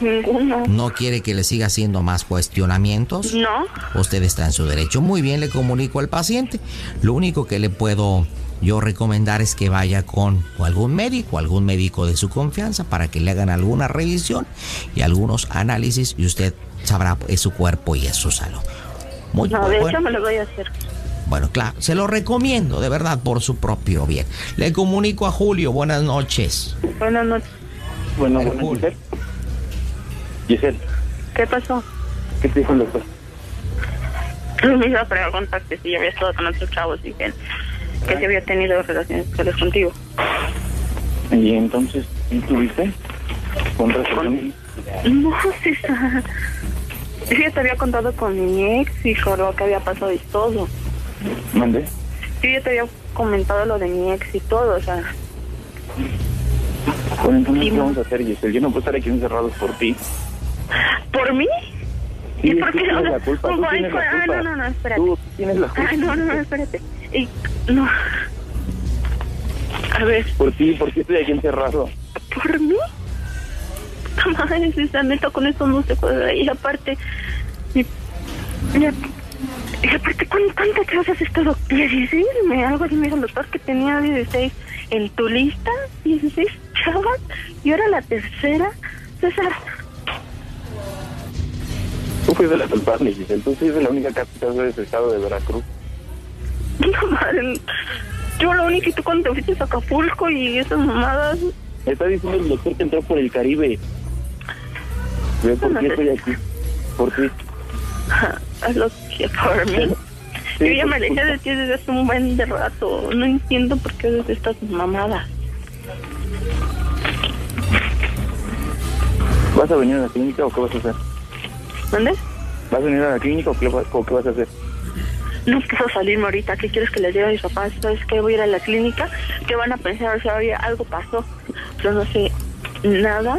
ninguno. ¿No quiere que le siga haciendo más cuestionamientos? No. Usted está en su derecho. Muy bien, le comunico al paciente. Lo único que le puedo yo recomendar es que vaya con algún médico, algún médico de su confianza para que le hagan alguna revisión y algunos análisis y usted sabrá es su cuerpo y es su salud. Muy No, de bueno. hecho me lo voy a hacer. Bueno, claro, se lo recomiendo, de verdad, por su propio bien. Le comunico a Julio, buenas noches. Buenas noches. Bueno, bueno, Giselle. ¿Qué pasó? ¿qué te dijo el doctor? Me iba a preguntar que si había estado con otros chavos y que, que si había tenido relaciones sexuales contigo. Y entonces, ¿y tuviste? Con razón. No, sí, está. Sí, yo te había contado con mi ex y con lo que había pasado y todo. ¿Mande? Sí, yo te había comentado lo de mi ex y todo, o sea. Bueno, entonces, ¿qué no. vamos a hacer, Giselle? Yo no puedo estar aquí encerrados por ti. ¿Por mí? Sí, ¿Y por qué? tienes la culpa, tú Ay, tienes la ah, no, no, no, espérate. Tú tienes la culpa. Ah, no, no, no, espérate. Y, no. A ver, Por ti, ¿por qué estoy aquí encerrado? ¿por mí? Madre, esa neta con esto no se puede. Y aparte, y, y, y aparte, ¿cuánto, cuánto chavas has estado? ¿16? Me, algo así me dijo el doctor que tenía 16 en tu lista. 16 chavas. Y ahora la tercera. César, Tú fuiste la culpable, Giselle. Tú fuiste la única estado de ese estado de Veracruz. no madre. Yo lo único que tú cuando te fuiste a Acapulco y esas mamadas. Me está diciendo el doctor que entró por el Caribe. Ve por qué estoy aquí. Por ti. Haz por mí. Yo ya me alejé de ti desde hace un buen de rato. No entiendo por qué haces estas mamadas. ¿Vas a venir a la clínica o qué vas a hacer? ¿Dónde? ¿Vas a venir a la clínica o qué, o qué vas a hacer? No puedo salirme ahorita. ¿Qué quieres que les diga a mis papás? ¿Sabes que Voy a ir a la clínica. ¿Qué van a pensar? O sea, oye, algo pasó. Yo no sé nada.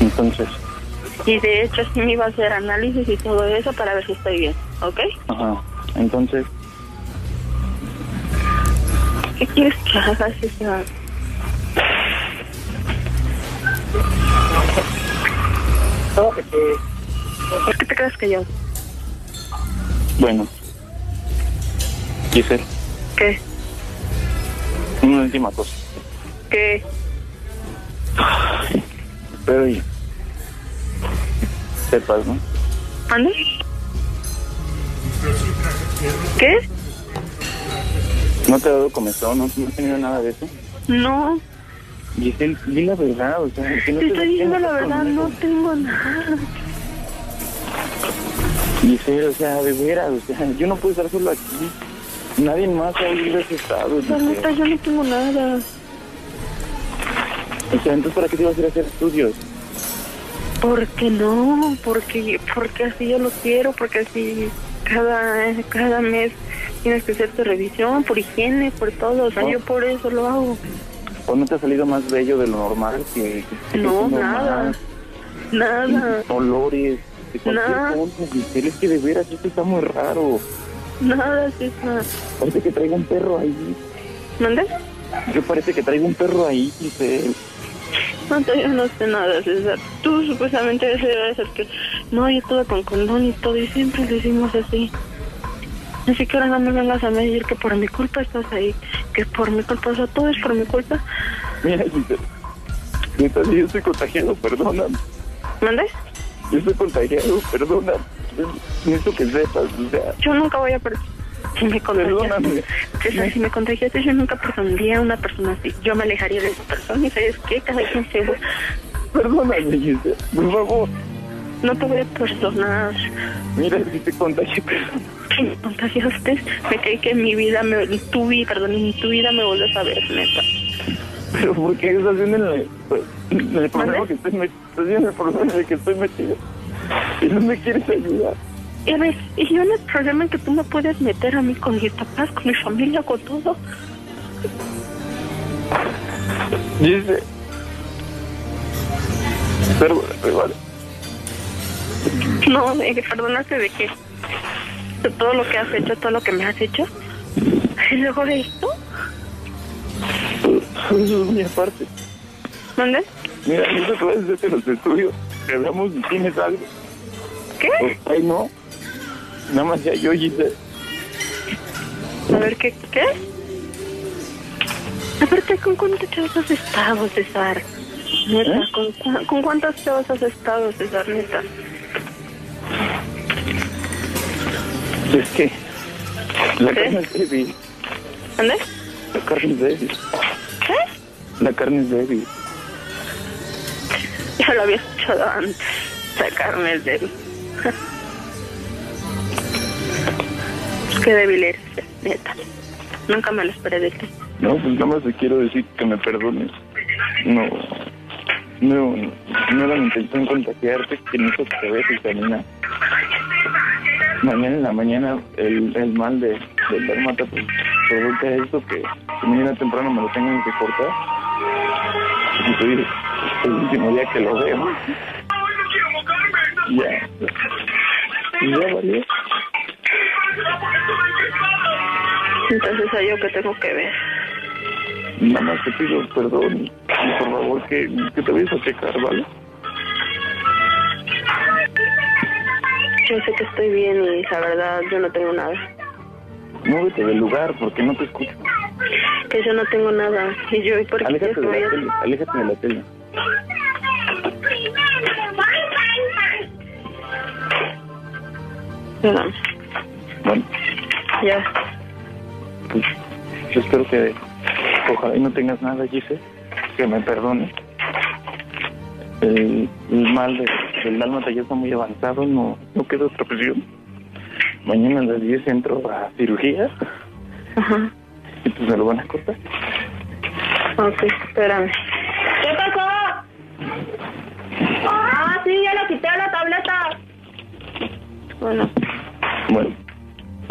Entonces, Y de hecho, sí me iba a hacer análisis y todo eso para ver si estoy bien. ¿Ok? ajá. Entonces, ¿Qué quieres que hagas? O sea, ¿Por qué te quedas callado? bueno. Giselle, ¿Qué? una última cosa. ¿Qué? Pero oye, sepas, ¿no? ¿Ande? ¿Qué? ¿No te ha dado comezón? ¿No, no has tenido nada de eso? No, Giselle, di la verdad, o sea, que no te te estoy diciendo la verdad, no tengo nada. Giselle, o sea, de veras, o sea, yo no puedo estar solo aquí. Nadie más ha oído ese estado. La neta, yo no tengo nada. O sea, entonces, ¿para qué te vas a ir a hacer estudios? ¿Por qué no? Porque, porque así yo lo quiero, porque así cada, cada mes tienes que hacer tu revisión por higiene, por todo. O sea, No. yo por eso lo hago. ¿O no te ha salido más bello de lo normal? Que, que No, nada. Nada. Olores, de cualquier No. cosa, Giselle, es que de veras esto está muy raro. Nada, César. Parece que traigo un perro ahí. ¿Mande? Yo parece que traigo un perro ahí, Giselle. No, yo no sé nada, César. Tú supuestamente debe ser que... No, yo todo con condón y todo, y siempre lo hicimos así. Así que ahora no me vengas a decir que por mi culpa estás ahí, que por mi culpa, o sea, todo es por mi culpa. Mira. Neta, yo estoy contagiado, perdóname. ¿Mande? Yo estoy contagiado, perdóname. Necesito que sepas, o sea... Yo nunca voy a perder. Si me contagiaste, César, si me contagiaste, yo nunca perdonaría a una persona así. Yo me alejaría de esa persona y ¿sabes qué? Cada quien se... Perdóname, Giselle, por favor. No te voy a perdonar. Mira, si te contagié, perdón. Si me contagiaste, me caí que en mi vida, me, en tu vida, perdón, en tu vida me vuelves a ver, neta. Pero ¿por qué estás haciendo en el, en el problema que estoy metido? Estás en el problema en el que estoy metido. Y no me quieres ayudar. Y a ver, y yo en el problema en que tú me puedes meter a mí con mis papás, con mi familia, con todo. Dice. Perdóname, vale. No, de perdonarte de qué? De todo lo que has hecho, todo lo que me has hecho. Y luego de esto, Eso es mi aparte. ¿dónde? Mira, eso que vas a hacer los estudios. Que hablamos y tienes algo. ¿Qué? Ay, no. Nada más ya yo, Giselle. A ver, ¿qué? ¿Qué? Aparte, ¿con cuántos chavos has estado, César? Neta, ¿Eh? ¿con, cu- ¿con cuántos chavos has estado, César, neta? Es que la carne es débil. ¿Dónde? La carne es débil. ¿Qué? La carne es débil. Ya lo había escuchado antes. Sacarme el débil. Qué débil eres, neta. Nunca me lo esperé de ti. No, pues nada más te quiero decir que me perdones. No, no, no era mi intención contagiarte, que no que te ves y camina. Mañana en la mañana el, el mal de, del dermata pues provoca esto que, que mañana temprano me lo tengan que cortar. Y soy el último día que lo veo. Ya. Y ya valió. Entonces, ¿a yo que tengo que ver? Nada más te pido perdón y por favor que, que te vayas a checar, ¿vale? Yo sé que estoy bien y la verdad yo no tengo nada. Muévete del lugar porque no te escucho. Que yo no tengo nada. Y yo, ¿y por qué Aléjate de la tele, aléjate de la tele. Perdón. Bueno, Ya. pues yo espero que ojalá y no tengas nada, Gise, que me perdone. El, el mal de, del dálmata ya está muy avanzado, no, no queda otra opción. Mañana a las 10 entro a cirugía Ajá. y pues me lo van a cortar. Ok, espérame. ¿Qué pasó? Ah, sí, ya le quité la tableta. Bueno, Bueno,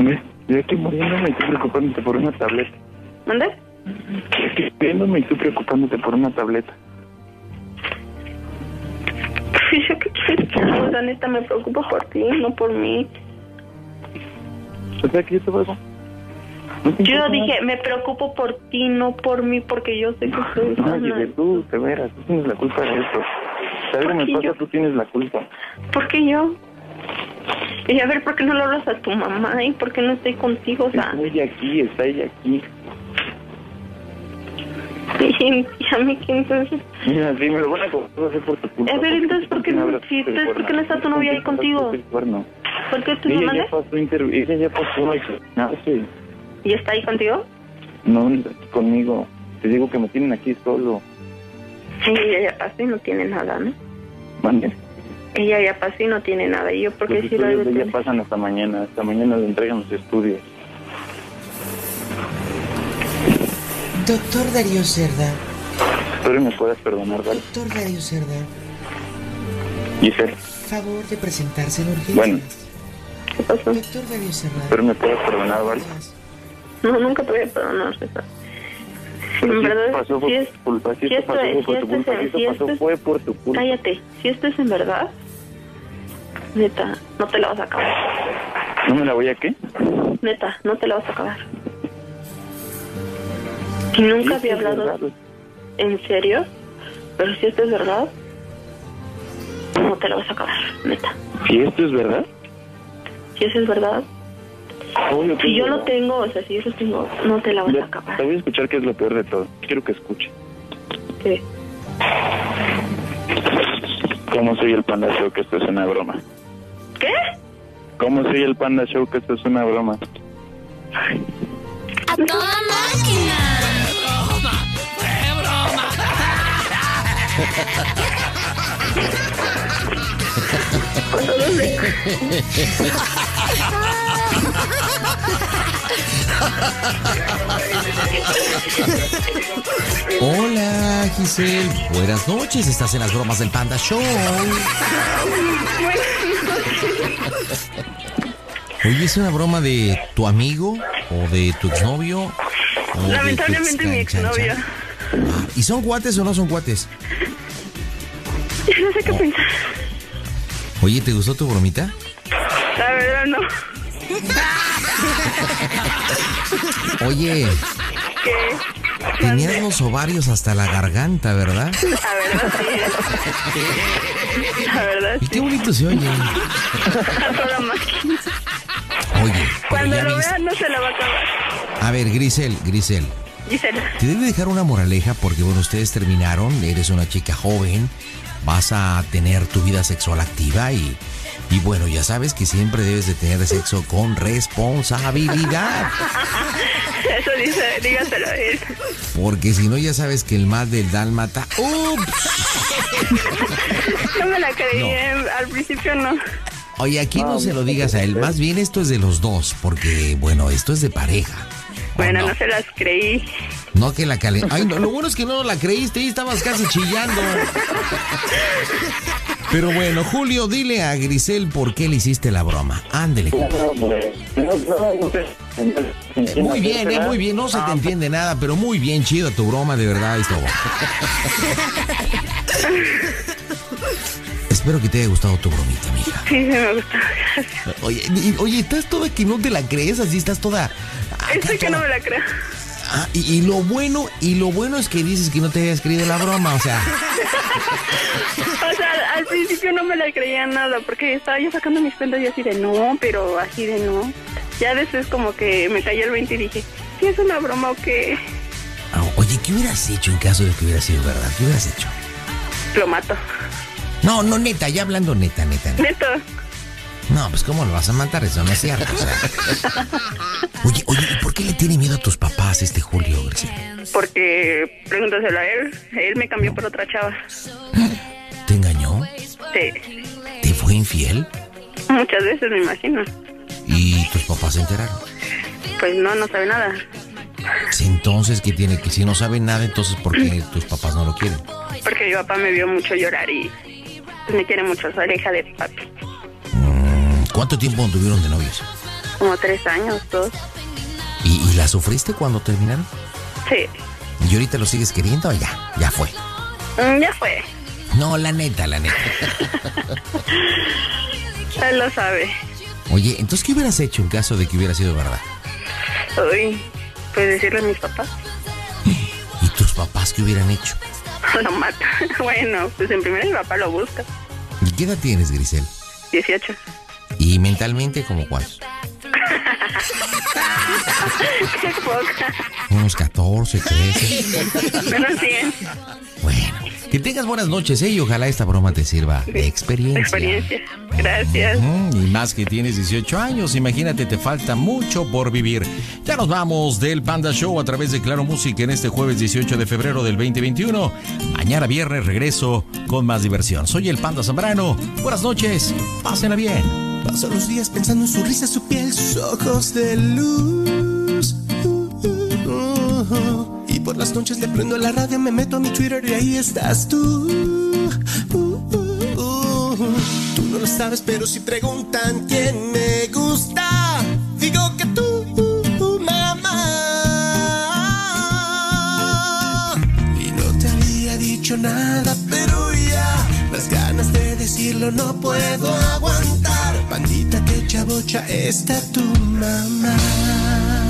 ve, yo estoy muriéndome y tú preocupándote por una tableta. ¿dónde? Estoy muriéndome y tú preocupándote por una tableta. ¿Yo qué quieres? La neta, me preocupo por ti, no por mí. O sea que yo te valgo. Yo dije, me preocupo por ti, no por mí, porque yo sé que soy No. Gise, tú, de veras, tú tienes la culpa de esto. Si algo me pasa, yo? tú tienes la culpa. ¿Por qué yo? Y a ver, ¿por qué no le hablas a tu mamá? ¿Y por qué no estoy contigo? O sea, Está ella aquí, está ella aquí. [LAUGHS] y, y a mí que entonces... Mira, sí, me lo van a ser por tu culpa. A ver, entonces, ¿por qué no, si, entonces, ¿por qué no está tu novia ahí contigo? Cuerno. ¿Por qué pasó, inter... ella ya pasó a examinarse. ¿Y está ahí contigo? No, conmigo. Te digo que me tienen aquí solo. Sí, ella ya pasó y no tiene nada, ¿no? Mande. Ella ya pasó y no tiene nada. ¿Y yo por qué Los si lo estudios algo de ella pasan hasta mañana. Hasta mañana le entregan los estudios. Doctor Darío Cerda, Espero me puedas perdonar, ¿vale? doctor Darío Cerda, Giselle, favor de presentarse en urgencias. bueno, ¿Qué pasó? Doctor Darío Cerda, espero me puedas perdonar, ¿vale? No, nunca te voy a perdonar, César. En si verdad, esto pasó fue si es- por tu culpa, si si esto esto pasó es- fue por si tu esto es- culpa, si esto si pasó esto es- fue por tu culpa. Cállate. Si esto es en verdad, Neta, no te la vas a acabar. ¿No me la voy a qué? Neta, no te la vas a acabar. Y nunca había hablado. ¿En serio? Pero si esto es verdad, no te la vas a acabar, neta. Si esto es verdad. Si eso es verdad, Obvio que si yo lo verdad. tengo, o sea, si yo lo tengo, no te la vas a acabar. Te voy a escuchar que es lo peor de todo. Quiero que escuche. ¿Qué? ¿Cómo soy el Panda Show que esto es una broma? ¿Qué? ¿Cómo soy el Panda Show que esto es una broma? ¡A toda máquina! [LAUGHS] Hola, Giselle. Buenas noches. Estás en las bromas del Panda Show. Oye, ¿es una broma de tu amigo o de tu exnovio? Lamentablemente mi exnovio. Ah, ¿Y son cuates o no son cuates? No sé qué pensar. Oye, ¿te gustó tu bromita? La verdad, no. Oye, ¿Qué? tenías los ovarios hasta la garganta, ¿verdad? La verdad, sí. La verdad, Y qué bonito se oye. Oye, Cuando lo viste- vea, no se la va a acabar. A ver, Grisel, Grisel. Gisela. Te debe dejar una moraleja porque, bueno, ustedes terminaron, eres una chica joven, vas a tener tu vida sexual activa y, y bueno, ya sabes que siempre debes de tener sexo con responsabilidad. [LAUGHS] Eso dice, dígaselo a él. Porque si no, ya sabes que el mal del dálmata... ¡Ups! [LAUGHS] No me la creí, eh, al principio no. Oye, aquí no se lo digas a él, más bien esto es de los dos, porque, bueno, esto es de pareja. Bueno, no se las creí. No que la calen... Ay, no, lo bueno es que no la creíste y estabas casi chillando. Pero bueno, Julio, dile a Grisel por qué le hiciste la broma. Ándele. Muy bien, eh, muy bien. No se te entiende nada, pero muy bien, chido tu broma, de verdad. Esto. Espero que te haya gustado tu bromita, mija. Sí, sí me gustó. Oye, y- oye, estás toda que no te la crees, así estás toda. [LAUGHS] Estoy que no me la creo. Ah, y, y lo bueno, y lo bueno es que dices que no te habías creído la broma, o sea. [LAUGHS] O sea, al principio no me la creía nada, porque estaba yo sacando mis cuentas y así de no, pero así de no. Ya después como que me cayó el 20 y dije, ¿sí es una broma o qué? ah, Oye, ¿qué hubieras hecho en caso de que hubiera sido verdad? ¿Qué hubieras hecho? Lo mato. No, no, neta, ya hablando neta, neta. neta. Neto. No, pues ¿cómo lo vas a matar? Eso no es cierto. o sea. Oye, oye, ¿y por qué le tiene miedo a tus papás este Julio? Porque pregúntaselo a él. Él me cambió por otra chava. ¿Te engañó? Sí. ¿Te fue infiel? Muchas veces me imagino. ¿Y tus papás se enteraron? Pues no, no sabe nada. Entonces, ¿qué tiene? Que si no saben nada, entonces ¿por qué tus papás no lo quieren? Porque mi papá me vio mucho llorar y me quiere mucho. Soy la hija de papi. ¿Cuánto tiempo tuvieron de novios? Como tres años, dos. ¿Y, y la sufriste cuando terminaron? Sí. ¿Y ahorita lo sigues queriendo o ya? Ya fue. Mm, ya fue. No, la neta, la neta. [LAUGHS] Él lo sabe. Oye, entonces, ¿qué hubieras hecho en caso de que hubiera sido verdad? Uy, pues decirle a mis papás. ¿Y tus papás qué hubieran hecho? [LAUGHS] Lo mata. [LAUGHS] Bueno, pues en primer mi papá lo busca. ¿Y qué edad tienes, Grisel? 18. ¿Y mentalmente como cuántos? [LAUGHS] Qué poca. Unos 14, 13. Menos 100. Que tengas buenas noches, ¿eh? Y ojalá esta broma te sirva de experiencia. Experiencia. Gracias. Mm, y más que tienes 18 años, imagínate, te falta mucho por vivir. Ya nos vamos del Panda Show a través de Claro Música en este jueves 18 de febrero del 2021. Mañana viernes regreso con más diversión. Soy el Panda Zambrano. Buenas noches, pásenla bien. Paso los días pensando en su risa, su piel, sus ojos de luz. Uh, uh, uh. Y por las noches le prendo la radio, me meto a mi Twitter y ahí estás tú. Uh, uh, uh. Tú no lo sabes, pero si preguntan quién me gusta, digo que tú, mamá. Y no te había dicho nada, pero ya las ganas de decirlo no puedo aguantar. Bandita que chabocha está tu mamá.